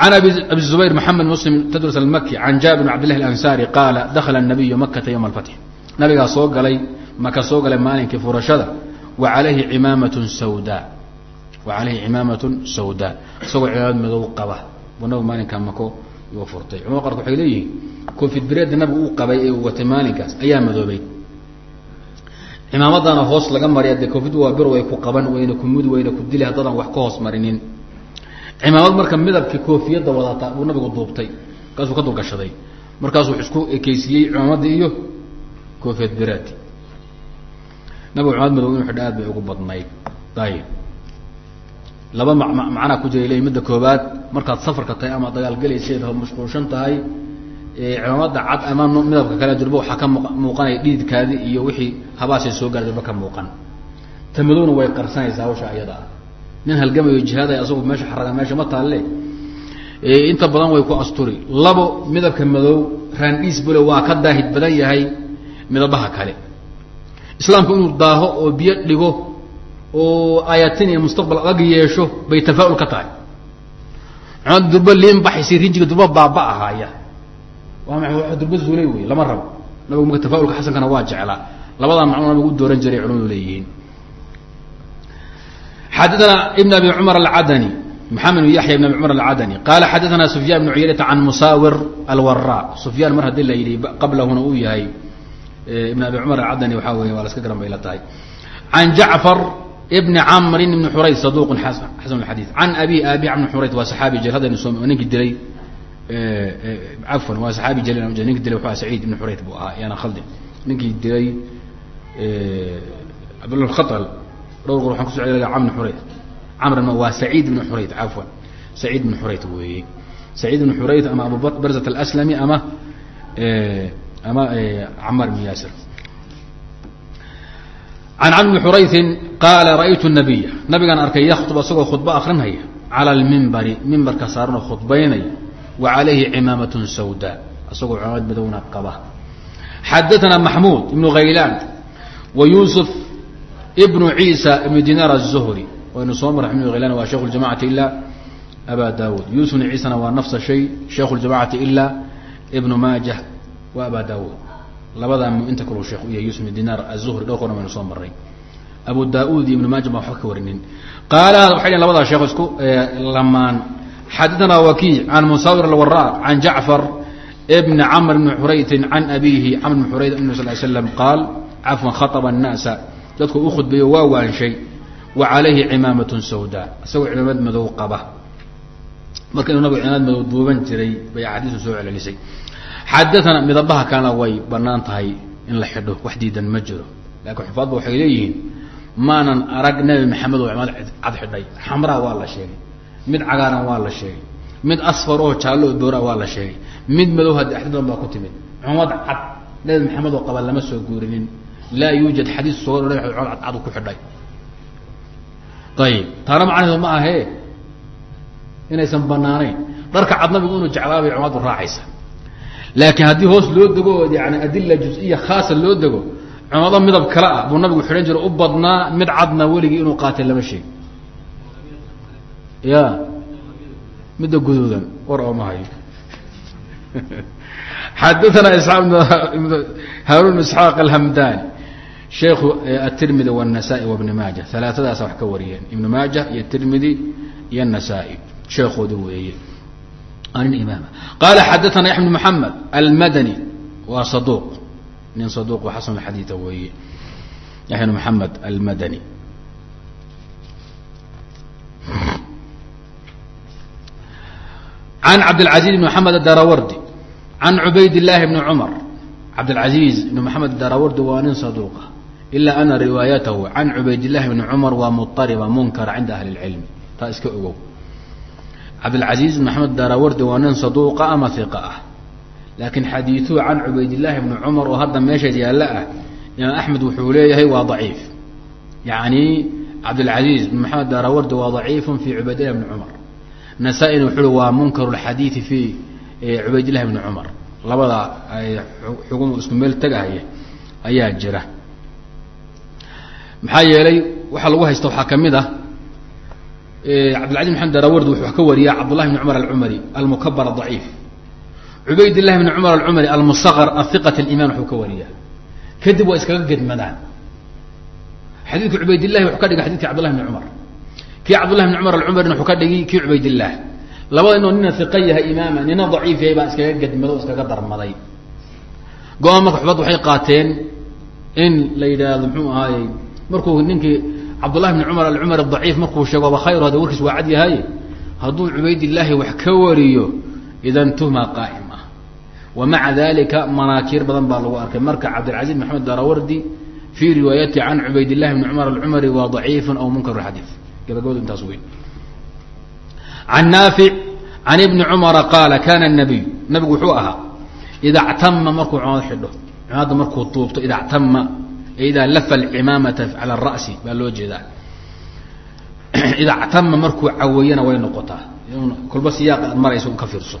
an abi zubayr maxamed muslim tadrs almaki an jabir bn cabdillah alansari qaala dakala nabiyu makata ywma alfatx nabigaa soo galay maka soo galay maalinkii furashada wa calayhi cimaamaة sawda wa calayhi cimaamat sawda. Isagoo cimaamad madow qaba. Buu nabigu maalinkaa mako uu furtay. Culamada qaarkood waxay leeyihiin koofid bireedda nabigu uu qabay ee uu watay maalinkaas ayaa madoobay. Cimaamadana hoos laga mariya dee koofid waa bir way ku qaban wayna ku mudi wayna ku dili haddaadan wax ka hoos marinin. Cimaamad marka midabkii koofiyadda wadata buu nabigu duubtay. Markaasuu ka dulgashaday markaasuu isku ekeysiiyey cimaamadii iyo koofiyad badnayd. Ayib laba ma macnaa ku jira le midda koobaad markaad safarka tahay ama dagaalgelayseed mashquulshan tahay cimaamada cad ama midabka kale durba waxaa ka muuqanaya dhididkaadi iyo wixii habaasay soo gaara durba ka muuqan. Ta madowna way qarsanaysaa hawsha ayada. Ah nin halgamayo jihaaday asagu meesha xaraga meesha ma taalle. Inta badan way ku asturi. Labo midabka madow raandhiis bule waa ka daahid badan yahay midabaha kale. Islaamku inuu daaho oo biyo dhigo oo aayatin iyo mustaqbal adag yeesho bay tafaaul ka tahay. Cumad durba liin baxaysa rinjiga durba baaba ahaaya. Waa ma durba zuulay wey lama rabo. Nabigu marka tafaaulka xasankana waa jeclaa. Labadaa macno nabigu u dooran jiray culamadu leeyihiin. Xadaثna ibn abi cumar alcadani maxamed yaxya ibn abi cumar alcadani qala xadaثna sufyan bn cuyaynata can musaawir alwara sufyaan mar haddii la yidhi qablahuna uu yahay ibn abi cumar alcadani waxaa wey waa la iska garan bay la tahay. Can jacfar bn camri bn xurayd saduq xasan xadii can abi abi bn xurayd waa saxaabi jel haddaynu soo ninkii dilay cafwan waa saxaabi jel ninki dilay wuxuu saciid ibn xurayd buu ahaa yaana khaldin. Ninkii dilay khatal dhowr goor waxaan kuso celaya camr bn xurayd camrn waa saciid ibn xurayd cafwan saciid ibn xurayd weeye saciid ibn xurayd ama abu barzat alaslami ama ama camar ibn yaasir can cali bni xuraysin qaala ra'aytu nabiya nabigaan arkay yakhtub isagoo khudbo akrinhaya cala almimbari mimbarka saaranoo khudbaynaya wa calayhi cimaamatun sawda isagoo cumamad madowna qaba xadaanaa maxmuud ibnu khaylaan wa yuusuf ibnu ciisa ibnu dinaar aلzuhri waynu soo maray md khaylan waa sheikhu ljamacati ilaa abaa daawud yuusuf ibnu ciisana waa nafsa shay sheikhu ljamacati ilaa ibnu maajah wa abaa daawud labadaa mu inta kalu sheekh u yahay yusuf ibn dinaar aلzuhri dhowr korna waynu soo maray abu da-uud iyo ibnu maaja baan waxba ka warinin qaala waxay dhn labadaa sheekh isku lamaan xadaثna wakiic can musawir alwaraaq can jacfar bn cmr bn xuraytin can abihi camr bn xurayt n sal slam qaal cafwan khaطba الnaasa dadku u khudbeeyo waa waanshay wa calayhi cimaamaة sawda isagoo cimaamad madow qaba marka inuu nabigu cimaamad madow duuban jiray bay axaadiisu soo celelisay xadaana midabaha kalena way bannaan tahay in la xidho wax diidan ma jiro. Lakiin xufaadba waxay leeyihiin maanan arag nebi maxamed oo cimaamad cad xidhay. Xamraa waa la sheegay. Mid cagaaran waa la sheegay. Mid asfar oo jaallo oo boora waa la sheegay. Mid madow haddi axdidan baa ku timid. Cumad cad nebi maxamed oo qaba lama soo guurinin. Laa yuujad xadiis soo odhan cumad cadcad ku xidhay. Ayib taana macnaheedu ma ahee? Inaysan banaanayn dharka cad nabigu inuu jeclaabay cumadu raacaysa laakiin haddii hoos loo dego yani adila jus-iya khaasa loo dego cumado midab kale ah buu nabigu xidhan jiro u badnaa mid cadna weligii inuu qaatay lama sheeg ya midda guduudan war ooma hayo. (laughs) Xadaana haarun isxaaq alhamdani sheikhu atirmidi wالnasa'i wbni maaja alaaadaasa wax ka wariyeen ibnu maaja iyo tirmidi iyo nasaa-i weeye imaam. Qaala xadaana yaxya bn maxamed almadani waa saduq nin saduq xasan xadiida weeye. Yaxya bn maxamed almadani. Can cabdilcaziz bn maxamed adarawardi can cubayd llaahi bni cumar. Cabdilcaziiz ibn maxamed adarawardi waa nin saduuqa ilaa ana riwaayatahu can cubayd llahi bni cumar waa muطariba munkara cinda ahli اlcilmi taa iska ogow cabdilcaziiz bn maxamed darawardi waa nin saduuqa ama iqa ah. Laakiin xadiiuhu can cubaydillaahi bni cumar oo hadda meeshaas yaallo ah imaam axmed wuxuu leeyahay waa daciif. Yani cabdilcaziiz bn maxamed darawardi waa daciifun fi cubaydillahi bni cumar. Nasaa-ina wuxuu i waa munkar lxadiidi fi cubaydillahi bni cumar. Labada xugum isku meel tegahaya ayaa jira. Maxaa yeelay waxaa lagu haysta waxaa ka mid ah cabdilcaziz maxamed darawardi wuxuu ka wariyaa cabdullahi bni cumar alcumari almukabar daciif. Cubayd llahi cumar alcumari almusaqar ahiqat aliman wuxuu ka wariyaa kadib waa iskaga gedmadaan. Xadiidka cubaydillahi wuxuu ka dhigay xadidki cabdullahi bni cumar. Kii cabdullahi bni cumar alcumarina wuxuu ka dhigi kii cubaydillaah labada inoo nina iqa yahay imaama nina daciif yahay baa iskaga gedmado o iskaga darmaday. Go'aan marka xubad waxay qaateen in la yidhaahdo muxuu ahaayey markuu ninkii cabdullahi bni cumar alcumar adaciif markuu sheego aba khayr hade warkiis waa cad yahay. Hadduu cubaydillaahi wax ka wariyo idan tuhma qaa'im ah wa maca dalika manaakiir badan baa lagu arkay. Marka cabdilcaziz maxamed darawardi fii riwaayati can cubaydillahi bni cumar alcumari waa daciifun aw munkar xadiid gabagabadu intaas weyn. Can naafic can ibni cumara qaala kana nabiy nabigu wuxuu ahaa ida ctama markuu cumad xidho. Cumadda markuu tuubto ida ctama idaa lafa alcimaamata cala ara'si baa loo jeedaa ida ctama markuu caweeyana way noqotaa kolba siyaaq aad marayso ka fiirso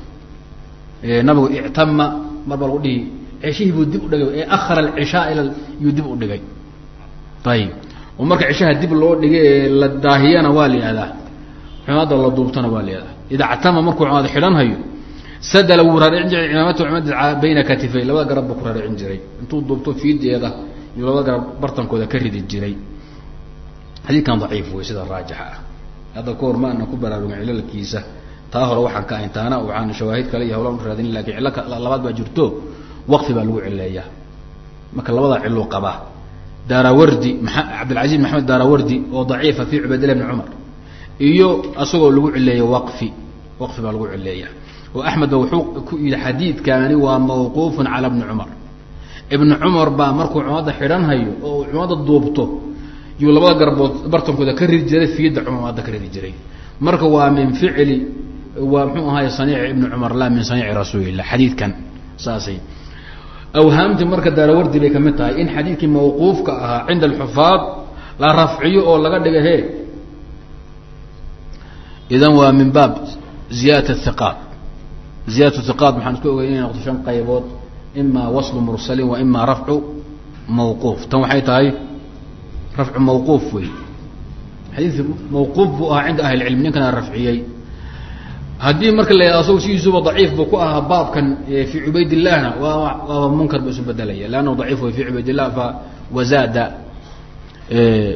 nabigu ictama mar lagu dhihi ceshihii buu dib u dhigay ee ahara alcishaa ila yuu dib u dhigay ayib oo marka cishaha dib loo dhigay ee la daahiyana waa la yihahdaa cumaadda la duubtana waa la yihahdaa ida ctama markuu cumaad xidhan hayo sadala wuu raaricin jiray cimaamata bayna katifay labada garab buu ku raaricin jiray intuu duubto fiideeda iyo labada garab bartankooda ka ridi jiray. Xadiidkan daciif wey sida raajixa ah. Hadda kahor ma ana ku baraarugin cilalkiisa. Taa hore waxaan ka ahayn taana waxaan shawaahid kale iyo hawlaan u raadin laakiin cillo labaad baa jirto waqfi baa lagu cileeyaa marka labada ciluu qabaa. Daarawardi maa maxamed daarawardi oo daciifa fi cubaydillah bni cumar. Iyo isagoo lagu cileeya waqfi waqfi baa lagu cileeya oo axmed ba wuxuu ku yidhi xadiidkaani waa mawquufun cala bni cumar ibni cumar baa markuu cumadda xidhan hayo oo uu cumadda duubto yuu labada garbood bartankooda ka ridi jiray fiida cumadda ka ridi jiray. Marka waa min ficli waa mxuu ahaay saniici ibni cumar laa min saniici rasuulillah xadiidkan saasay. Awhaamti marka daarawardi bay ka mid tahay in xadiidkii mawquufka ahaa cinda alxufaad la rafciyo oo laga dhiga he idan waa min baab ziyadat hiqaat ziyadat hiqaat maxaan isku ogay inay noqdo shan qaybood ima waslu mursalin wa ima rafcu mawquuf tan waxay tahay rafcu mawquuf wey xadiidki mawquuf buu ahaa cinda ahli ninkana rafciyey haddii marka la asagu sidiisuba daciif buu ku ahaa baabkan fi cubaydillahna waa waaba munkar ba isu bedelaya lannahu daciif way fi cubaydillah fa wazaada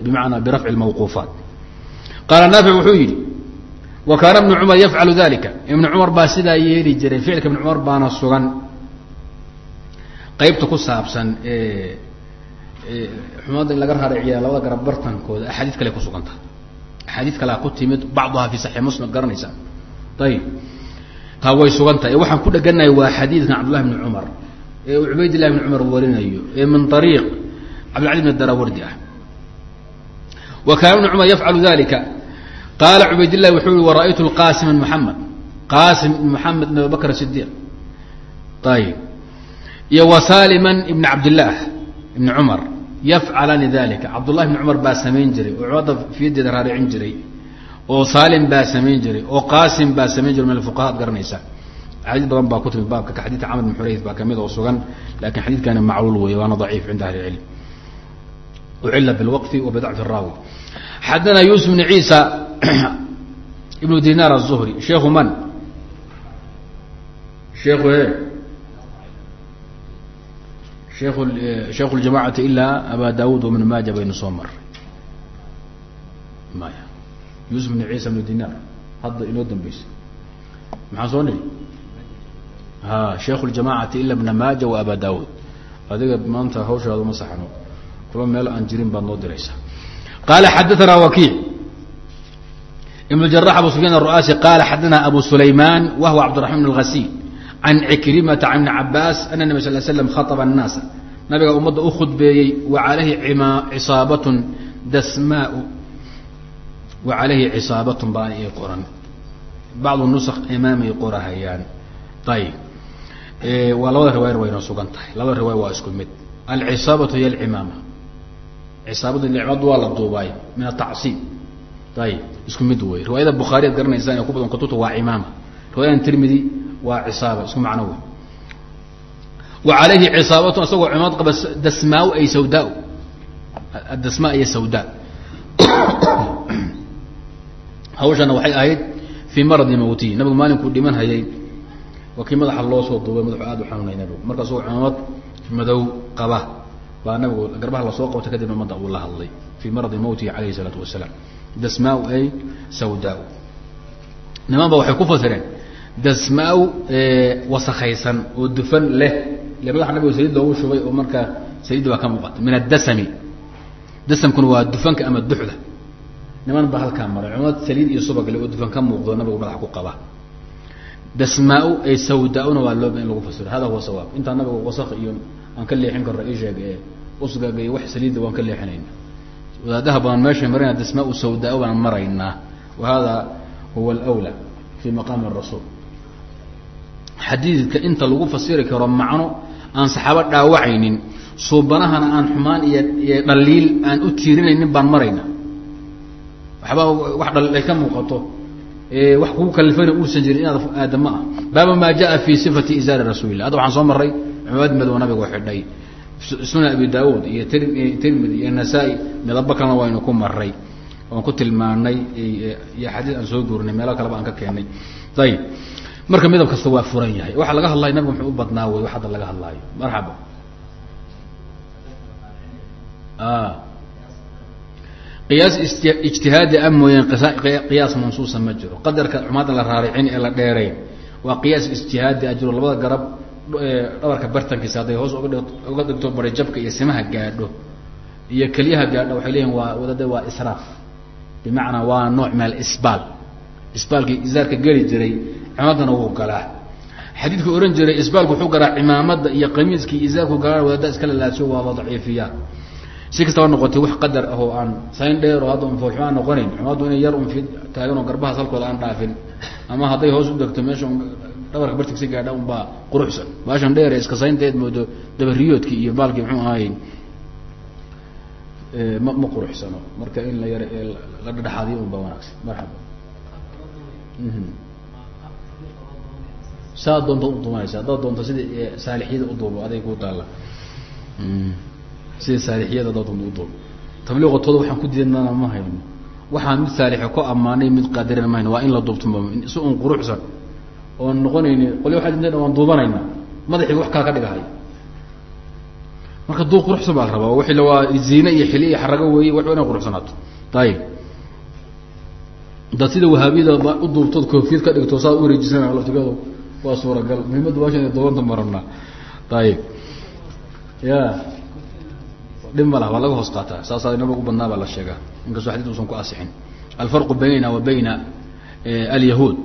bimacnaa birafci lmawquufaat qaala naafic wuxuu yidhi wa kaana ibnu cumar yafcalu dalika ibnu cumar baa sidaa yeeli jiray ficilka ibnu cumar baana sugan qaybta ku saabsan xumaada in laga raariciya labada garab bartankooda axaadiid kale ku sugan tahay axaadiid kalea ku timid bacduhaa fi saxiix muslim garanaysaa ayib taa way sugan tahay waxaan ku dheganahay waa xadiidkan cabdullahi bni cumar. Ee uu cubaydillahi bni cumar warinayo. Ee min ariiq cabdilcali bn darawardi ah. Wa kaana ibnu cumar yafcalu dalika qaala cubaydillahi wuxuu yihi bn moxamed qaasim ibn moxamed ibn abibakr sidiiq ayib iyo wa saliman ibn cabdillaah ibni cumar yafcalani dalika cabdullahi bni cumar baa samayn jiray oo cumadda fiyadeeda raaricin jiray oo saalim baa samayn jiray oo qaasim baa samayn jiray min alfuqaha ad garanaysa. Axaadiis badan baa ku timid baabka ka xadidka camr bn xurayth baa ka mid oo sugan laakiin xadiidkani macluul wey waana daciif cinda ahli ilcilm ucila bilwaqfi wa bidacfi raawi. Xadana yusuf bn ciisa (clears throat) ibnu dinar aلzuhri sheikhu man? Sheikhu e sheikh sheikhu ljamacati ilaa aba dawud wibn maaja baynu soo maray maya. Yusuf bn ciisa bn dinar. Hadda inoo dambeysay maxaan soo niri ha sheikhu ljamacati ila bna maaja wa aba dawud. Adiga maanta hawshaadu ma saxno. Kuba meel aan jirin baad noo diraysaa qaala xadaana wakiic ibn jarax abu sufyan aru'aasi qaala xadaana abu sulayman wa huwa اlghasiil can cikrimata can ibni cabaas ana nabi sal slam khaطba الnaasa nabiga ummadda u khudbeeyey wa calayhi cisaabatun dasmaau wa calayhi cisaabatun baan ii qoran bacdu nusq imaamay qorahayaan ayib waa labada riwaayana wayna sugan tahay labada riwaaya waa isku mid alcisaabatu hiy alcimaama cisaabadu cimaamadu waa la duubaay min atacsiib ayib isku mid wey riwaayada bukhaari ad garanaysaan ee ku badan kutubta waa cimaama riwaayadan tirmidi waa cisaaba isku macno wey wa calayhi cisaabatun isagoo cimaamad qaba dasmaa ay sawdaa adasmaa iyo sawdaa. Hawshana waxay ahayd fii maradi mawtihi nabigu maalinkuu dhiman hayay waa kii madaxa loo soo duubay madaxu aad u xanuunay nabigu. Marka isagoo cimaamad madow qaba. Baa nabigu garbaha la soo qabta kadibna ummadda uu la hadlay. Fii maradi mawtihi calayhi isalaatu wasalaam. Dasmaa ay sawdaa niman ba waxay ku fasireen dasmaa wasakaysan oo dufan leh. Ile madaxa nabiga saliid loogu shubay oo markaa saliidda baa ka muuqata min addasami dasamkuna waa dufanka ama duxda. Niman ba halkaa maray. Cumad saliid iyo subagle oo dufan ka muuqdo nabigu madaxa ku qaba. Dasmaa ay sawdaa-una waa looba in lagu fasiro. Hada huwa sawaab. Intaa nabigu wasak iyo aan ka leexin karno isheeg ee usgaga iyo wax saliidda waan ka leexinayna wadaadaha badan meeshay marayna dasmaa sawdaa baan maraynaa wa hada huwa alwla fi maqaami rasuul xadiidka inta lagu fasiri karo macno aan saxaabo dhaawacaynin suubanahana aan xumaan iyo iyo dhaliil aan u tiirinaynin baan marayna. Waxba wax dhaliil ay ka muuqato wax kugu kalifana uusan jirin inaad aadama ah baaba maa jaa fi sifati izaari rasuulillah. Hadda waxaan soo maray cumaad madow nabigu xidhay sunan abi daauud iyo tirmidi iyo nasaa-i. Kalena waynu ku maray oan ku tilmaanay iyo xadiis aan soo guurinay meelo kaleba aan ka keenay. Ayib marka midab kasta waa furan yahay. Waxaa laga hadlayo nabiga muxuu u badnaa wey wax hadda laga hadlaayo marxaba. Qiyaas ijtihaadi a mooyeen qiyaas mansuusa ma jiro. Qadarka xumaada la raaricin ee la dheerayn waa qiyaas ijtihaadi a jiro. Labada garab dhabarka bartankiisa hadday hoos uga dhigto bari jabka iyo simaha gaadho iyo keliyaha gaadho waxay leeyihiin waa wadade waa israaf. Bimacnaa waa nooc min alisbaal isbaalkii isaarka geli jiray cimaadana wuu galaa. Xadiidku ohan jiray isbaalku wuxuu galaa cimaamada iyo qamiiskii isaarku galaa waddada iska lalaasyo waa la daciifiyaa. Si kastaba noqotay wax qadar ah oo aan sayn dheer oo hadda un foolxumaan noqonayn xumaaddu inay yar un fi taagan oo garbahaas halkooda aan dhaafin. Ama hadday hoos u degto meesha dhabarka bartigsi gaadha un baa quruxsan. Baashan dheer ee iska saynteed moodo dabariyoodkii iyo baalkii muxuu ahaay ma ma quruxsano. Marka in la yar la dhadhaxaadiyo un baa wanaagsan. Marxaba saa doonta uduubanaysa haddaad doonto sida saalixyada uduubo aday ku taalla sida saalixiyada haddaad doonto uduubo tabliiqotooda waxaan ku diidnana ma hayno. Waxaan mid saalixa ku ammaanay mid qaadiran ma hayno. Waa in la duubtuma si un quruxsan oon noqonayni qolya waxaa dinta waan duubanayna madaxiiba wax kaa ka dhigahay marka duub quruxsan baa la rabaa. Wixii waa ziine iyo xili iyo xarago weeye wax inay quruxsanaato ayib dad sida wahaabiyada u duubtood koofiyad ka dhigto saa uwareejisana laftigado waa suuragal. Muhimadda baashan doobanta marabnaa ayib ya. Dhib ma laha waa laga hoos qaataa. Saasaa inaba ugu badnaa baa la sheegaa. Inkastoo xadid usan ku asixin. Alfarqu baynana wa bayna alyahuud.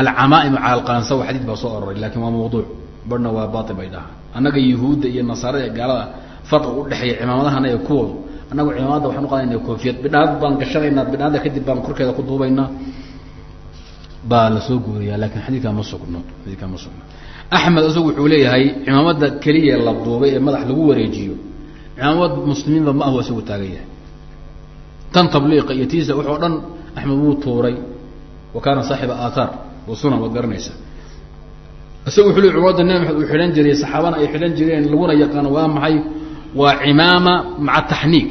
Alcamaaim cala alqalansawa xadiid baa soo aroray laakiin waa mawduuc. Barhna waa bail bay dhahaa. Annaga yahuudda iyo nasaarada ee gaalada farqi udhexeeya cimaamadahana ee kuwooda annagu cimaamada waxaan uqaadana koofiyad bidhaad baan gashanaynaa bidhaada kadib baan korkeeda ku duubaynaa baa la soo guuriyaa laakiin xadiidkaa ma sugno xadiidkaa ma sugno. Axmed isagu wuxuu leeyahay cimaamada keliya la duubay ee madax lagu wareejiyo cimaamad muslimiinba ma ah waa isagu taagan yahay. Tan tabliiqa iyo tiisa wax dhan axmed wuu tuuray wa kaana saaxiba aathaar wa sunan waad garanaysa. Isaga wuxuu le culamada nabi maxamed uu xidhan jiray saxaabana ay xidhan jireen laguna yaqaano waa maxay? Waa cimaama maca taxniig.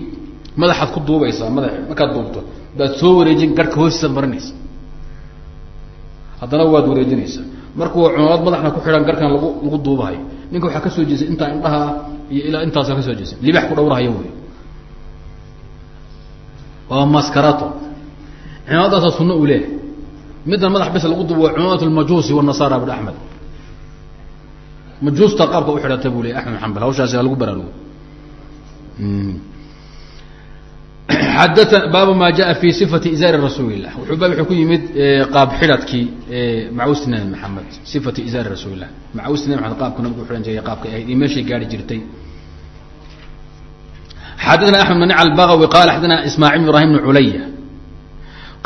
Madaxaad ku duubaysaa madax markaad duubto baad soo wareejin garhka hoostiisaad marinaysa haddana waad wareejinaysaa. Markuu cumaamad madaxna ku xidhan garhkan lagu lagu duubahayo ninka waxaa ka soo jeestay intaa indhaha iyo ilaa intaasa ka soo jeestay libax ku dhawrahayo wey waa maskarato cimaamadaasa sunno uu leeyahay middan madax bis lagu duubo waa cimaamat lmajuusi wanasaara bn axmed majuusta qaabka u xidhata bu ley axmed xambal hawshaasi ha lagu baraarugo. Xadata baabu ma jaa fi sifati izaari rasuuli lah wuxuu baab wuxuu ku yimid qaab xidhadkii macuusti nabi maxamed sifati izaari rasuuli lah nabi maxamed qaabku nabigu uxidhan jiray qaabka ahayd iyo meeshay gaari jirtay xadana axmed manic albagawi qala xadana ismaaciil bn ibrahim bn culaya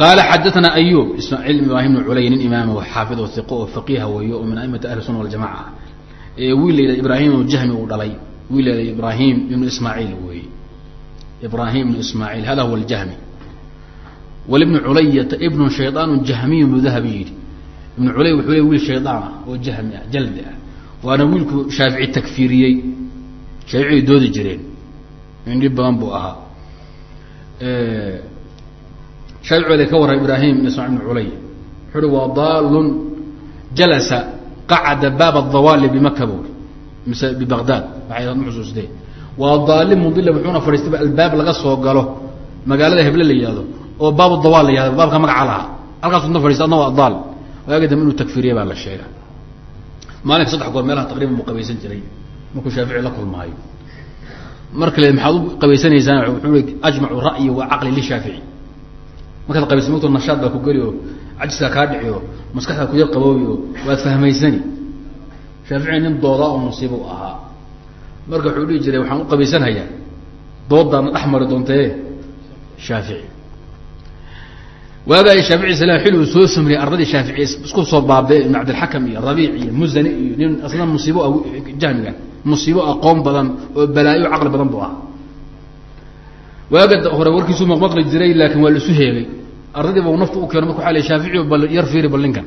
qaala xadaana ayub ismaaciil bn ibrahim bn culaya nin imaama xaafid oo iqo oo faqiiha weeyo oo min aimati ahli sunna waljamaca wiil la yidhah ibraahim ibnu jahmi uu dhalay wiil la yidhah ibraahim ibnu ismaaciil weeye ibraahim ibnu ismaaciil hada huwa aljahmi walibnu culayata ibnu shaydaanu jahmiyu bnu dahabi yidhi ibnu culay wuxuu le wiil shaydaan ah oo jahmi ah jaldi ah waana wiilku shaafici takfiiriyey shaaficiyay doodi jireen in dhib badan buu ahaa shaaficooda ka warray ibraahim ibn ismaciil ibnu culay wuxuu uhi waa daalun jalasa qacda baab adawali bimaka bui mise bibaqdaad waxay ma xusuustee waa daalim mudila wuxuuna fadhiistayba albaab laga soo galo. Magaalada heble la yihahdo oo baab dawaal la yihahdo baabka magaca lahaa halkaas udna fadhista adna waa daal. Waaga dambe inuu takfiriye baa la sheega maalinka saddex goor meelaha taqriban buu qabaysan jiray markuu shaafici la kulmaayo. Mar kale maxaad u qabaysanaysaan wuxuu ajmacu ra'yi wa caqli lishaafici markaad qabaysa magto nashaad baa ku geli oo cajiskaa kaa dhici oo maskaxdaa ku yar qaboobi oo waad fahmaysani. Shaafici nin doodaa oo musiiba u ahaa marka wuxuu dhihi jiray waxaan u qabaysanhayaa doodaana dhex mari doontee shaafici. Waagaa shaafici islam xili soo samriyey ardadii shaafici isku soo baabee ibn cabdilxakam iyo rabiic iyo muzani iyo nin asna musiibo jahmiga musiibo aqoon badan oo balaayo caqli badan buu ahaa. Waaga hore warkiisuu maqmaqli jiray laakiin waa la heegay. Ardadiiba u nafta u keeno marka waa la shaafici bal yar fiiri bal ninkan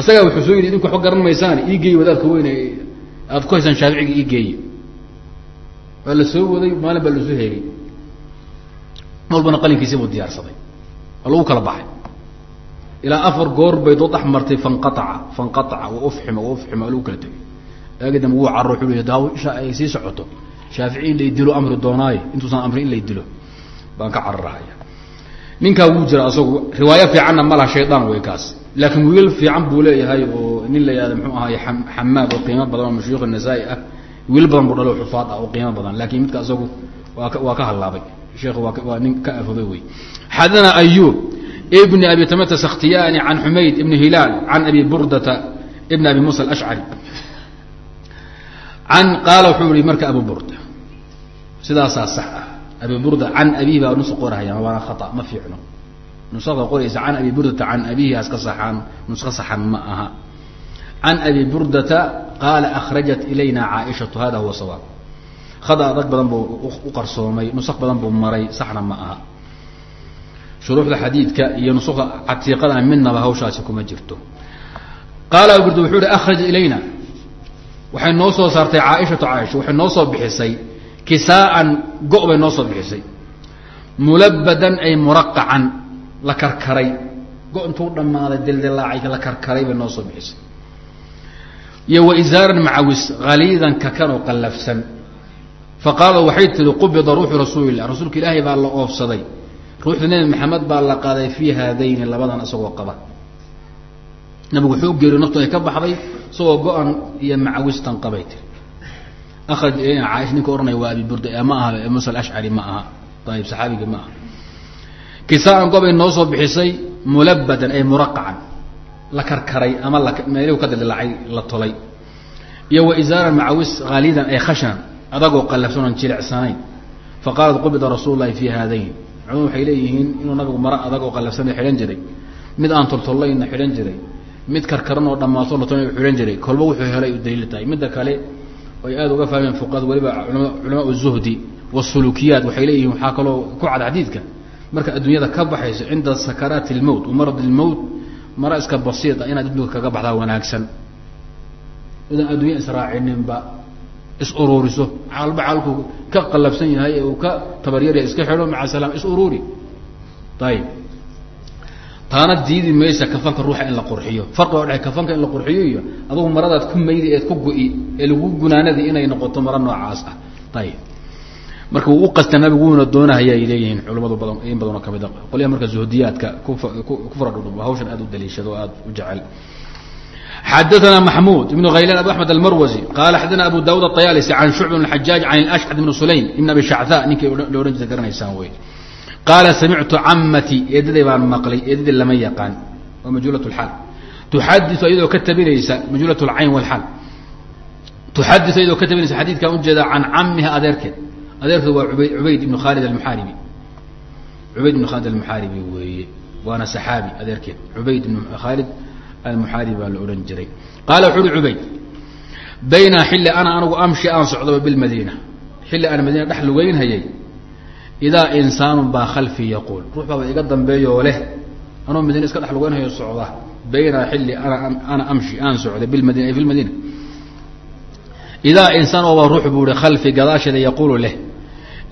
isagaa wuxuu soo yidhi idinku waxba garan maysaan ii geey wadaadka weyne aad ku haysaan shaaficiga ii geeye waa la soo waday maalin baa la isu heegay walbana qalinkiisi buu diyaarsaday. Waa lagu kala baxay. Ilaa afar goor bay dood martay fanqaaca fanqaaca wa ufxima wa waa lagu kala tegay. Dambe wuu carro wuxuu daw isha ay sii socoto. Shaafici in lay dilo amri doonaayo intuusan amrin in lay dilo. Baan ka cararahaya ninkaa wuu jira asagu riwaayo fiicanna ma laha shaydaan wey kaas. Laakiin wiil fiican buu leeyahay oo nin la yihahda mxuu ahaay xamaad oo qiimo badan oo mashuyuukh nasaa-i ah. Wiil badan buu dhalo xufaad ah oo qiimo badan laakiin midka asagu waa ka hadlaabay sheekhu waa nin ka afobay wey xadana ayub ibn abi tamata sakhtiyani can xumayd ibn hilaal can abi burdata ibn abi musa alashcari an qaala wuxuu yihi marka abu burda. Sidaasaa sax ah. Abi burda can abihi baa nusa qorahaya waana khata ma fiicno. Nusada qoraysa can abi burdata can abihi aska saxaan nuska saxan ma aha can abi burdata qaala akhrajat ilayna caaishatu hada huwa sawaab khada dad badan buu u qarsoomay nusaq badan buu maray saxna ma aha shuruuxda xadiidka iyo nusuusta catiiqadana midnaba hawshaasi kuma jirto qaala burd wuxuu ihi akhraj ilayna waxay noo soo saartay caaishatu caaisha waxay noo soo bixisay kisaaan go' bay noo soo bixisay mulabadan ay muraqacan la karkaray go intuu dhammaaday dildilaacay la karkaray bay noo iyo waisaaran macawis haliidan kakan oo qallafsan. Faqaala waxay tihi qubida ruuxu rasuulilah rasuulka ilaahay baa la oofsaday. Ruuxda nebi maxamed baa la qaaday fii haadayni labadan isagoo qaba. Nabigu wuxuu geeriyo naftu ay ka baxday isagoo go-an iyo macawistan qabay tiri akraj ilayna ninka ohanaya waa abi burda ma aha musa alashcari ma aha ayib saxaabiga ma aha. Kisaan gobay noo soo bixisay mulabadan ay muraqacan la karkaray ama meelihu ka dildilacay la tolay. Iyo wa isaaran macawis haalidan ay khashan adagoo qallafsan oon jilicsanayn fa qaalat qubida rasuul lahi fi haadayn culum waxay leeyihiin inuu nabigu maro adagoo qallafsana xidhan jiray. Mid aan toltollayna xidhan jiray. Mid karkaran oo dhammaato la tolay xidhan jiray. Kolba wuxuu helay u daliil tahay. Midda kale ay aada uga fahmeen fuqahada weliba culamaa zuhdi wasulukiyaat waxay leeyihiin waxaa kaloo ku cad xadiidka. Marka adduunyada ka baxayso cinda sakaraati اlmowt wamarad اlmowt mara iska basiita inaad adduunka kaga baxdaa wanaagsan. Idan adduunya israacininba is uruuriso caalba caalku ka qalabsan yahay ee uu ka tabaryarya iska xidho maca salaam is uruuri. Ayib taana diidi maysa kafanka ruuxa in la qurxiyo. Farqi baa dhaay kafanka in la qurxiyo iyo adugu maradaad ku maydi eed ku go-i ee lagu gunaanadi inay noqoto maro noocaas ah. Ayib marka wuu uqasta nabiguuna doonahaya ay leeyihiin culimadu badan in badanoo kamida qolyaa marka zuhdiyaadka ku fara dhudhubo hawshan aad u daliishado o aad u jecel. Xadana maxmud ibn haylan abu amed almarwasi qaala xadana abu daud ayalisi an shucb bn xajaaj an ashcad bn sulaym ibn abi shaca ninkii loodhan jirta garanaysaan wey qaala samictu camati eedaday baan maqlay eedadii lama yaqaan. Waa majhuulat lxaal tuxadiu iyadoo ka tabinaysa majhuulat lcayn walaal tuxadiu iyadoo ka tabinaysa xadiidkan ujeeda can camiha adeerkeed adeerkeed waa ubayd cubayd ibn khaalid almuxaaribi cubayd ibn khaalid almuxaaribi weeye waana saxaabi adeerkeed. Cubayd ibn khaalid almuxaaribi baa la odhan jiray. Qaala wuxu uhi cubayd bayna xilli ana anigu amshi aan socdaba bilmadiina xilli aan madiina dhex lugeynhayay idaa insaanun baa khalfii yaquul. Ruux baaba iga dambeeyoo leh anoo madiina iska dhex lugeynhayo socda bayna xilli ana ana amshi aan socday bilmadina ay fi lmadiina idaa insaan ooba ruux buu ihi khalfi gadaasheeda yaquulu leh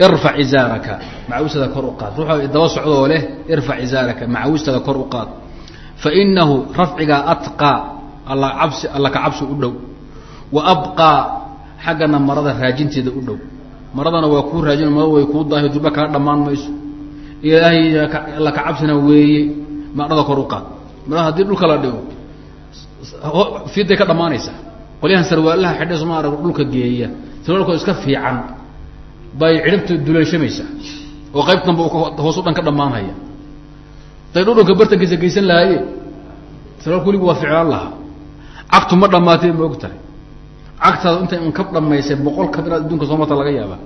irfac izaaraka macawistada kor u qaad. Ruux daba socdaoo leh irfac izaaraka macawistada kor u qaad. Fa inahu rafcigaa atqaa alla cabsi alla ka cabsi u dhow. Wa abqaa xaggana marada raajinteeda u dhow. Maradana waa kuu raajin marada way kuu daahi durba kaa dhammaan mayso. Ilaahay alla ka cabsina weeye marada kor u qaad. Marada haddii dhulka la dhigo fiiday ka dhammaanaysaa qolyahan sarwaalaha xidhe soma arag dhulka geeya. Sarwaalkoo iska fiican bay cidhibta duleeshamaysaa oo qayb danba hoosu dhan ka dhammaanhaya day dhudhunka bartankiisa geysan sarwaalku weligu waa ficlaan lahaa. Cagtu ma dhammaatee ma og tahay intay un ka dhamaysay boqol kab inaad adduunka soo marta laga yaaba.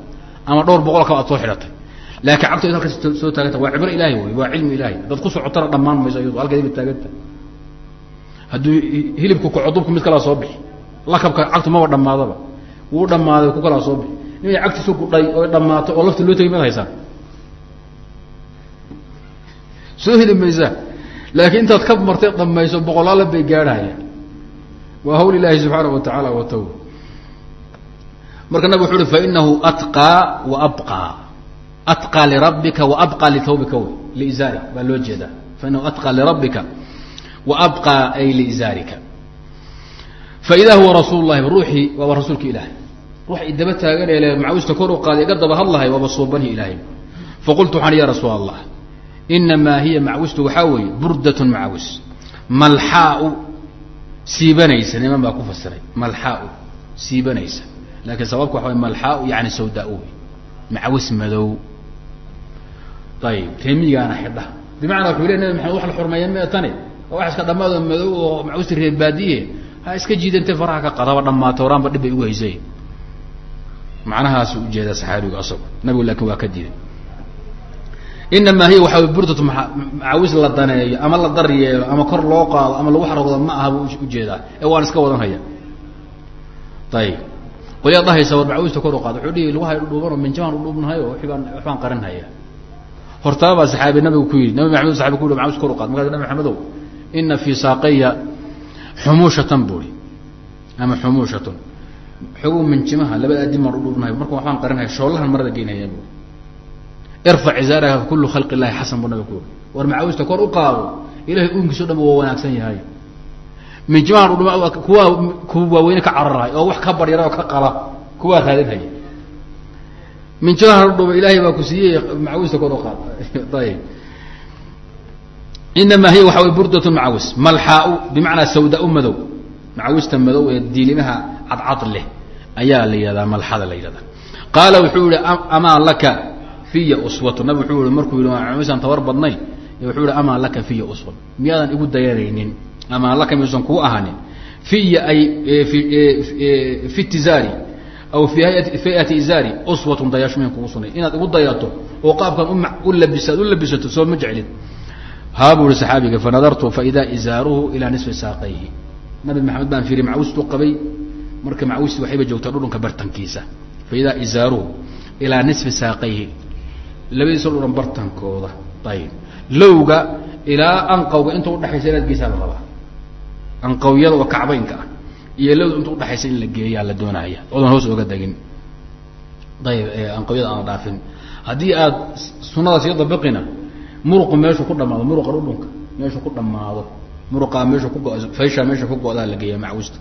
Ama dhowr boqol kab aad soo xidhatay laakiin cagtu id halkas soo taaganta waa cibro ilaahay wey waa cilmi ilaahay. Dad ku socotana dhammaan mayso iyadu halkeedi bay taaganta. Hadduu hilibku kaco dubku mid kalaa soo bixi. Lakabka cagtu maba dhamaadaba wuu dhammaaday ku kalaa soo bixi inay cagtiisu kudhay oo dhammaato oo lafta loo tegi maad haysaa. Soo heli maysaa laakiin intaad ka martay dhamayso boqolaala bay gaadhaya waa hawl ilaahi subxaana wa tacaala wataw marka nabig wuxu uhi fainahu atqaa wa abqaa. Atqaa lirabbika wa abqaa litawbika w liizaari baa loo jeedaa. Fainahu atqaa lirabbika wa abqaa ay liizaarika faida huwa rasuul lahi ruuxii waaba rasuulka ilaahi ruux idaba taaganele macawista kor u qaaday iga daba hadlahay waaba suubanihi ilaahay. Faqultu waxaan ya rasuul allah inamaa hiya macawistu waxaa weeye burdat macawis malxaau siibanaysa niman baa ku fasiray malxaau siibanaysa laakiin sababka waxa way malxaau yani sawdaa wey macawis madow. Ayib reemigaana xidha. Bimacnaa wuxuu le nabi maxamed wax la xurmeeya mee tani? Wax iska dhammaado madow oo macawista reebaadiye ha iska jiidantay faraha ka qadaba dhammaato horaanba dhib bay ugu haysay macnahaasu u jeedaa saxaabigu asagu. Nabigu laakiin waa ka diiday. Inamaa hiya waxaa burdatu macawis la daneeyo ama la dar yeelo ama kor loo qaado ama lagu xaroodo ma aha buu u jeedaa ee waan iska wadan haya ayib qolyaa dhahaysa war macawista kor u qaado. Wuxuu dhihi lagu hay dhudhuubanoo minjamaan udhuubnahayo wibaan waxbaan qarin haya hortaabaa saxaabi nabigu ku yidhi nabi maxamed saxabi ku yidhi macawis kor u qaad. Markaas nabi maxamedow ina fii saaqaya xumuushatan buuri ama xumuushatun xoguu minjimaha labada adin maan udhubnahay marka waxbaan qarinaya shoollahan marada geynaya buuri irfac izaaraka kullu khalqi illahi xasan buu nabiga ku yidhi war macawista kor u qaado ilahay uunkiiso dhan waa wanaagsan yahay. Minjimahan udhuma kuwaa kuwa waaweyne ka cararahay oo wax ka baryara oo ka qala kuwaa raadinhaya minjimahan udhuma ilaahay baa ku siiyey macawista kor u qaad. (laughs) Ayib. Inamaa hiya waxa way burdat macawis malxaau bimacnaa sawdaa madow. Macawista madow ee diilimaha cadcad leh. Ayaa la yihahdaa malxada la yihahdaa qaala wuxuu yihi amaa laka fiya uswatu nabig wuxuu yihi markuu yihi macawsaan tabar badnayn. Wuxuu yihi amaa laka fiya uswat miyaadan igu dayanaynin amaa laka miyuusan kuu ahaanin. Fiya ay fi tizaari aw fi hayati izaari uswatun dayasho miyan kugu sugnay inaad igu dayato oo qaabkan u labis aad u labisato soo ma jeclid. Haa buu ihi saxaabiga fanadartu faidaa izaaruhu ilaa nisfi saaqayhi. Nabi maxamed baan fiiriy macawistuu qabay marka macawisti waxayba joogtaa dhudhunka bartankiisa. Faidaa izaaruhu ilaa nisfi saaqayhi labadiisa dhudhan bartankooda. Ayib. Lowga ilaa anqawga inta udhexaysa inaad geysaa la rabaa. Anqawyada oo kacbaynka ah. Iyo lowda inta udhexaysa in la geeyaa la doonaya odan hoos oga degin ayib anqawyada aan dhaafin. Haddii aad sunada sii dabiqina muruqu meeshu ku dhamaado muruqa dhudhunka meeshu ku dhamaado muruqaa meeshu ku go fayshaa meesha ku go-daa la geeya macwista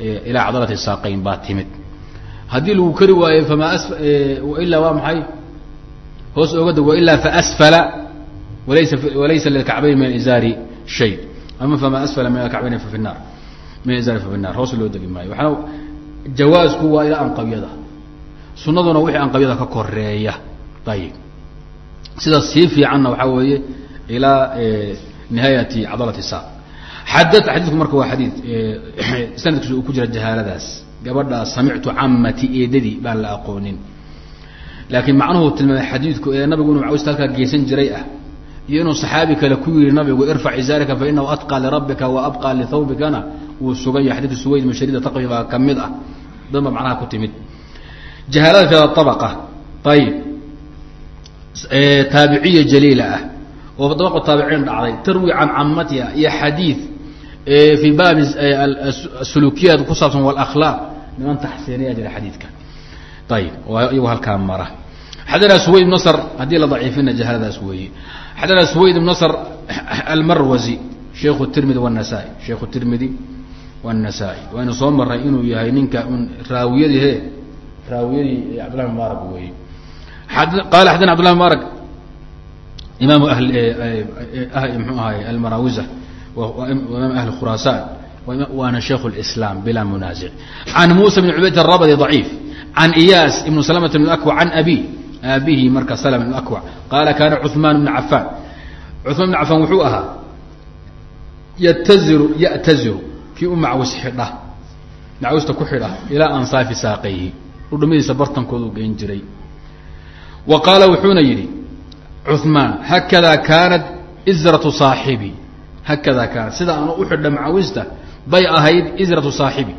ilaa cadalati saaqayn baa timid. Haddii lagu kari waayo ilaa waa maxay? Hoos oga deg wailaa faasfala walaysa walaysa lilkacbayn min izaari shay. Ama famaa asfala min alkacbayn fa fi min izaari fa fi hoos loo degi maayo. Waxaana jawaasku waa ilaa anqabyada. Sunaduna wixii anqabyada ka koreeya ayib sidaas sii fiicanna waxaa weeye ilaa nihaayati cadalati saaq xada xadiidku marka waa xadiid sanadkiisu uu ku jira jahaaladaas gabadhaa samictu camati eedadii baan la aqoonin laakiin macnuhu tilmaamay xadiidku ee nabigu inuu macawista halkaa geysan jiray ah iyo inuu saxaabi kale ku yihi nabigu irfac izaarika fainahu atqى lirabbika wa abqى lihawbikana wuu sugan yahay xadidka suwayd min shariida taqwi baa ka mid ah dan ba macnaha ku timid jahaalada kada abaqa ayib taabiciya jaliila ah oo dabaqu taabiciin dhacday tarwi can camatiha iyo xadiid fii baabi sulukiyaat ku saabsan walaklaaq niman taxsiiniya jira xadiidka. Ayib iyagu halkaa mara. Xadana swayd nasr haddii la daciifina jahaladaas weeye. Xadana swayd nasr almarwazi sheikhu tirmidi wanasaa-i tirmidi wanasaa-i waynu soo marray inuu yahay ninka raawiyadihe raawiyadii cabdillahi mubaarak weeye. Qaala xadana abdillahi mubaarak imaamu ahli ah, mxuu ahaay almarawiza imaam ahli khurasaan waana shaikh اlislam bila munaazic can musa bn cubayd arabadi ضaciif can iyaas ibn slmt bn akwa can abi aabihi marka slm bn akwa qaala kaana cuثmaan bn cafaan cuثmaan bn cafaan wuxuu ahaa yataziru ya'taziru kii u macwis xidha macwista ku xidha ilaa ansaafi saaqayhi dhudhumadiisa bartankoodu geyn jiray wa qaala wuxuuna yidhi cuثmaan hakada kaanat izratu saaxibi hakada kaanat sida aanu u xidha macawista bay ahayd izratu saaxibi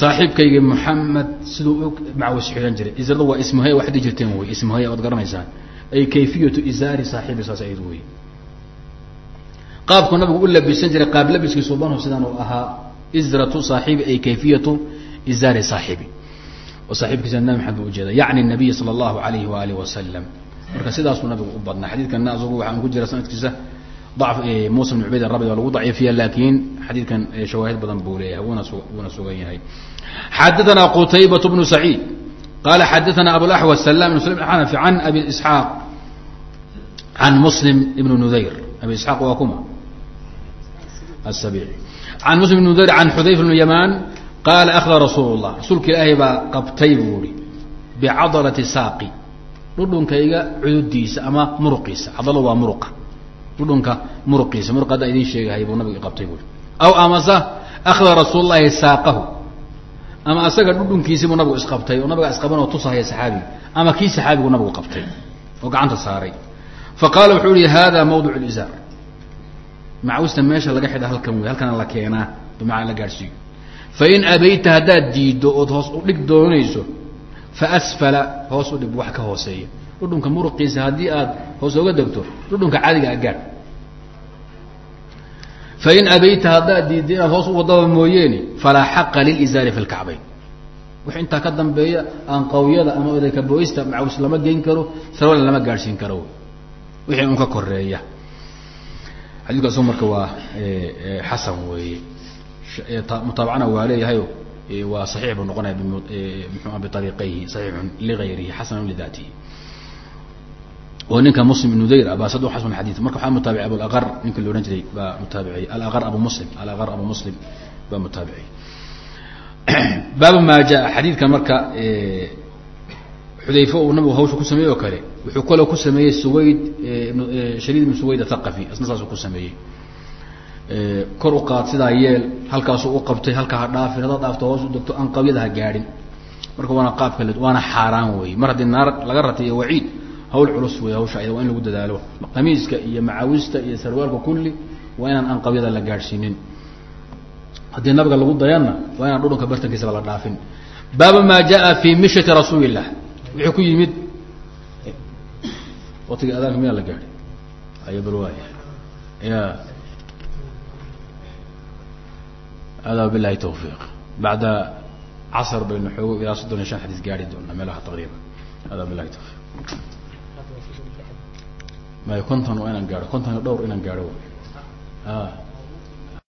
saaxiibkayga moxamed siduu macawis xidhan jiray izrada waa ismuhay waxad jirteen wey ismuhay oad garanaysaan ay kayfiyatu izaari saaxibi saas ayd wey qaabku nabigu u labisan jiray qaab labiskiisu banhu sidaan uu ahaa izratu saaxibi ay kayfiyatu izaari saaxibi oo saaxiibkiisa nabi maxamed bu ujeeda yacni nabiy sala allahu alayhi waaalih wasalam marka sidaasuu nabigu u badnaa xadiidkana asagu waxaan ku jira sanadkiisa musa bn cubayd arabi waa lagu daciifiya laakiin xadiidkan shawaahid badan buu leeyahay wuuna wuuna sugan yahay xadaana qutaybat bnu saciid qala xadaana abulaxwa salam ibn slam xanafi an abi isxaaq an muslim ibn nuhayr abi isxaaq waa kuma asabiici an muslim ibn nuhayr an xudayfa bn yaman qaala akhda rasuul اllah rasuulka ilaahay baa qabtay buu hi bicadalati saaqi dhudhunkayga cududiisa ama muruqiisa cadalo waa muruqa dhudhunka muruqiisa muruq haddaan idin sheegahay buu nabiga qabtay buui aw amase akhda rasuul saaqahu. Ama asaga dhudhunkiisii buu nabigu isqabtay oo nabiga isqaban oo tusahaya saxaabiga ama kii saxaabigu nabigu qabtay oo gacanta saaray. Fa qaala wuxuu yihi hada mawdic lizaar macawista meesha laga xidha halkan wey halkana la keenaa bimacana la gaadhsiiyo. Fain abayta haddaad diiddo ood hoos u dhig doonayso fa asfala hoos u dhig wax ka hooseeya dhudhunka muruqiisa haddii aad hoos oga degto dhudhunka caadiga agaadh fain abayta haddaad diidda inaad hoos u wadaba mooyeene falaa xaqa lilizaari fi lkacbayn wix intaa ka dambeeya aan qawyada ama odayka booysta macaws lama geyn karo sarwalna lama gaadhsiin karo. Wixii un ka koreeya xadiidkaasu marka waa xasan weeye. Mutaabacana waa leeyahayo waa صaxiix buu noqonaya mxua biariiqayhi صaxiixun ligayrihi xasanu lidatihi oo ninka muslim ibnu dayr baa sad xasan xadii marka waxaa mutaabicay abulaqar ninka la odhan jiray baa mutaabiciyey alaqar abu muslim alaqar abu muslim baa mutaabiciyey (clears throat) baabu ma jaa xadiidka marka xudayfe uu nabigu hawsha ku sameeyey oo kale wuxuu kaloo ku sameeyey suwayd shariid ibn suwayd athaqafi isna saasuu ku sameeyey. Kor u qaad sidaa yeel halkaasuu u qabtay halkaa ha dhaafin hadaad dhaafto hoos u degto aan qabyada ha gaadhin. Marka waana qaabka waana xaaraan wey mar haddii naar laga ratay iyo waciid hawl culus wey hawsha ayada waa in lagu dadaalo. Qamiiska iyo macaawista iyo sarwaalka kulli waa inaan aan qabyada la gaadhsiinin. Haddii nabiga lagu dayanna waa inaan dhudhunka bartankiisaba la dhaafin. Baabu ma jaa fi mishati rasuuli illah wuxuu ku yimid watiga adaanka miyaa la gaadhay? Ayo bal waaya ya hada bilahi tawfiiq. Bacda casr baynu xoogo ilaa soddon iyo shan xadiis gaari doonaa meelaha taqriiba hada bilahi tawfiiq may konton waa inaan gaadho. Konton iyo dhowr inaan gaadho. A